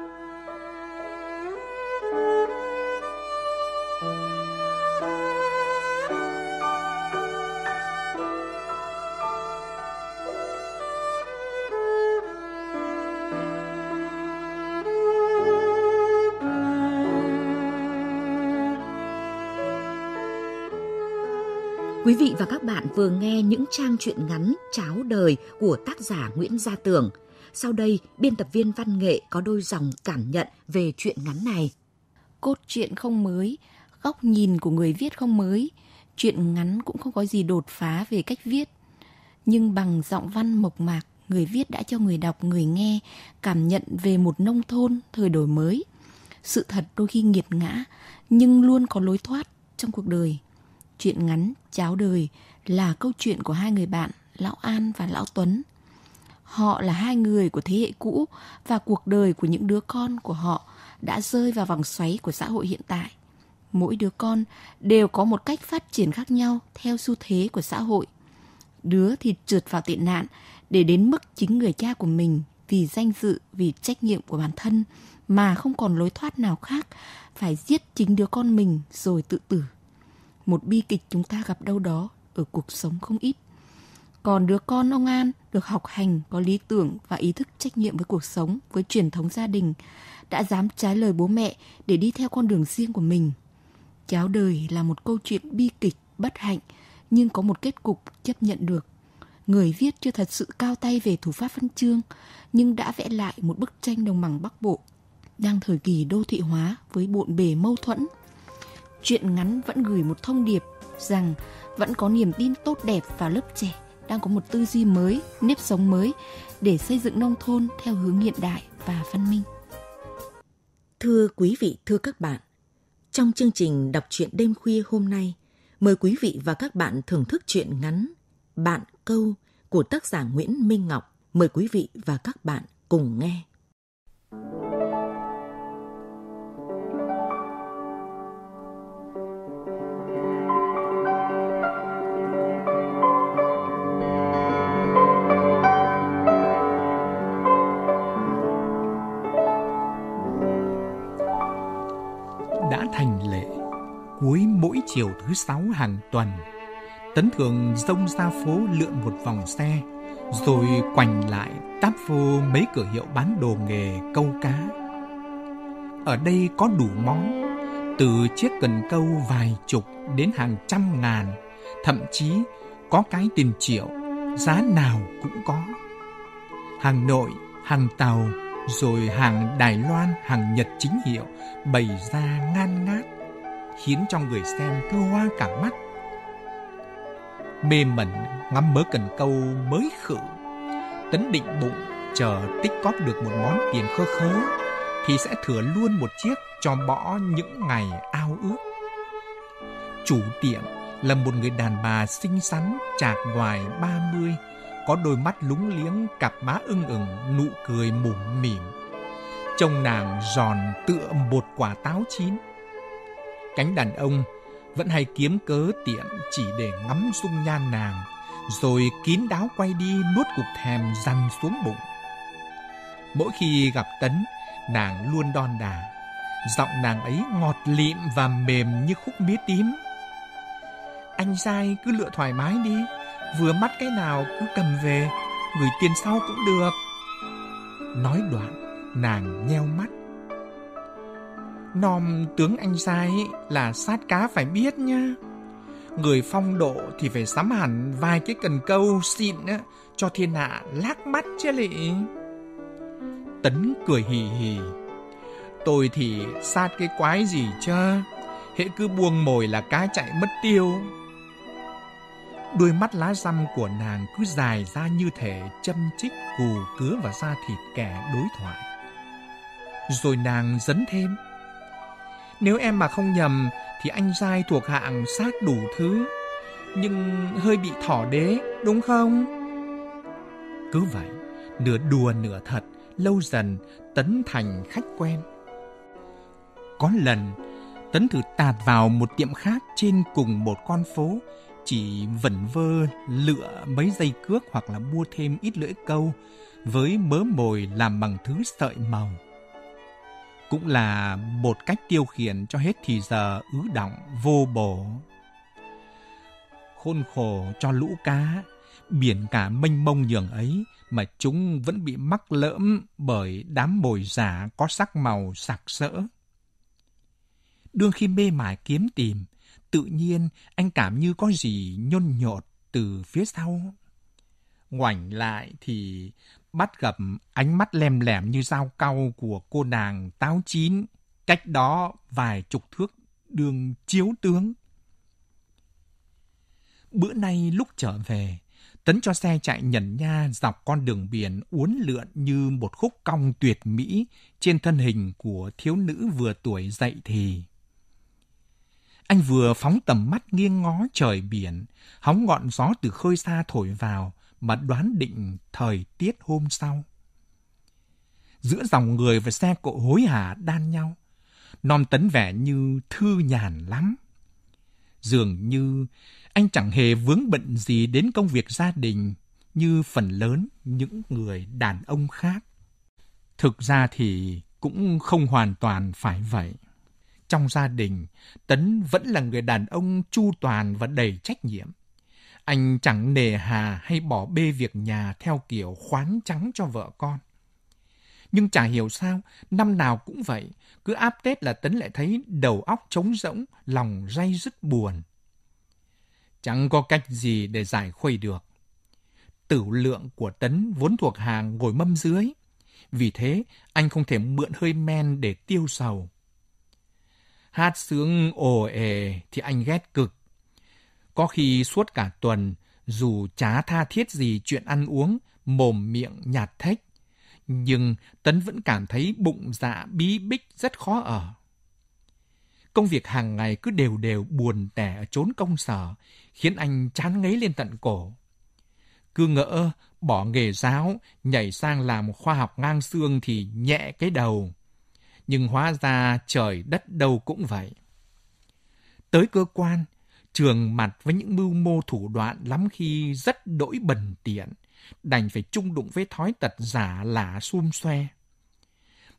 Quý vị và các bạn vừa nghe những trang truyện ngắn Cháo đời của tác giả Nguyễn Gia Tường. Sau đây, biên tập viên văn nghệ có đôi dòng cảm nhận về truyện ngắn này. Cốt truyện không mới, góc nhìn của người viết không mới, truyện ngắn cũng không có gì đột phá về cách viết. Nhưng bằng giọng văn mộc mạc, người viết đã cho người đọc, người nghe cảm nhận về một nông thôn thời đổi mới. Sự thật đôi khi nghiệt ngã, nhưng luôn có lối thoát trong cuộc đời Chuyện ngắn Cháo đời là câu chuyện của hai người bạn Lão An và Lão Tuấn. Họ là hai người của thế hệ cũ và cuộc đời của những đứa con của họ đã rơi vào vòng xoáy của xã hội hiện tại. Mỗi đứa con đều có một cách phát triển khác nhau theo xu thế của xã hội. Đứa thì trượt vào tệ nạn để đến mức chính người cha của mình vì danh dự, vì trách nhiệm của bản thân mà không còn lối thoát nào khác, phải giết chính đứa con mình rồi tự tử. Một bi kịch chúng ta gặp đâu đó ở cuộc sống không ít. Còn đứa con ông An được học hành, có lý tưởng và ý thức trách nhiệm với cuộc sống, với truyền thống gia đình, đã dám trái lời bố mẹ để đi theo con đường riêng của mình. Cháo đời là một câu chuyện bi kịch, bất hạnh, nhưng có một kết cục chấp nhận được. Người viết chưa thật sự cao tay về thủ pháp văn chương, nhưng đã vẽ lại một bức tranh đồng bằng Bắc Bộ, đang thời kỳ đô thị hóa với bộn bề mâu thuẫn. Chuyện ngắn vẫn gửi một thông điệp rằng vẫn có niềm tin tốt đẹp vào lớp trẻ đang có một tư duy mới, nếp sống mới để xây dựng nông thôn theo hướng hiện đại và văn minh. Thưa quý vị, thưa các bạn, trong chương trình đọc truyện đêm khuya hôm nay, mời quý vị và các bạn thưởng thức truyện ngắn Bạn câu của tác giả Nguyễn Minh Ngọc. Mời quý vị và các bạn cùng nghe. đã chiều thứ sáu hàng tuần. Tấn thường rông ra phố lượn một vòng xe rồi quành lại táp vô mấy cửa hiệu bán đồ nghề câu cá. Ở đây có đủ món từ chiếc cần câu vài chục đến hàng trăm ngàn thậm chí có cái tiền triệu giá nào cũng có. Hàng nội hàng tàu rồi hàng Đài Loan, hàng Nhật chính hiệu bày ra ngan ngát, khiến cho người xem cứ hoa cả mắt. Mê mẩn ngắm mớ cần câu mới khử, tấn định bụng chờ tích cóp được một món tiền khơ khớ, thì sẽ thừa luôn một chiếc cho bỏ những ngày ao ước. Chủ tiệm là một người đàn bà xinh xắn, chạc ngoài 30, có đôi mắt lúng liếng, cặp má ưng ửng, nụ cười mủm mỉm. Trông nàng giòn tựa một quả táo chín. Cánh đàn ông vẫn hay kiếm cớ tiệm chỉ để ngắm dung nhan nàng, rồi kín đáo quay đi nuốt cục thèm dằn xuống bụng. Mỗi khi gặp Tấn, nàng luôn đon đà. Giọng nàng ấy ngọt lịm và mềm như khúc mía tím. Anh dai cứ lựa thoải mái đi, vừa mắt cái nào cứ cầm về, gửi tiền sau cũng được. Nói đoạn, nàng nheo mắt. Nom tướng anh sai là sát cá phải biết nha. Người phong độ thì phải sắm hẳn vài cái cần câu xịn á, cho thiên hạ lác mắt chứ lị. Tấn cười hì hì. Tôi thì sát cái quái gì chứ, hễ cứ buông mồi là cá chạy mất tiêu. Đôi mắt lá răm của nàng cứ dài ra như thể châm chích cù cứa vào da thịt kẻ đối thoại. Rồi nàng dấn thêm. Nếu em mà không nhầm thì anh giai thuộc hạng sát đủ thứ, nhưng hơi bị thỏ đế, đúng không? Cứ vậy, nửa đùa nửa thật, lâu dần Tấn thành khách quen. Có lần, Tấn thử tạt vào một tiệm khác trên cùng một con phố chỉ vẩn vơ lựa mấy dây cước hoặc là mua thêm ít lưỡi câu với mớ mồi làm bằng thứ sợi màu. Cũng là một cách tiêu khiển cho hết thì giờ ứ động vô bổ. Khôn khổ cho lũ cá, biển cả mênh mông nhường ấy mà chúng vẫn bị mắc lỡm bởi đám mồi giả có sắc màu sặc sỡ. Đương khi mê mải kiếm tìm, tự nhiên anh cảm như có gì nhôn nhột từ phía sau. Ngoảnh lại thì bắt gặp ánh mắt lem lẻm như dao cau của cô nàng táo chín, cách đó vài chục thước đường chiếu tướng. Bữa nay lúc trở về, Tấn cho xe chạy nhẩn nha dọc con đường biển uốn lượn như một khúc cong tuyệt mỹ trên thân hình của thiếu nữ vừa tuổi dậy thì. Anh vừa phóng tầm mắt nghiêng ngó trời biển, hóng ngọn gió từ khơi xa thổi vào mà đoán định thời tiết hôm sau. Giữa dòng người và xe cộ hối hả đan nhau, non tấn vẻ như thư nhàn lắm. Dường như anh chẳng hề vướng bận gì đến công việc gia đình như phần lớn những người đàn ông khác. Thực ra thì cũng không hoàn toàn phải vậy. Trong gia đình, Tấn vẫn là người đàn ông chu toàn và đầy trách nhiệm. Anh chẳng nề hà hay bỏ bê việc nhà theo kiểu khoán trắng cho vợ con. Nhưng chả hiểu sao, năm nào cũng vậy, cứ áp Tết là Tấn lại thấy đầu óc trống rỗng, lòng day dứt buồn. Chẳng có cách gì để giải khuây được. Tử lượng của Tấn vốn thuộc hàng ngồi mâm dưới. Vì thế, anh không thể mượn hơi men để tiêu sầu. Hát sướng ồ ề thì anh ghét cực. Có khi suốt cả tuần, dù chả tha thiết gì chuyện ăn uống, mồm miệng nhạt thách, nhưng Tấn vẫn cảm thấy bụng dạ bí bích rất khó ở. Công việc hàng ngày cứ đều đều buồn tẻ ở chốn công sở, khiến anh chán ngấy lên tận cổ. Cứ ngỡ bỏ nghề giáo, nhảy sang làm khoa học ngang xương thì nhẹ cái đầu. Nhưng hóa ra trời đất đâu cũng vậy. Tới cơ quan, trường mặt với những mưu mô thủ đoạn lắm khi rất đỗi bần tiện, đành phải chung đụng với thói tật giả lả xum xoe.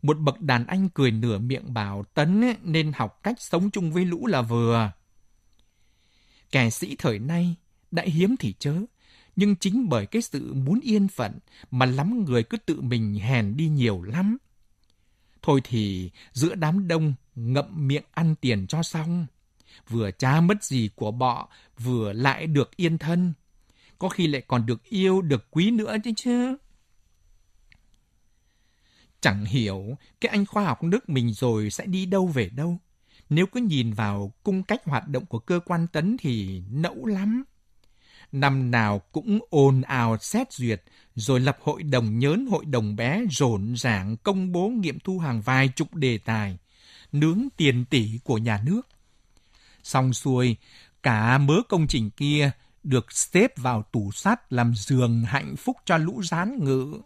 Một bậc đàn anh cười nửa miệng bảo Tấn ấy, nên học cách sống chung với lũ là vừa. Kẻ sĩ thời nay đã hiếm thì chớ, nhưng chính bởi cái sự muốn yên phận mà lắm người cứ tự mình hèn đi nhiều lắm. Thôi thì giữa đám đông ngậm miệng ăn tiền cho xong. Vừa cha mất gì của bọ, vừa lại được yên thân. Có khi lại còn được yêu, được quý nữa chứ chứ. Chẳng hiểu cái anh khoa học nước mình rồi sẽ đi đâu về đâu. Nếu cứ nhìn vào cung cách hoạt động của cơ quan tấn thì nẫu lắm. Năm nào cũng ồn ào xét duyệt, rồi lập hội đồng nhớn hội đồng bé rộn ràng công bố nghiệm thu hàng vài chục đề tài, nướng tiền tỷ của nhà nước. Xong xuôi, cả mớ công trình kia được xếp vào tủ sắt làm giường hạnh phúc cho lũ rán ngự.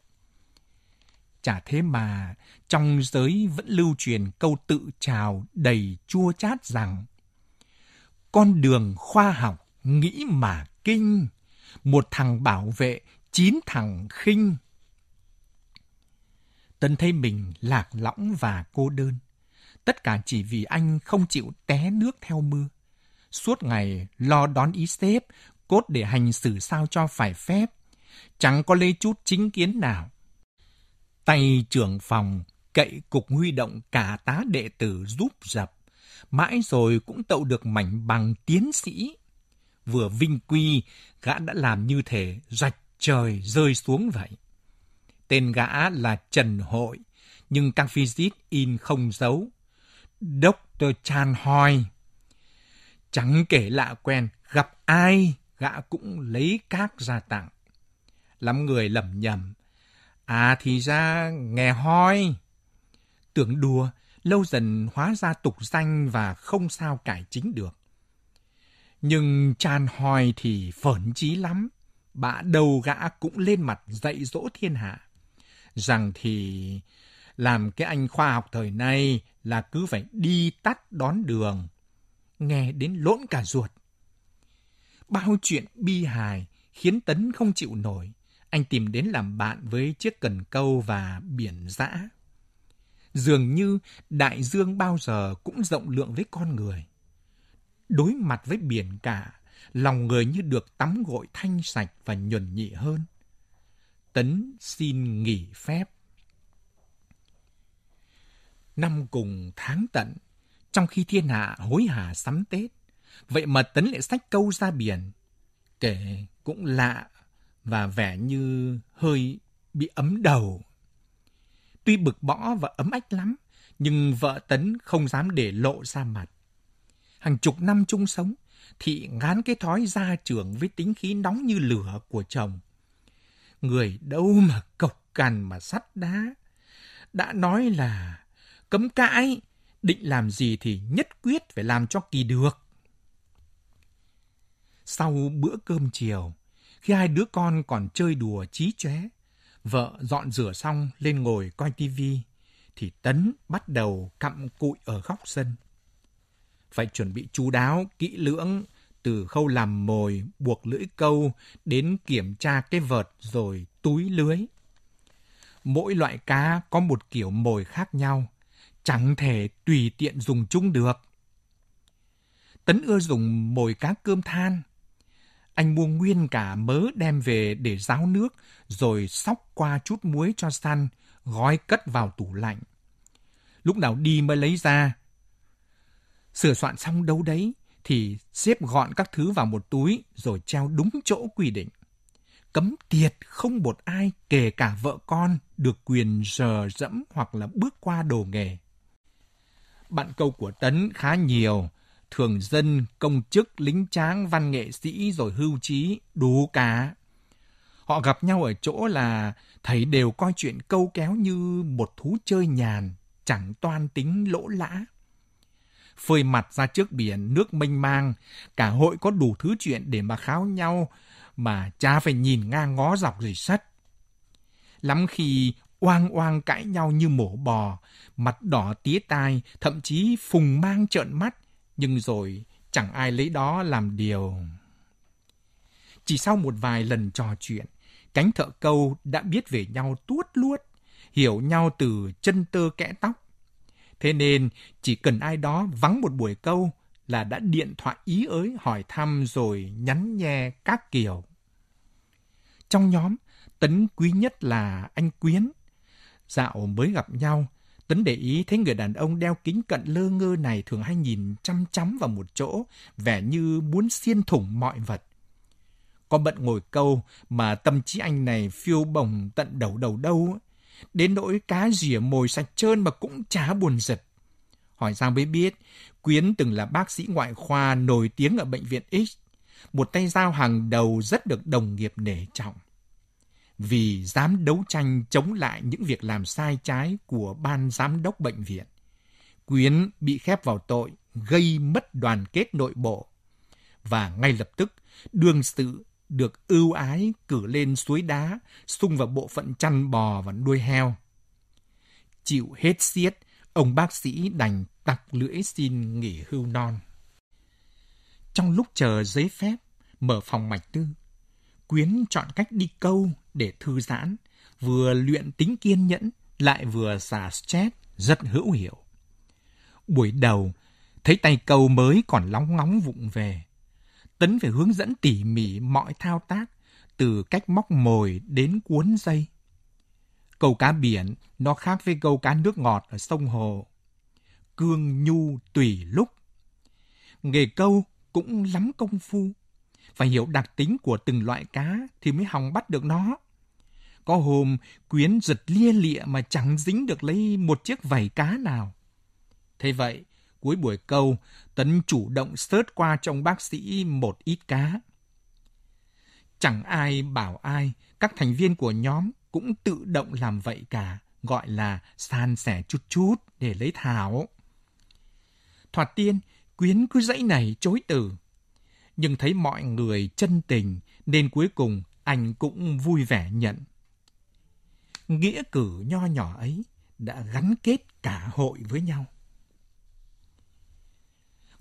Chả thế mà, trong giới vẫn lưu truyền câu tự trào đầy chua chát rằng Con đường khoa học nghĩ mà kinh, một thằng bảo vệ, chín thằng khinh. Tân thấy mình lạc lõng và cô đơn. Tất cả chỉ vì anh không chịu té nước theo mưa. Suốt ngày lo đón ý sếp, cốt để hành xử sao cho phải phép. Chẳng có lấy chút chính kiến nào. Tay trưởng phòng cậy cục huy động cả tá đệ tử giúp dập. Mãi rồi cũng tậu được mảnh bằng tiến sĩ. Vừa vinh quy, gã đã làm như thể rạch trời rơi xuống vậy. Tên gã là Trần Hội, nhưng các visit in không giấu. Dr. Chan Hoi. Chẳng kể lạ quen, gặp ai, gã cũng lấy các ra tặng. Lắm người lầm nhầm. À thì ra nghe hoi. Tưởng đùa, lâu dần hóa ra tục danh và không sao cải chính được. Nhưng Chan Hoi thì phởn chí lắm. Bạ đầu gã cũng lên mặt dạy dỗ thiên hạ. Rằng thì làm cái anh khoa học thời nay là cứ phải đi tắt đón đường. Nghe đến lỗn cả ruột. Bao chuyện bi hài khiến Tấn không chịu nổi. Anh tìm đến làm bạn với chiếc cần câu và biển dã. Dường như đại dương bao giờ cũng rộng lượng với con người. Đối mặt với biển cả, lòng người như được tắm gội thanh sạch và nhuần nhị hơn. Tấn xin nghỉ phép. Năm cùng tháng tận, trong khi thiên hạ hối hả sắm Tết, vậy mà Tấn lại sách câu ra biển. Kể cũng lạ và vẻ như hơi bị ấm đầu. Tuy bực bõ và ấm ách lắm, nhưng vợ Tấn không dám để lộ ra mặt. Hàng chục năm chung sống, thị ngán cái thói gia trưởng với tính khí nóng như lửa của chồng. Người đâu mà cộc cằn mà sắt đá. Đã nói là cấm cãi, định làm gì thì nhất quyết phải làm cho kỳ được. Sau bữa cơm chiều, khi hai đứa con còn chơi đùa trí chóe, vợ dọn rửa xong lên ngồi coi tivi, thì Tấn bắt đầu cặm cụi ở góc sân. Phải chuẩn bị chú đáo, kỹ lưỡng, từ khâu làm mồi, buộc lưỡi câu đến kiểm tra cái vợt rồi túi lưới. Mỗi loại cá có một kiểu mồi khác nhau, chẳng thể tùy tiện dùng chung được. Tấn ưa dùng mồi cá cơm than. Anh mua nguyên cả mớ đem về để ráo nước, rồi sóc qua chút muối cho săn, gói cất vào tủ lạnh. Lúc nào đi mới lấy ra. Sửa soạn xong đâu đấy, thì xếp gọn các thứ vào một túi rồi treo đúng chỗ quy định. Cấm tiệt không một ai, kể cả vợ con, được quyền rờ dẫm hoặc là bước qua đồ nghề. Bạn câu của Tấn khá nhiều, thường dân, công chức, lính tráng, văn nghệ sĩ rồi hưu trí, đủ cả. Họ gặp nhau ở chỗ là thầy đều coi chuyện câu kéo như một thú chơi nhàn, chẳng toan tính lỗ lã. Phơi mặt ra trước biển, nước mênh mang, cả hội có đủ thứ chuyện để mà kháo nhau, mà cha phải nhìn ngang ngó dọc rồi sắt. Lắm khi oang oang cãi nhau như mổ bò, mặt đỏ tía tai, thậm chí phùng mang trợn mắt, nhưng rồi chẳng ai lấy đó làm điều. Chỉ sau một vài lần trò chuyện, cánh thợ câu đã biết về nhau tuốt luốt, hiểu nhau từ chân tơ kẽ tóc. Thế nên chỉ cần ai đó vắng một buổi câu là đã điện thoại ý ới hỏi thăm rồi nhắn nhe các kiểu. Trong nhóm, Tấn quý nhất là anh Quyến. Dạo mới gặp nhau, Tuấn để ý thấy người đàn ông đeo kính cận lơ ngơ này thường hay nhìn chăm chăm vào một chỗ, vẻ như muốn xiên thủng mọi vật. Có bận ngồi câu mà tâm trí anh này phiêu bồng tận đầu đầu đâu. Đến nỗi cá rỉa mồi sạch trơn mà cũng chả buồn giật. Hỏi ra mới biết, Quyến từng là bác sĩ ngoại khoa nổi tiếng ở bệnh viện X. Một tay dao hàng đầu rất được đồng nghiệp nể trọng vì dám đấu tranh chống lại những việc làm sai trái của ban giám đốc bệnh viện. Quyến bị khép vào tội gây mất đoàn kết nội bộ và ngay lập tức đương sự được ưu ái cử lên suối đá, xung vào bộ phận chăn bò và nuôi heo. Chịu hết xiết, ông bác sĩ đành tặc lưỡi xin nghỉ hưu non. Trong lúc chờ giấy phép, mở phòng mạch tư, Quyến chọn cách đi câu để thư giãn, vừa luyện tính kiên nhẫn, lại vừa xả stress rất hữu hiệu. Buổi đầu, thấy tay câu mới còn lóng ngóng vụng về. Tấn phải hướng dẫn tỉ mỉ mọi thao tác, từ cách móc mồi đến cuốn dây. Câu cá biển nó khác với câu cá nước ngọt ở sông hồ. Cương nhu tùy lúc. Nghề câu cũng lắm công phu. Phải hiểu đặc tính của từng loại cá thì mới hòng bắt được nó. Có hôm, Quyến giật lia lịa mà chẳng dính được lấy một chiếc vảy cá nào. Thế vậy, cuối buổi câu, Tấn chủ động sớt qua trong bác sĩ một ít cá. Chẳng ai bảo ai, các thành viên của nhóm cũng tự động làm vậy cả, gọi là san sẻ chút chút để lấy thảo. Thoạt tiên, Quyến cứ dãy này chối từ. Nhưng thấy mọi người chân tình nên cuối cùng anh cũng vui vẻ nhận nghĩa cử nho nhỏ ấy đã gắn kết cả hội với nhau.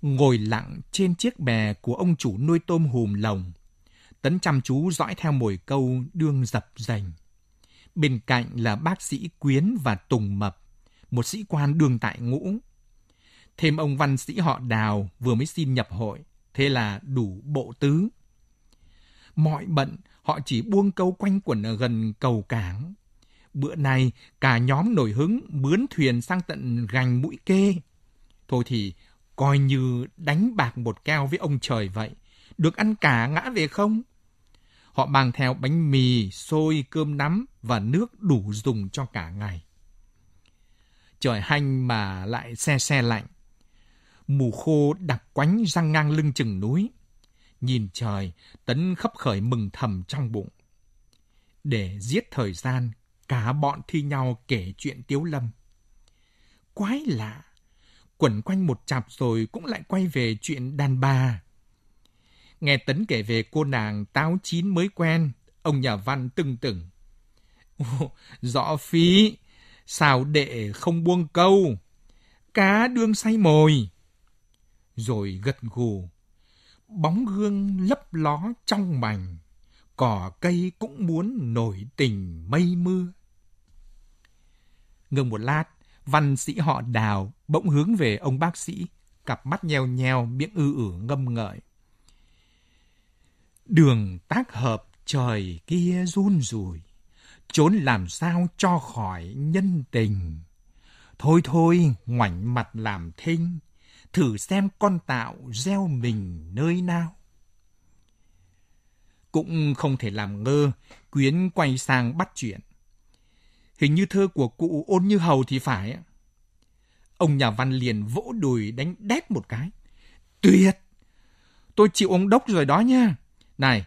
Ngồi lặng trên chiếc bè của ông chủ nuôi tôm hùm lồng, Tấn chăm chú dõi theo mồi câu đương dập dành. Bên cạnh là bác sĩ Quyến và Tùng Mập, một sĩ quan đương tại ngũ. Thêm ông văn sĩ họ Đào vừa mới xin nhập hội, thế là đủ bộ tứ. Mọi bận, họ chỉ buông câu quanh quẩn ở gần cầu cảng, Bữa nay cả nhóm nổi hứng mướn thuyền sang tận gành mũi kê. Thôi thì coi như đánh bạc một keo với ông trời vậy. Được ăn cả ngã về không? Họ mang theo bánh mì, xôi, cơm nắm và nước đủ dùng cho cả ngày. Trời hanh mà lại xe xe lạnh. Mù khô đặc quánh răng ngang lưng chừng núi. Nhìn trời, Tấn khấp khởi mừng thầm trong bụng. Để giết thời gian, Cả bọn thi nhau kể chuyện Tiếu Lâm. Quái lạ, quẩn quanh một chặp rồi cũng lại quay về chuyện đàn bà. Nghe Tấn kể về cô nàng táo chín mới quen, ông nhà văn tưng tửng. Rõ phí, sao đệ không buông câu, cá đương say mồi. Rồi gật gù, bóng gương lấp ló trong mảnh, cỏ cây cũng muốn nổi tình mây mưa. Ngừng một lát, văn sĩ họ đào bỗng hướng về ông bác sĩ, cặp mắt nheo nheo, miệng ư ử ngâm ngợi. Đường tác hợp trời kia run rủi, trốn làm sao cho khỏi nhân tình. Thôi thôi, ngoảnh mặt làm thinh, thử xem con tạo gieo mình nơi nào. Cũng không thể làm ngơ, Quyến quay sang bắt chuyện. Hình như thơ của cụ ôn như hầu thì phải. Ông nhà văn liền vỗ đùi đánh đét một cái. Tuyệt! Tôi chịu ông đốc rồi đó nha. Này,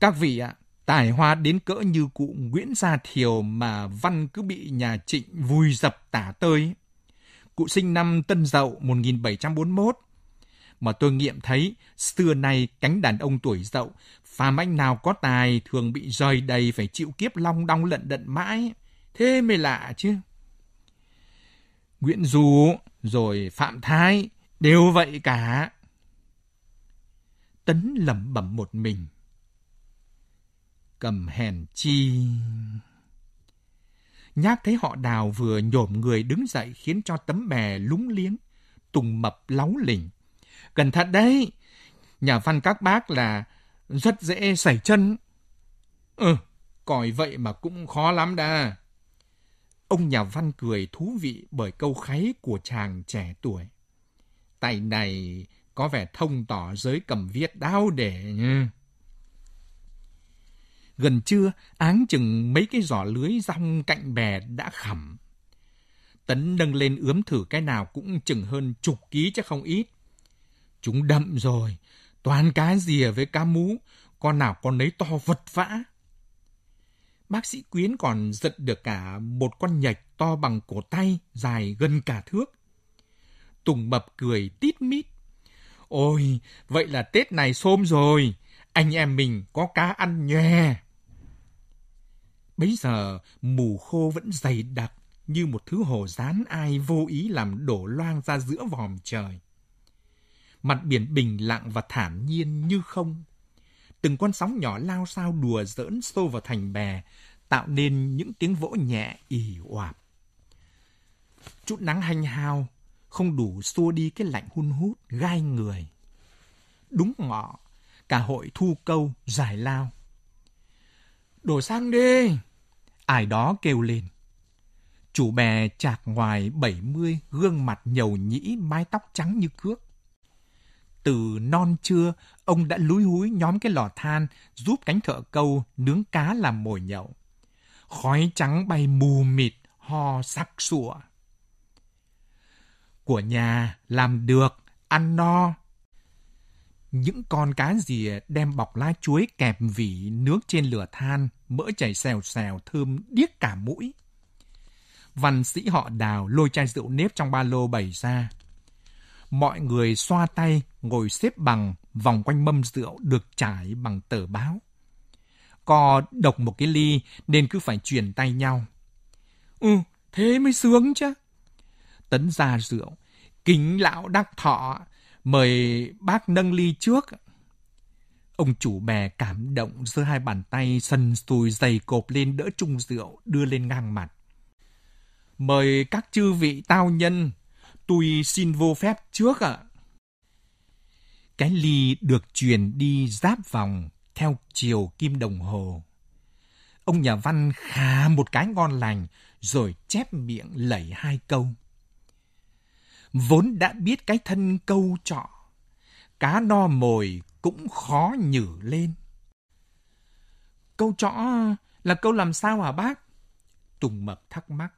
các vị ạ, tài hoa đến cỡ như cụ Nguyễn Gia Thiều mà văn cứ bị nhà trịnh vùi dập tả tơi. Cụ sinh năm Tân Dậu 1741. Mà tôi nghiệm thấy, xưa nay cánh đàn ông tuổi dậu, phàm anh nào có tài thường bị rời đầy phải chịu kiếp long đong lận đận mãi. Thế mới lạ chứ. Nguyễn Du rồi Phạm Thái đều vậy cả. Tấn lẩm bẩm một mình. Cầm hèn chi. Nhác thấy họ đào vừa nhổm người đứng dậy khiến cho tấm bè lúng liếng, tùng mập láu lỉnh. Cẩn thận đấy, nhà văn các bác là rất dễ xảy chân. Ừ, còi vậy mà cũng khó lắm đã. Ông nhà văn cười thú vị bởi câu kháy của chàng trẻ tuổi. tại này có vẻ thông tỏ giới cầm viết đau để nha. Gần trưa, áng chừng mấy cái giỏ lưới rong cạnh bè đã khẩm. Tấn nâng lên ướm thử cái nào cũng chừng hơn chục ký chứ không ít. Chúng đậm rồi, toàn cá rìa với cá mú, con nào con nấy to vật vã. Bác sĩ Quyến còn giật được cả một con nhạch to bằng cổ tay, dài gần cả thước. Tùng mập cười tít mít. Ôi, vậy là Tết này xôm rồi, anh em mình có cá ăn nhòe. Bấy giờ, mù khô vẫn dày đặc như một thứ hồ rán ai vô ý làm đổ loang ra giữa vòm trời. Mặt biển bình lặng và thản nhiên như không. Từng con sóng nhỏ lao sao đùa giỡn xô vào thành bè, tạo nên những tiếng vỗ nhẹ ỉ oạp. Chút nắng hanh hao, không đủ xua đi cái lạnh hun hút, gai người. Đúng ngọ, cả hội thu câu, giải lao. Đổ sang đi! Ai đó kêu lên. Chủ bè chạc ngoài 70, gương mặt nhầu nhĩ, mái tóc trắng như cước. Từ non trưa, ông đã lúi húi nhóm cái lò than giúp cánh thợ câu nướng cá làm mồi nhậu. Khói trắng bay mù mịt, ho sắc sủa. Của nhà làm được, ăn no. Những con cá rìa đem bọc lá chuối kẹp vỉ nước trên lửa than, mỡ chảy xèo xèo thơm điếc cả mũi. Văn sĩ họ đào lôi chai rượu nếp trong ba lô bày ra. Mọi người xoa tay, ngồi xếp bằng, vòng quanh mâm rượu được trải bằng tờ báo. Cò độc một cái ly nên cứ phải truyền tay nhau. Ừ, thế mới sướng chứ. Tấn ra rượu, kính lão đắc thọ, mời bác nâng ly trước. Ông chủ bè cảm động giơ hai bàn tay sần sùi dày cộp lên đỡ chung rượu đưa lên ngang mặt. Mời các chư vị tao nhân, tôi xin vô phép trước ạ. Cái ly được truyền đi giáp vòng theo chiều kim đồng hồ. Ông nhà văn khà một cái ngon lành rồi chép miệng lẩy hai câu. Vốn đã biết cái thân câu trọ, cá no mồi cũng khó nhử lên. Câu trọ là câu làm sao hả bác? Tùng Mập thắc mắc.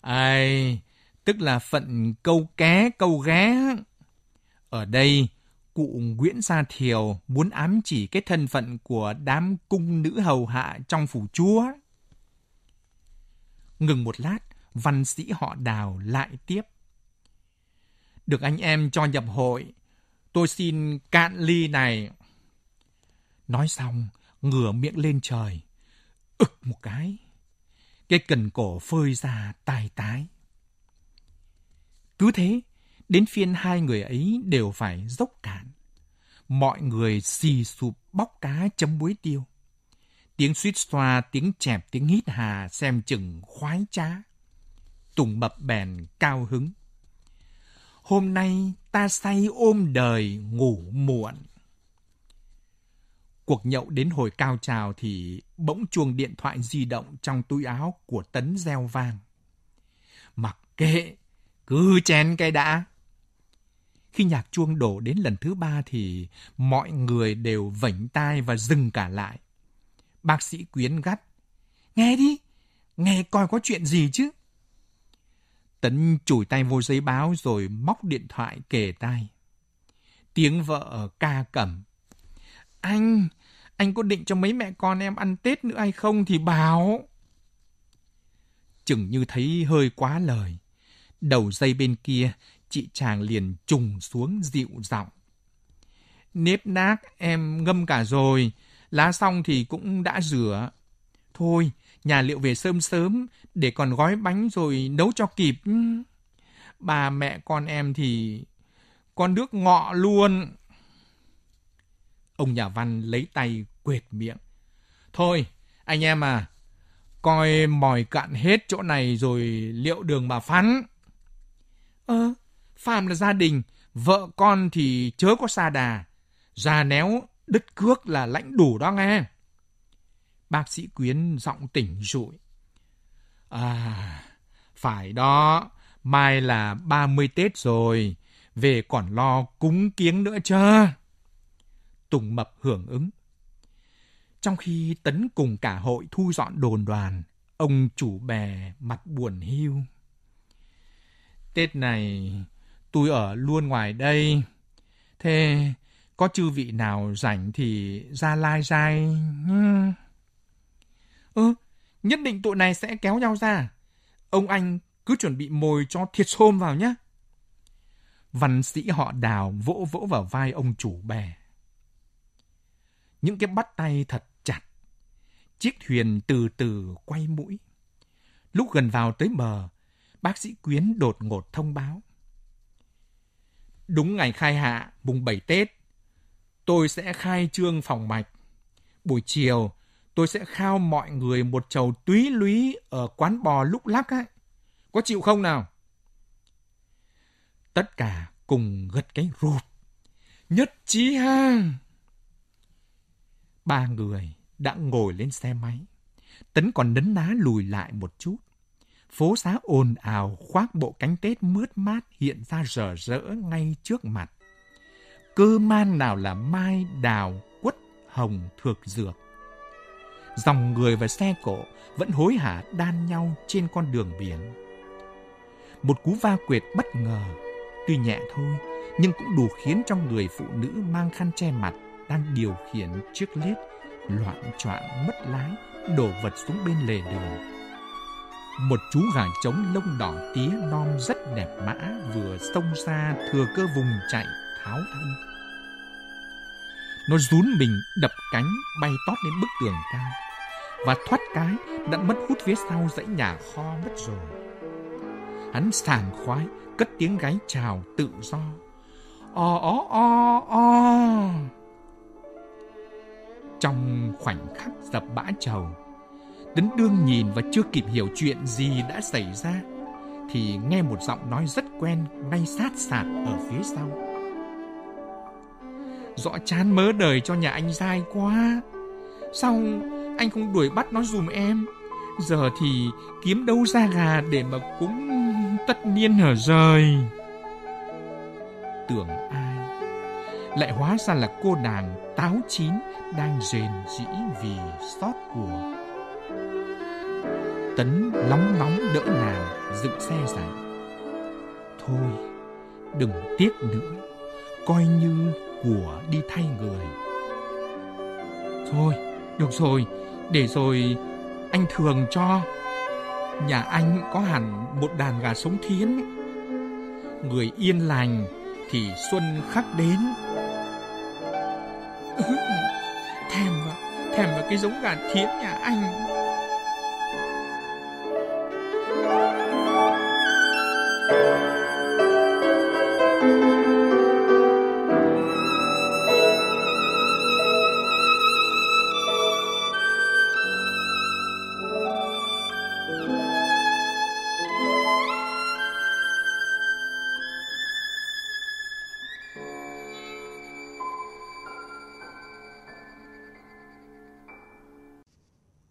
Ai, tức là phận câu ké, câu ghé. Ở đây, cụ Nguyễn Gia Thiều muốn ám chỉ cái thân phận của đám cung nữ hầu hạ trong phủ chúa. Ngừng một lát, văn sĩ họ đào lại tiếp. Được anh em cho nhập hội, tôi xin cạn ly này. Nói xong, ngửa miệng lên trời. ực một cái. Cái cần cổ phơi ra tai tái. Cứ thế, đến phiên hai người ấy đều phải dốc cạn. Mọi người xì sụp bóc cá chấm muối tiêu. Tiếng suýt xoa, tiếng chẹp, tiếng hít hà xem chừng khoái trá. Tùng bập bèn cao hứng. Hôm nay ta say ôm đời ngủ muộn. Cuộc nhậu đến hồi cao trào thì bỗng chuông điện thoại di động trong túi áo của Tấn reo vang. Mặc kệ, cứ chén cái đã. Khi nhạc chuông đổ đến lần thứ ba thì mọi người đều vảnh tai và dừng cả lại. Bác sĩ Quyến gắt. Nghe đi, nghe coi có chuyện gì chứ. Tấn chùi tay vô giấy báo rồi móc điện thoại kề tai. Tiếng vợ ca cẩm. Anh, anh có định cho mấy mẹ con em ăn Tết nữa hay không thì bảo. Chừng như thấy hơi quá lời. Đầu dây bên kia, chị chàng liền trùng xuống dịu giọng. Nếp nát em ngâm cả rồi, lá xong thì cũng đã rửa. Thôi, nhà liệu về sớm sớm để còn gói bánh rồi nấu cho kịp. Bà mẹ con em thì con nước ngọ luôn. Ông nhà văn lấy tay quệt miệng. Thôi, anh em à, coi mỏi cạn hết chỗ này rồi liệu đường mà phán. Ờ, phàm là gia đình, vợ con thì chớ có xa đà. Già néo, đứt cước là lãnh đủ đó nghe. Bác sĩ Quyến giọng tỉnh rụi. À, phải đó, mai là 30 Tết rồi, về còn lo cúng kiếng nữa chứ. Tùng Mập hưởng ứng. Trong khi Tấn cùng cả hội thu dọn đồn đoàn, ông chủ bè mặt buồn hiu. Tết này tôi ở luôn ngoài đây. Thế có chư vị nào rảnh thì ra lai dai. Ừ, nhất định tụi này sẽ kéo nhau ra. Ông anh cứ chuẩn bị mồi cho thiệt xôm vào nhé. Văn sĩ họ đào vỗ vỗ vào vai ông chủ bè. Những cái bắt tay thật chặt. Chiếc thuyền từ từ quay mũi. Lúc gần vào tới bờ, bác sĩ Quyến đột ngột thông báo. Đúng ngày khai hạ, mùng 7 Tết, tôi sẽ khai trương phòng mạch. Buổi chiều, tôi sẽ khao mọi người một chầu túy lúy ở quán bò lúc lắc ấy. Có chịu không nào? Tất cả cùng gật cái rụt. Nhất trí ha! Ba người đã ngồi lên xe máy. Tấn còn nấn ná lùi lại một chút. Phố xá ồn ào khoác bộ cánh Tết mướt mát hiện ra rờ rỡ ngay trước mặt. Cơ man nào là mai, đào, quất, hồng, thược dược. Dòng người và xe cộ vẫn hối hả đan nhau trên con đường biển. Một cú va quệt bất ngờ, tuy nhẹ thôi, nhưng cũng đủ khiến cho người phụ nữ mang khăn che mặt đang điều khiển chiếc lết loạn choạng mất lái đổ vật xuống bên lề đường một chú gà trống lông đỏ tía non rất đẹp mã vừa xông ra thừa cơ vùng chạy tháo thân. Nó rún mình đập cánh bay tót lên bức tường cao và thoát cái đã mất hút phía sau dãy nhà kho mất rồi. Hắn sảng khoái cất tiếng gáy chào tự do. O o o o. Trong khoảnh khắc dập bã trầu, Tấn đương nhìn và chưa kịp hiểu chuyện gì đã xảy ra, thì nghe một giọng nói rất quen ngay sát sạt ở phía sau. Rõ chán mớ đời cho nhà anh dai quá. Sao anh không đuổi bắt nó dùm em? Giờ thì kiếm đâu ra gà để mà cúng tất niên hở rời. Tưởng ai? Lại hóa ra là cô nàng táo chín đang rền rĩ vì xót của. Tấn nóng nóng đỡ nàng dựng xe dậy. Thôi, đừng tiếc nữa, coi như của đi thay người. Thôi, được rồi, để rồi anh thường cho. Nhà anh có hẳn một đàn gà sống thiến. Người yên lành thì xuân khắc đến. Ừ, thèm vợ thèm vào cái giống gà thiến nhà anh.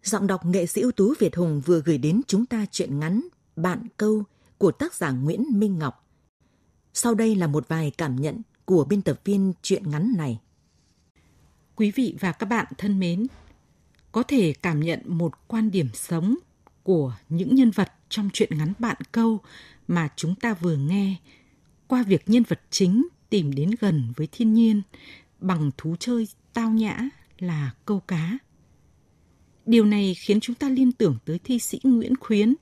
Giọng đọc nghệ sĩ ưu tú Việt Hùng vừa gửi đến chúng ta chuyện ngắn Bạn câu của tác giả Nguyễn Minh Ngọc. Sau đây là một vài cảm nhận của biên tập viên chuyện ngắn này. Quý vị và các bạn thân mến, có thể cảm nhận một quan điểm sống của những nhân vật trong chuyện ngắn Bạn câu mà chúng ta vừa nghe qua việc nhân vật chính tìm đến gần với thiên nhiên bằng thú chơi tao nhã là câu cá Điều này khiến chúng ta liên tưởng tới thi sĩ Nguyễn Khuyến.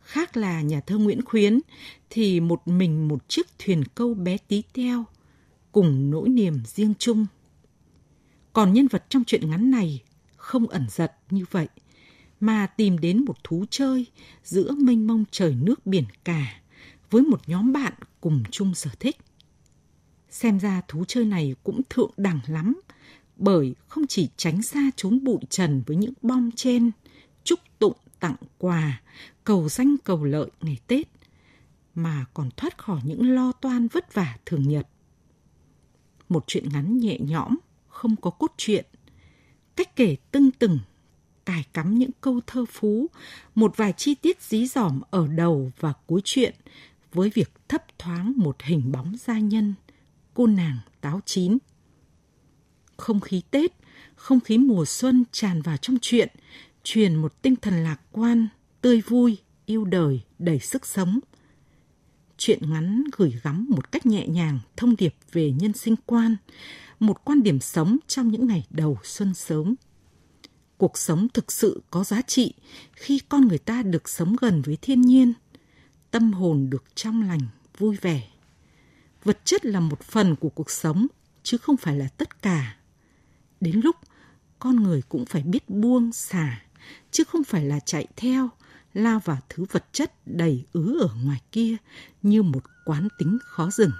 Khác là nhà thơ Nguyễn Khuyến, thì một mình một chiếc thuyền câu bé tí teo, cùng nỗi niềm riêng chung. Còn nhân vật trong truyện ngắn này không ẩn giật như vậy, mà tìm đến một thú chơi giữa mênh mông trời nước biển cả với một nhóm bạn cùng chung sở thích. Xem ra thú chơi này cũng thượng đẳng lắm bởi không chỉ tránh xa trốn bụi trần với những bom trên, chúc tụng tặng quà, cầu danh cầu lợi ngày Tết, mà còn thoát khỏi những lo toan vất vả thường nhật. Một chuyện ngắn nhẹ nhõm, không có cốt truyện, cách kể tưng từng, cài cắm những câu thơ phú, một vài chi tiết dí dỏm ở đầu và cuối chuyện với việc thấp thoáng một hình bóng gia nhân, cô nàng táo chín không khí Tết, không khí mùa xuân tràn vào trong chuyện, truyền một tinh thần lạc quan, tươi vui, yêu đời, đầy sức sống. Chuyện ngắn gửi gắm một cách nhẹ nhàng thông điệp về nhân sinh quan, một quan điểm sống trong những ngày đầu xuân sớm. Cuộc sống thực sự có giá trị khi con người ta được sống gần với thiên nhiên, tâm hồn được trong lành, vui vẻ. Vật chất là một phần của cuộc sống, chứ không phải là tất cả. Đến lúc con người cũng phải biết buông xả, chứ không phải là chạy theo, lao vào thứ vật chất đầy ứ ở ngoài kia như một quán tính khó dừng.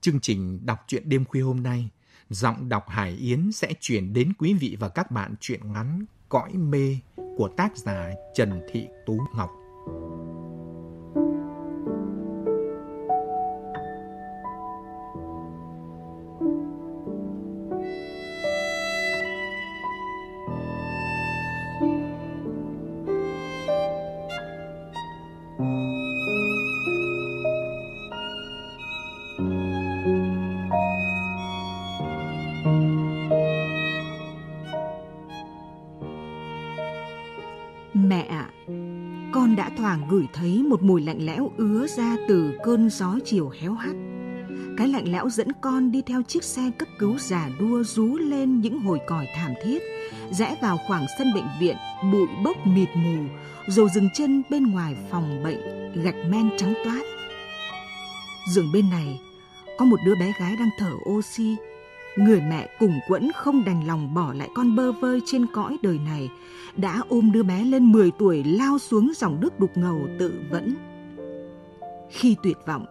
Chương trình đọc truyện đêm khuya hôm nay, giọng đọc Hải Yến sẽ chuyển đến quý vị và các bạn truyện ngắn Cõi mê của tác giả Trần Thị Tú Ngọc. Ngửi thấy một mùi lạnh lẽo ứa ra từ cơn gió chiều héo hắt. Cái lạnh lẽo dẫn con đi theo chiếc xe cấp cứu giả đua rú lên những hồi còi thảm thiết, rẽ vào khoảng sân bệnh viện, bụi bốc mịt mù, rồi dừng chân bên ngoài phòng bệnh, gạch men trắng toát. Giường bên này, có một đứa bé gái đang thở oxy, người mẹ cùng quẫn không đành lòng bỏ lại con bơ vơ trên cõi đời này, đã ôm đứa bé lên 10 tuổi lao xuống dòng nước đục ngầu tự vẫn. Khi tuyệt vọng,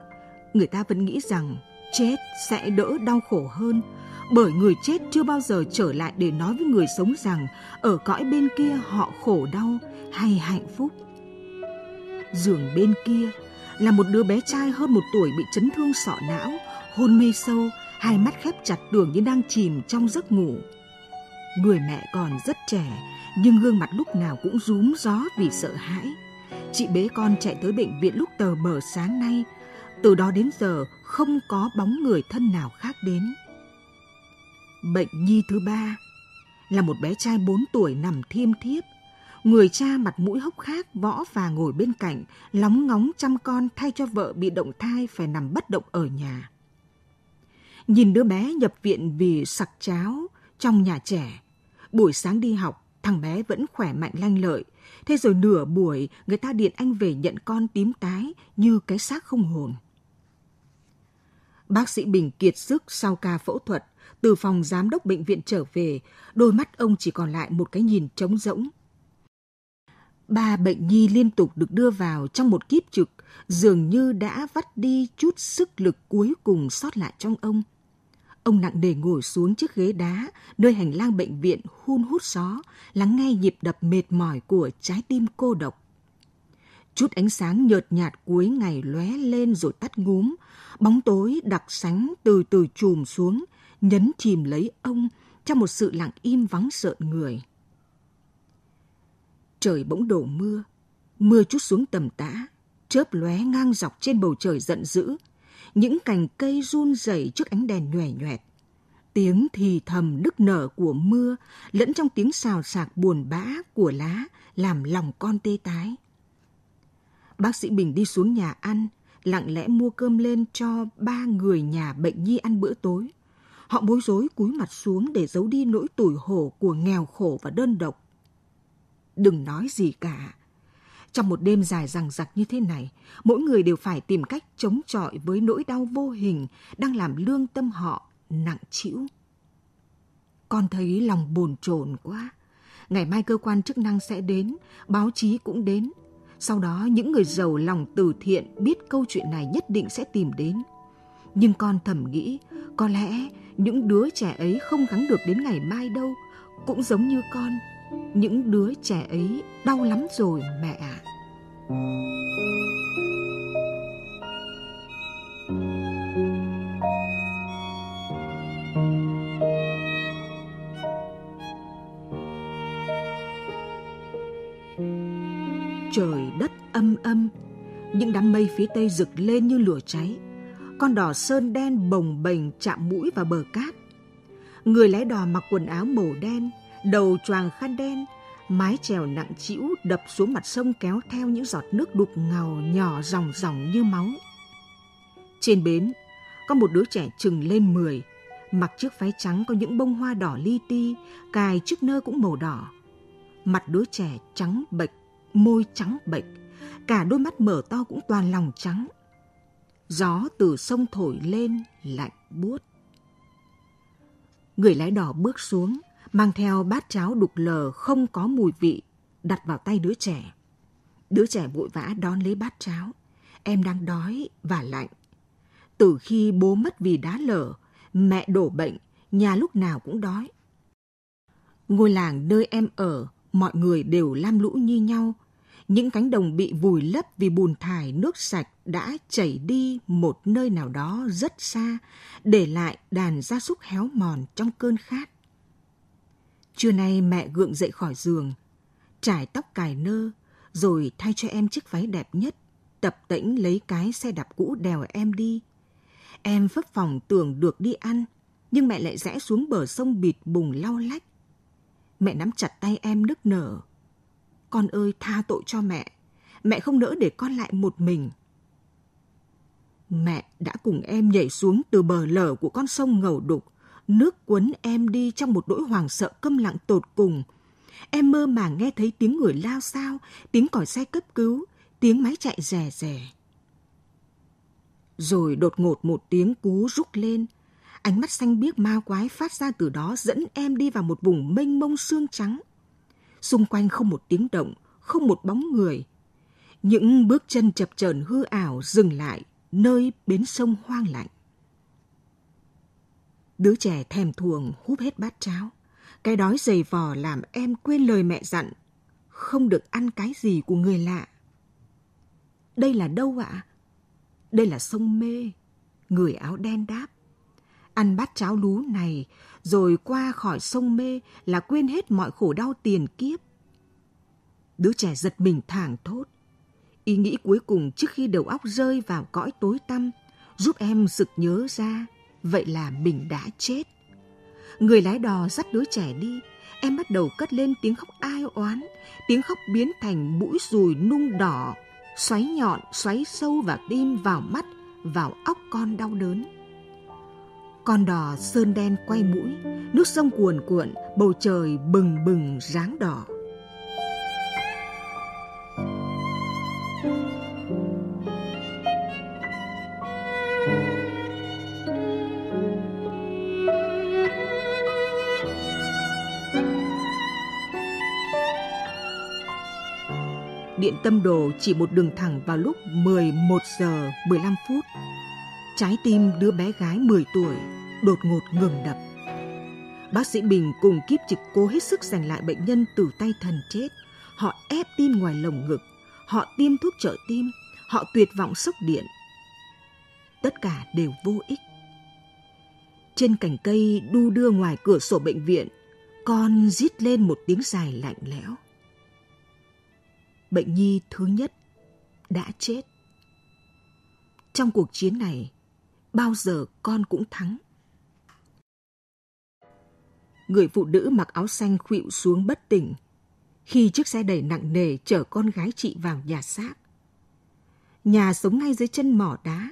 người ta vẫn nghĩ rằng chết sẽ đỡ đau khổ hơn, bởi người chết chưa bao giờ trở lại để nói với người sống rằng ở cõi bên kia họ khổ đau hay hạnh phúc. Giường bên kia là một đứa bé trai hơn một tuổi bị chấn thương sọ não, hôn mê sâu, hai mắt khép chặt tưởng như đang chìm trong giấc ngủ. Người mẹ còn rất trẻ, nhưng gương mặt lúc nào cũng rúm gió vì sợ hãi. Chị bế con chạy tới bệnh viện lúc tờ mờ sáng nay, từ đó đến giờ không có bóng người thân nào khác đến. Bệnh nhi thứ ba là một bé trai 4 tuổi nằm thiêm thiếp. Người cha mặt mũi hốc hác võ và ngồi bên cạnh, lóng ngóng chăm con thay cho vợ bị động thai phải nằm bất động ở nhà. Nhìn đứa bé nhập viện vì sặc cháo trong nhà trẻ. Buổi sáng đi học, thằng bé vẫn khỏe mạnh lanh lợi. Thế rồi nửa buổi, người ta điện anh về nhận con tím tái như cái xác không hồn. Bác sĩ Bình kiệt sức sau ca phẫu thuật, từ phòng giám đốc bệnh viện trở về, đôi mắt ông chỉ còn lại một cái nhìn trống rỗng. Ba bệnh nhi liên tục được đưa vào trong một kiếp trực, dường như đã vắt đi chút sức lực cuối cùng sót lại trong ông. Ông nặng nề ngồi xuống chiếc ghế đá, nơi hành lang bệnh viện hun hút gió, lắng nghe nhịp đập mệt mỏi của trái tim cô độc. Chút ánh sáng nhợt nhạt cuối ngày lóe lên rồi tắt ngúm, bóng tối đặc sánh từ từ chùm xuống, nhấn chìm lấy ông trong một sự lặng im vắng sợ người. Trời bỗng đổ mưa, mưa chút xuống tầm tã, chớp lóe ngang dọc trên bầu trời giận dữ, những cành cây run rẩy trước ánh đèn nhòe nhoẹt. Tiếng thì thầm nức nở của mưa lẫn trong tiếng xào xạc buồn bã của lá làm lòng con tê tái. Bác sĩ Bình đi xuống nhà ăn, lặng lẽ mua cơm lên cho ba người nhà bệnh nhi ăn bữa tối. Họ bối rối cúi mặt xuống để giấu đi nỗi tủi hổ của nghèo khổ và đơn độc. Đừng nói gì cả. Trong một đêm dài rằng giặc như thế này, mỗi người đều phải tìm cách chống chọi với nỗi đau vô hình đang làm lương tâm họ nặng trĩu. Con thấy lòng bồn chồn quá. Ngày mai cơ quan chức năng sẽ đến, báo chí cũng đến. Sau đó những người giàu lòng từ thiện biết câu chuyện này nhất định sẽ tìm đến. Nhưng con thầm nghĩ, có lẽ những đứa trẻ ấy không gắng được đến ngày mai đâu, cũng giống như con. Những đứa trẻ ấy đau lắm rồi mẹ ạ. Trời đất âm âm, những đám mây phía tây rực lên như lửa cháy. Con đỏ sơn đen bồng bềnh chạm mũi vào bờ cát. Người lái đò mặc quần áo màu đen, đầu choàng khăn đen, mái chèo nặng trĩu đập xuống mặt sông kéo theo những giọt nước đục ngầu nhỏ ròng ròng như máu. Trên bến, có một đứa trẻ chừng lên 10, mặc chiếc váy trắng có những bông hoa đỏ li ti, cài chiếc nơ cũng màu đỏ. Mặt đứa trẻ trắng bệch, môi trắng bệch, cả đôi mắt mở to cũng toàn lòng trắng. Gió từ sông thổi lên lạnh buốt. Người lái đò bước xuống, mang theo bát cháo đục lờ không có mùi vị, đặt vào tay đứa trẻ. Đứa trẻ vội vã đón lấy bát cháo. Em đang đói và lạnh. Từ khi bố mất vì đá lở, mẹ đổ bệnh, nhà lúc nào cũng đói. Ngôi làng nơi em ở, mọi người đều lam lũ như nhau. Những cánh đồng bị vùi lấp vì bùn thải nước sạch đã chảy đi một nơi nào đó rất xa, để lại đàn gia súc héo mòn trong cơn khát. Trưa nay mẹ gượng dậy khỏi giường, trải tóc cài nơ, rồi thay cho em chiếc váy đẹp nhất, tập tễnh lấy cái xe đạp cũ đèo em đi. Em phấp phòng tưởng được đi ăn, nhưng mẹ lại rẽ xuống bờ sông bịt bùng lau lách. Mẹ nắm chặt tay em nức nở. Con ơi tha tội cho mẹ, mẹ không nỡ để con lại một mình. Mẹ đã cùng em nhảy xuống từ bờ lở của con sông ngầu đục, nước cuốn em đi trong một nỗi hoàng sợ câm lặng tột cùng. Em mơ màng nghe thấy tiếng người lao sao, tiếng còi xe cấp cứu, tiếng máy chạy rè rè. Rồi đột ngột một tiếng cú rúc lên, ánh mắt xanh biếc ma quái phát ra từ đó dẫn em đi vào một vùng mênh mông xương trắng. Xung quanh không một tiếng động, không một bóng người. Những bước chân chập chờn hư ảo dừng lại nơi bến sông hoang lạnh. Đứa trẻ thèm thuồng húp hết bát cháo. Cái đói dày vò làm em quên lời mẹ dặn. Không được ăn cái gì của người lạ. Đây là đâu ạ? Đây là sông Mê. Người áo đen đáp. Ăn bát cháo lú này rồi qua khỏi sông Mê là quên hết mọi khổ đau tiền kiếp. Đứa trẻ giật mình thảng thốt. Ý nghĩ cuối cùng trước khi đầu óc rơi vào cõi tối tăm giúp em sực nhớ ra vậy là mình đã chết. Người lái đò dắt đứa trẻ đi, em bắt đầu cất lên tiếng khóc ai oán, tiếng khóc biến thành mũi dùi nung đỏ, xoáy nhọn, xoáy sâu vào tim, vào mắt, vào óc con đau đớn. Con đò sơn đen quay mũi, nước sông cuồn cuộn, bầu trời bừng bừng ráng đỏ. Điện tâm đồ chỉ một đường thẳng vào lúc 11 giờ 15 phút. Trái tim đứa bé gái 10 tuổi đột ngột ngừng đập. Bác sĩ Bình cùng kiếp trực cố hết sức giành lại bệnh nhân từ tay thần chết. Họ ép tim ngoài lồng ngực, họ tiêm thuốc trợ tim, họ tuyệt vọng sốc điện. Tất cả đều vô ích. Trên cành cây đu đưa ngoài cửa sổ bệnh viện, con rít lên một tiếng dài lạnh lẽo. Bệnh nhi thứ nhất đã chết. Trong cuộc chiến này, bao giờ con cũng thắng. Người phụ nữ mặc áo xanh khuỵu xuống bất tỉnh khi chiếc xe đẩy nặng nề chở con gái chị vào nhà xác. Nhà sống ngay dưới chân mỏ đá,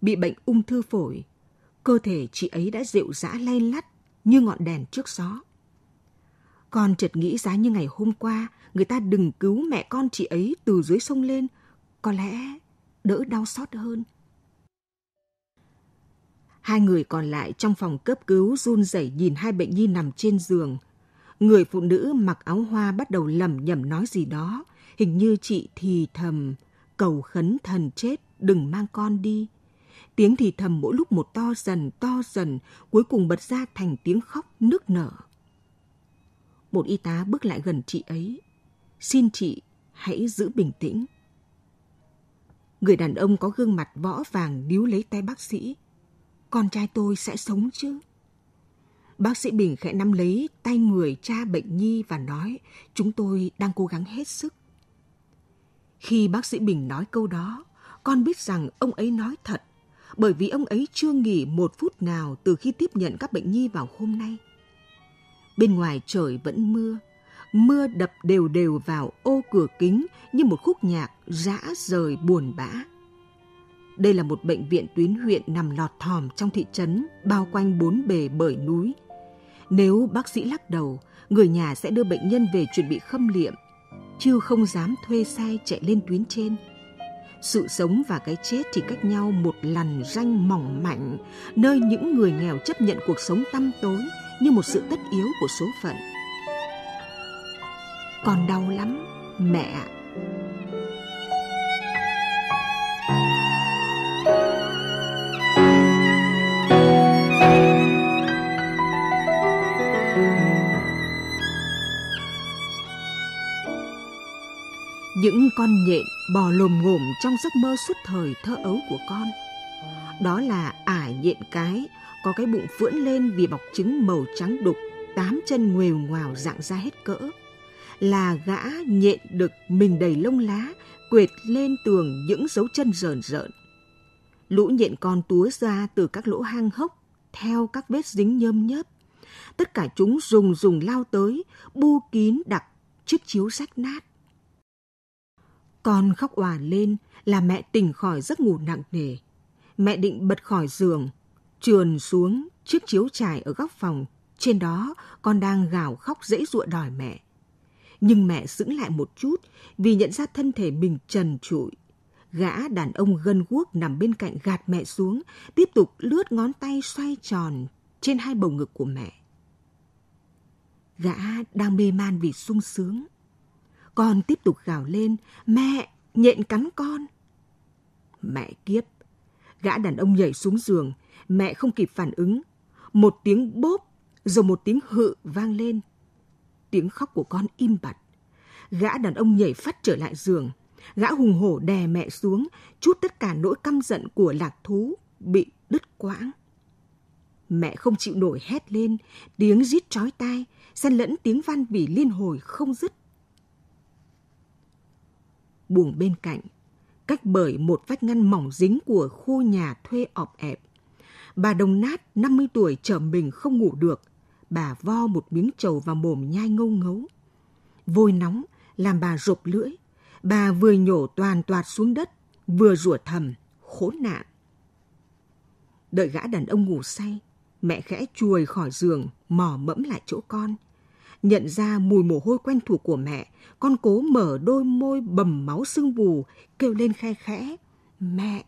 bị bệnh ung thư phổi, cơ thể chị ấy đã dịu dã lay lắt như ngọn đèn trước gió. Con chợt nghĩ giá như ngày hôm qua, người ta đừng cứu mẹ con chị ấy từ dưới sông lên, có lẽ đỡ đau xót hơn. Hai người còn lại trong phòng cấp cứu run rẩy nhìn hai bệnh nhi nằm trên giường. Người phụ nữ mặc áo hoa bắt đầu lẩm nhẩm nói gì đó, hình như chị thì thầm, cầu khấn thần chết đừng mang con đi. Tiếng thì thầm mỗi lúc một to dần, to dần, cuối cùng bật ra thành tiếng khóc nức nở. Một y tá bước lại gần chị ấy. Xin chị, hãy giữ bình tĩnh. Người đàn ông có gương mặt võ vàng níu lấy tay bác sĩ. Con trai tôi sẽ sống chứ? Bác sĩ Bình khẽ nắm lấy tay người cha bệnh nhi và nói chúng tôi đang cố gắng hết sức. Khi bác sĩ Bình nói câu đó, con biết rằng ông ấy nói thật bởi vì ông ấy chưa nghỉ một phút nào từ khi tiếp nhận các bệnh nhi vào hôm nay. Bên ngoài trời vẫn mưa, mưa đập đều đều vào ô cửa kính như một khúc nhạc rã rời buồn bã. Đây là một bệnh viện tuyến huyện nằm lọt thòm trong thị trấn, bao quanh bốn bề bởi núi. Nếu bác sĩ lắc đầu, người nhà sẽ đưa bệnh nhân về chuẩn bị khâm liệm, chứ không dám thuê xe chạy lên tuyến trên. Sự sống và cái chết chỉ cách nhau một lằn ranh mỏng mảnh, nơi những người nghèo chấp nhận cuộc sống tăm tối như một sự tất yếu của số phận. Còn đau lắm, mẹ Những con nhện bò lồm ngồm trong giấc mơ suốt thời thơ ấu của con. Đó là ả nhện cái, có cái bụng phưỡn lên vì bọc trứng màu trắng đục, tám chân nguều ngoào dạng ra hết cỡ. Là gã nhện đực mình đầy lông lá, quệt lên tường những dấu chân rờn rợn. Lũ nhện con túa ra từ các lỗ hang hốc, theo các vết dính nhơm nhớp. Tất cả chúng rùng rùng lao tới, bu kín đặc chiếc chiếu rách nát. Con khóc òa lên là mẹ tỉnh khỏi giấc ngủ nặng nề. Mẹ định bật khỏi giường, trườn xuống chiếc chiếu trải ở góc phòng. Trên đó con đang gào khóc dễ dụa đòi mẹ. Nhưng mẹ sững lại một chút vì nhận ra thân thể mình trần trụi. Gã đàn ông gân guốc nằm bên cạnh gạt mẹ xuống, tiếp tục lướt ngón tay xoay tròn trên hai bầu ngực của mẹ. Gã đang mê man vì sung sướng. Con tiếp tục gào lên, mẹ, nhện cắn con. Mẹ kiếp, gã đàn ông nhảy xuống giường, mẹ không kịp phản ứng. Một tiếng bốp, rồi một tiếng hự vang lên. Tiếng khóc của con im bặt. Gã đàn ông nhảy phát trở lại giường. Gã hùng hổ đè mẹ xuống, chút tất cả nỗi căm giận của lạc thú bị đứt quãng. Mẹ không chịu nổi hét lên, tiếng rít chói tai, xen lẫn tiếng van vỉ liên hồi không dứt buồng bên cạnh, cách bởi một vách ngăn mỏng dính của khu nhà thuê ọp ẹp. Bà đồng nát 50 tuổi trở mình không ngủ được, bà vo một miếng trầu vào mồm nhai ngâu ngấu. Vôi nóng làm bà rụp lưỡi, bà vừa nhổ toàn toạt xuống đất, vừa rủa thầm, khốn nạn. Đợi gã đàn ông ngủ say, mẹ khẽ chuồi khỏi giường, mò mẫm lại chỗ con. Nhận ra mùi mồ hôi quen thuộc của mẹ, con cố mở đôi môi bầm máu sưng vù, kêu lên khe khẽ. Mẹ!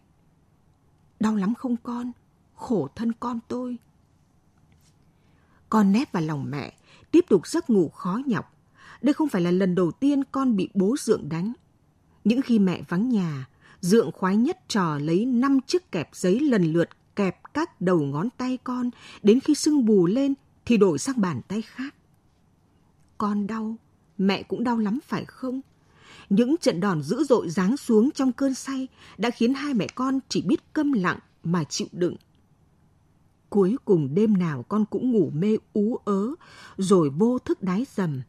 Đau lắm không con? Khổ thân con tôi. Con nép vào lòng mẹ, tiếp tục giấc ngủ khó nhọc. Đây không phải là lần đầu tiên con bị bố dượng đánh. Những khi mẹ vắng nhà, Dượng khoái nhất trò lấy năm chiếc kẹp giấy lần lượt kẹp các đầu ngón tay con, đến khi sưng bù lên thì đổi sang bàn tay khác. Con đau, mẹ cũng đau lắm phải không? Những trận đòn dữ dội giáng xuống trong cơn say đã khiến hai mẹ con chỉ biết câm lặng mà chịu đựng. Cuối cùng đêm nào con cũng ngủ mê ú ớ, rồi vô thức đái dầm.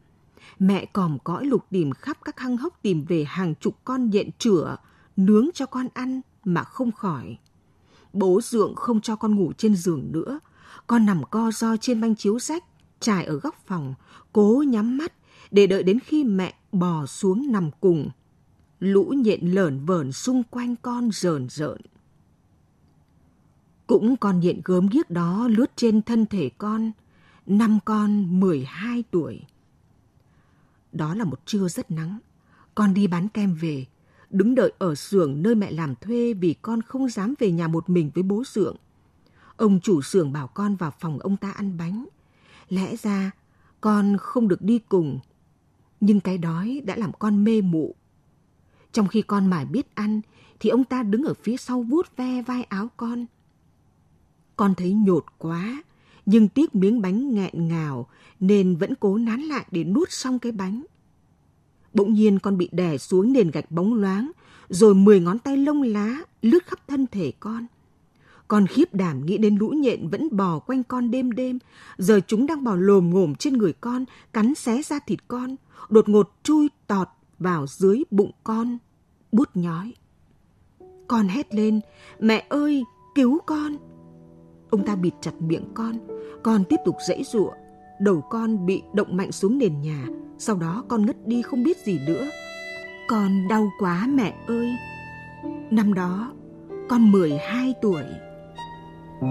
Mẹ còm cõi lục tìm khắp các hang hốc tìm về hàng chục con nhện chửa, nướng cho con ăn mà không khỏi. Bố dượng không cho con ngủ trên giường nữa. Con nằm co ro trên banh chiếu rách, trải ở góc phòng, cố nhắm mắt để đợi đến khi mẹ bò xuống nằm cùng. Lũ nhện lởn vởn xung quanh con rờn rợn. Cũng con nhện gớm ghiếc đó lướt trên thân thể con, năm con 12 tuổi. Đó là một trưa rất nắng. Con đi bán kem về, đứng đợi ở xưởng nơi mẹ làm thuê vì con không dám về nhà một mình với bố xưởng. Ông chủ xưởng bảo con vào phòng ông ta ăn bánh. Lẽ ra con không được đi cùng, nhưng cái đói đã làm con mê mụ. Trong khi con mải biết ăn, thì ông ta đứng ở phía sau vuốt ve vai áo con. Con thấy nhột quá, nhưng tiếc miếng bánh nghẹn ngào nên vẫn cố nán lại để nuốt xong cái bánh. Bỗng nhiên con bị đè xuống nền gạch bóng loáng, rồi mười ngón tay lông lá lướt khắp thân thể con. Con khiếp đảm nghĩ đến lũ nhện vẫn bò quanh con đêm đêm, giờ chúng đang bò lồm ngồm trên người con, cắn xé ra thịt con, đột ngột chui tọt vào dưới bụng con, bút nhói. Con hét lên, mẹ ơi, cứu con! Ông ta bịt chặt miệng con, con tiếp tục dãy giụa, đầu con bị động mạnh xuống nền nhà, sau đó con ngất đi không biết gì nữa. Con đau quá mẹ ơi! Năm đó, con 12 tuổi. Chiếc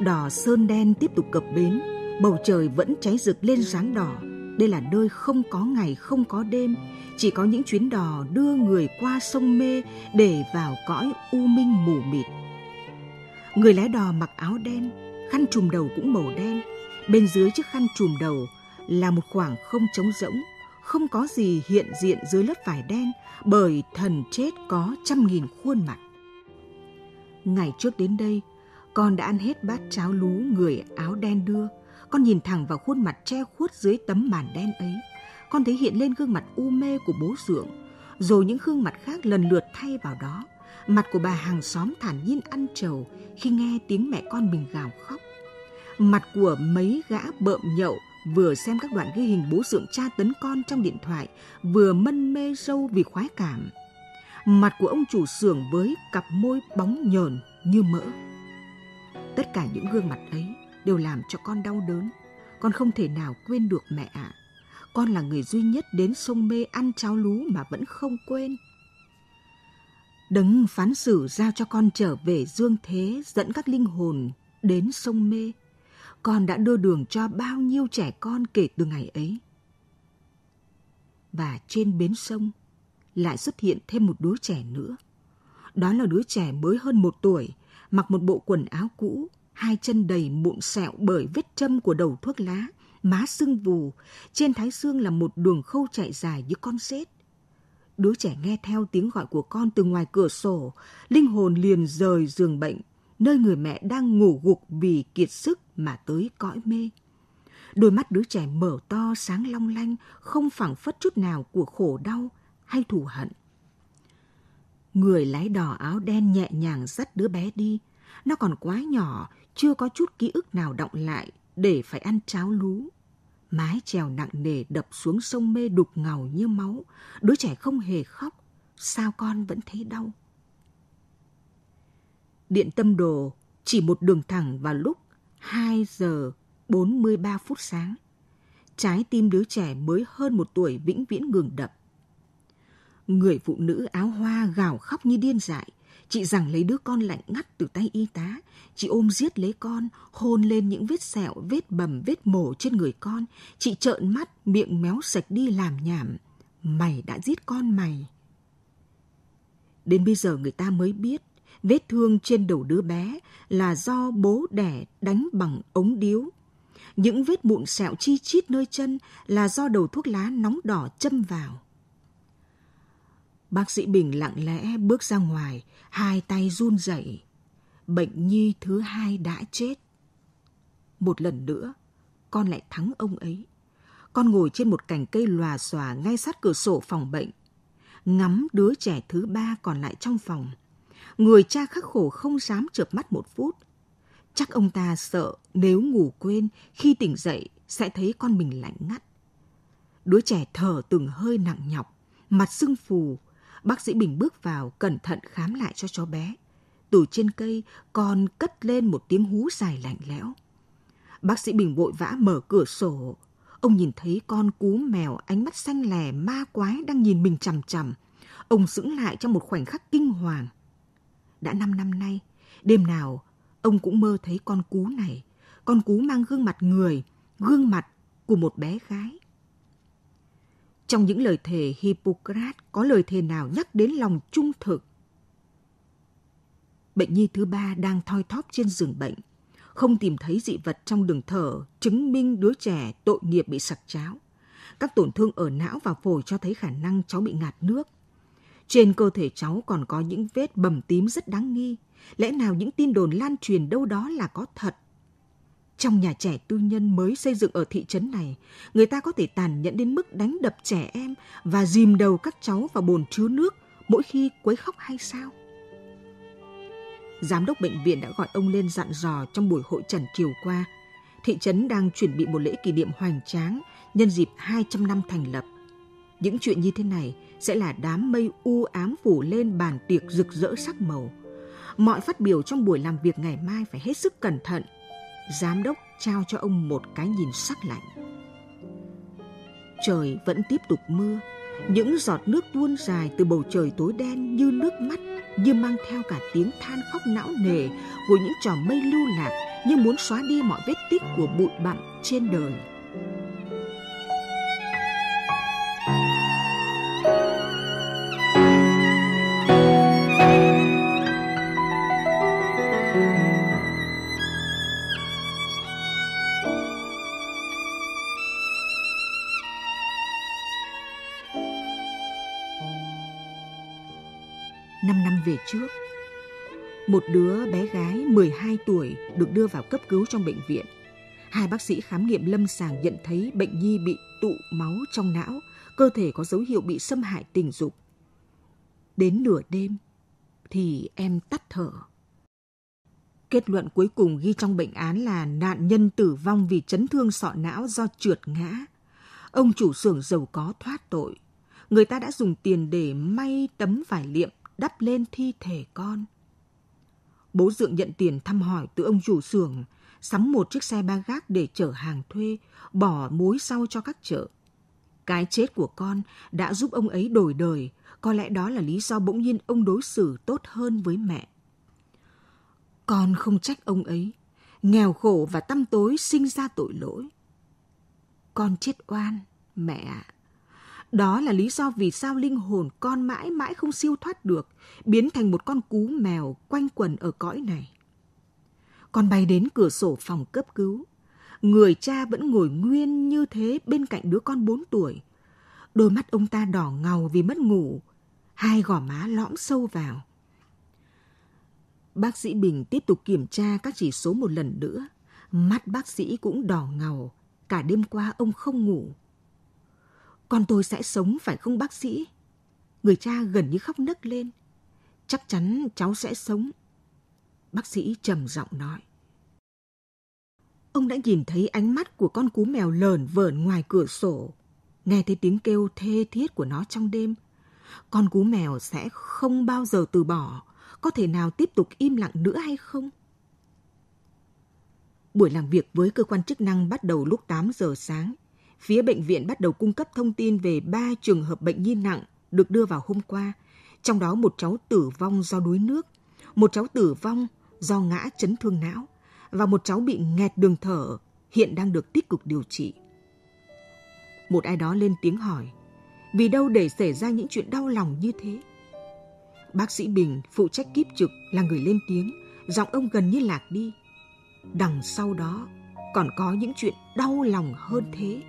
đò sơn đen tiếp tục cập bến, bầu trời vẫn cháy rực lên sáng đỏ. Đây là nơi không có ngày không có đêm, chỉ có những chuyến đò đưa người qua sông mê để vào cõi u minh mù mịt. Người lái đò mặc áo đen, khăn trùm đầu cũng màu đen. Bên dưới chiếc khăn trùm đầu là một khoảng không trống rỗng, không có gì hiện diện dưới lớp vải đen bởi thần chết có trăm nghìn khuôn mặt. Ngày trước đến đây, con đã ăn hết bát cháo lú người áo đen đưa. Con nhìn thẳng vào khuôn mặt che khuất dưới tấm màn đen ấy. Con thấy hiện lên gương mặt u mê của bố dưỡng, rồi những gương mặt khác lần lượt thay vào đó. Mặt của bà hàng xóm thản nhiên ăn trầu khi nghe tiếng mẹ con mình gào khóc. Mặt của mấy gã bợm nhậu vừa xem các đoạn ghi hình bố dưỡng cha tấn con trong điện thoại, vừa mân mê sâu vì khoái cảm. Mặt của ông chủ xưởng với cặp môi bóng nhờn như mỡ. Tất cả những gương mặt ấy đều làm cho con đau đớn. Con không thể nào quên được mẹ ạ. Con là người duy nhất đến sông mê ăn cháo lú mà vẫn không quên. Đấng phán xử giao cho con trở về dương thế dẫn các linh hồn đến sông mê. Con đã đưa đường cho bao nhiêu trẻ con kể từ ngày ấy. Và trên bến sông lại xuất hiện thêm một đứa trẻ nữa. Đó là đứa trẻ mới hơn một tuổi, mặc một bộ quần áo cũ, hai chân đầy mụn sẹo bởi vết châm của đầu thuốc lá, má sưng vù, trên thái xương là một đường khâu chạy dài như con sét. Đứa trẻ nghe theo tiếng gọi của con từ ngoài cửa sổ, linh hồn liền rời giường bệnh, nơi người mẹ đang ngủ gục vì kiệt sức mà tới cõi mê. Đôi mắt đứa trẻ mở to sáng long lanh, không phảng phất chút nào của khổ đau hay thù hận. Người lái đò áo đen nhẹ nhàng dắt đứa bé đi. Nó còn quá nhỏ, chưa có chút ký ức nào động lại để phải ăn cháo lú. Mái chèo nặng nề đập xuống sông mê đục ngầu như máu. Đứa trẻ không hề khóc. Sao con vẫn thấy đau? Điện tâm đồ chỉ một đường thẳng vào lúc 2 giờ 43 phút sáng. Trái tim đứa trẻ mới hơn một tuổi vĩnh viễn ngừng đập. Người phụ nữ áo hoa gào khóc như điên dại. Chị rằng lấy đứa con lạnh ngắt từ tay y tá. Chị ôm giết lấy con, hôn lên những vết sẹo, vết bầm, vết mổ trên người con. Chị trợn mắt, miệng méo sạch đi làm nhảm. Mày đã giết con mày. Đến bây giờ người ta mới biết vết thương trên đầu đứa bé là do bố đẻ đánh bằng ống điếu. Những vết mụn sẹo chi chít nơi chân là do đầu thuốc lá nóng đỏ châm vào. Bác sĩ Bình lặng lẽ bước ra ngoài, hai tay run rẩy. Bệnh nhi thứ hai đã chết. Một lần nữa, con lại thắng ông ấy. Con ngồi trên một cành cây lòa xòa ngay sát cửa sổ phòng bệnh, ngắm đứa trẻ thứ ba còn lại trong phòng. Người cha khắc khổ không dám chợp mắt một phút. Chắc ông ta sợ nếu ngủ quên khi tỉnh dậy sẽ thấy con mình lạnh ngắt. Đứa trẻ thở từng hơi nặng nhọc, mặt sưng phù. Bác sĩ Bình bước vào cẩn thận khám lại cho chó bé. Từ trên cây còn cất lên một tiếng hú dài lạnh lẽo. Bác sĩ Bình vội vã mở cửa sổ. Ông nhìn thấy con cú mèo ánh mắt xanh lè ma quái đang nhìn mình chằm chằm. Ông sững lại trong một khoảnh khắc kinh hoàng. Đã năm năm nay, đêm nào ông cũng mơ thấy con cú này. Con cú mang gương mặt người, gương mặt của một bé gái. Trong những lời thề Hippocrates có lời thề nào nhắc đến lòng trung thực? Bệnh nhi thứ ba đang thoi thóp trên giường bệnh không tìm thấy dị vật trong đường thở, chứng minh đứa trẻ tội nghiệp bị sặc cháo. Các tổn thương ở não và phổi cho thấy khả năng cháu bị ngạt nước. Trên cơ thể cháu còn có những vết bầm tím rất đáng nghi. Lẽ nào những tin đồn lan truyền đâu đó là có thật? Trong nhà trẻ tư nhân mới xây dựng ở thị trấn này, người ta có thể tàn nhẫn đến mức đánh đập trẻ em và dìm đầu các cháu vào bồn chứa nước mỗi khi quấy khóc hay sao? Giám đốc bệnh viện đã gọi ông lên dặn dò trong buổi hội trần chiều qua. Thị trấn đang chuẩn bị một lễ kỷ niệm hoành tráng nhân dịp 200 năm thành lập. Những chuyện như thế này sẽ là đám mây u ám phủ lên bàn tiệc rực rỡ sắc màu. Mọi phát biểu trong buổi làm việc ngày mai phải hết sức cẩn thận. Giám đốc trao cho ông một cái nhìn sắc lạnh. Trời vẫn tiếp tục mưa. Những giọt nước tuôn dài từ bầu trời tối đen như nước mắt, như mang theo cả tiếng than khóc não nề của những trò mây lưu lạc như muốn xóa đi mọi vết tích của bụi bặm trên đời. Trước, một đứa bé gái 12 tuổi được đưa vào cấp cứu trong bệnh viện. Hai bác sĩ khám nghiệm lâm sàng nhận thấy bệnh nhi bị tụ máu trong não, cơ thể có dấu hiệu bị xâm hại tình dục. Đến nửa đêm thì em tắt thở. Kết luận cuối cùng ghi trong bệnh án là nạn nhân tử vong vì chấn thương sọ não do trượt ngã. Ông chủ xưởng giàu có thoát tội. Người ta đã dùng tiền để may tấm vải liệm đắp lên thi thể con. Bố Dượng nhận tiền thăm hỏi từ ông chủ xưởng, sắm một chiếc xe ba gác để chở hàng thuê, bỏ mối sau cho các chợ. Cái chết của con đã giúp ông ấy đổi đời, có lẽ đó là lý do bỗng nhiên ông đối xử tốt hơn với mẹ. Con không trách ông ấy, nghèo khổ và tăm tối sinh ra tội lỗi. Con chết oan, mẹ ạ. Đó là lý do vì sao linh hồn con mãi mãi không siêu thoát được, biến thành một con cú mèo quanh quần ở cõi này. Con bay đến cửa sổ phòng cấp cứu. Người cha vẫn ngồi nguyên như thế bên cạnh đứa con bốn tuổi. Đôi mắt ông ta đỏ ngầu vì mất ngủ, hai gò má lõm sâu vào. Bác sĩ Bình tiếp tục kiểm tra các chỉ số một lần nữa. Mắt bác sĩ cũng đỏ ngầu, cả đêm qua ông không ngủ. Con tôi sẽ sống, phải không bác sĩ? Người cha gần như khóc nấc lên. Chắc chắn cháu sẽ sống. Bác sĩ trầm giọng nói. Ông đã nhìn thấy ánh mắt của con cú mèo lờn vờn ngoài cửa sổ. Nghe thấy tiếng kêu thê thiết của nó trong đêm. Con cú mèo sẽ không bao giờ từ bỏ. Có thể nào tiếp tục im lặng nữa hay không? Buổi làm việc với cơ quan chức năng bắt đầu lúc 8 giờ sáng phía bệnh viện bắt đầu cung cấp thông tin về ba trường hợp bệnh nhi nặng được đưa vào hôm qua, trong đó một cháu tử vong do đuối nước, một cháu tử vong do ngã chấn thương não và một cháu bị nghẹt đường thở, hiện đang được tích cực điều trị. Một ai đó lên tiếng hỏi, vì đâu để xảy ra những chuyện đau lòng như thế? Bác sĩ Bình phụ trách kiếp trực là người lên tiếng, giọng ông gần như lạc đi. Đằng sau đó còn có những chuyện đau lòng hơn thế.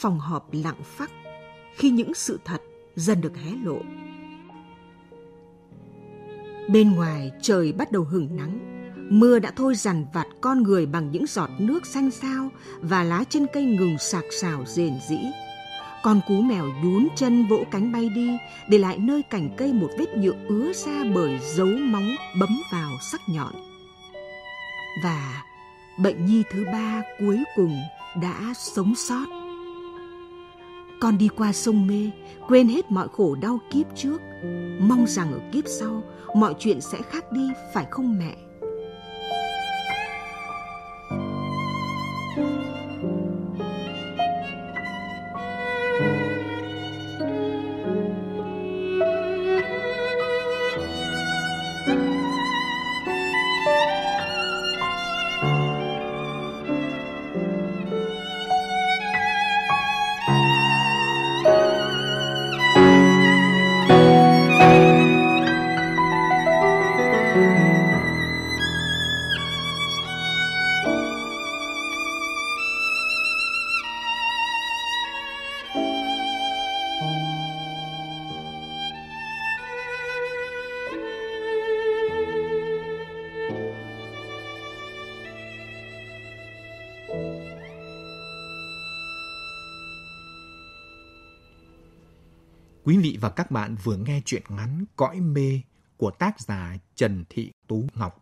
Phòng họp lặng phắc khi những sự thật dần được hé lộ. Bên ngoài trời bắt đầu hửng nắng, mưa đã thôi dằn vặt con người bằng những giọt nước xanh xao và lá trên cây ngừng sạc sào rền rĩ. Con cú mèo nhún chân vỗ cánh bay đi, để lại nơi cành cây một vết nhựa ứa ra bởi dấu móng bấm vào sắc nhọn. Và bệnh nhi thứ ba cuối cùng đã sống sót. Con đi qua sông mê, quên hết mọi khổ đau kiếp trước, mong rằng ở kiếp sau mọi chuyện sẽ khác đi phải không mẹ? Quý vị và các bạn vừa nghe chuyện ngắn Cõi mê của tác giả Trần Thị Tú Ngọc.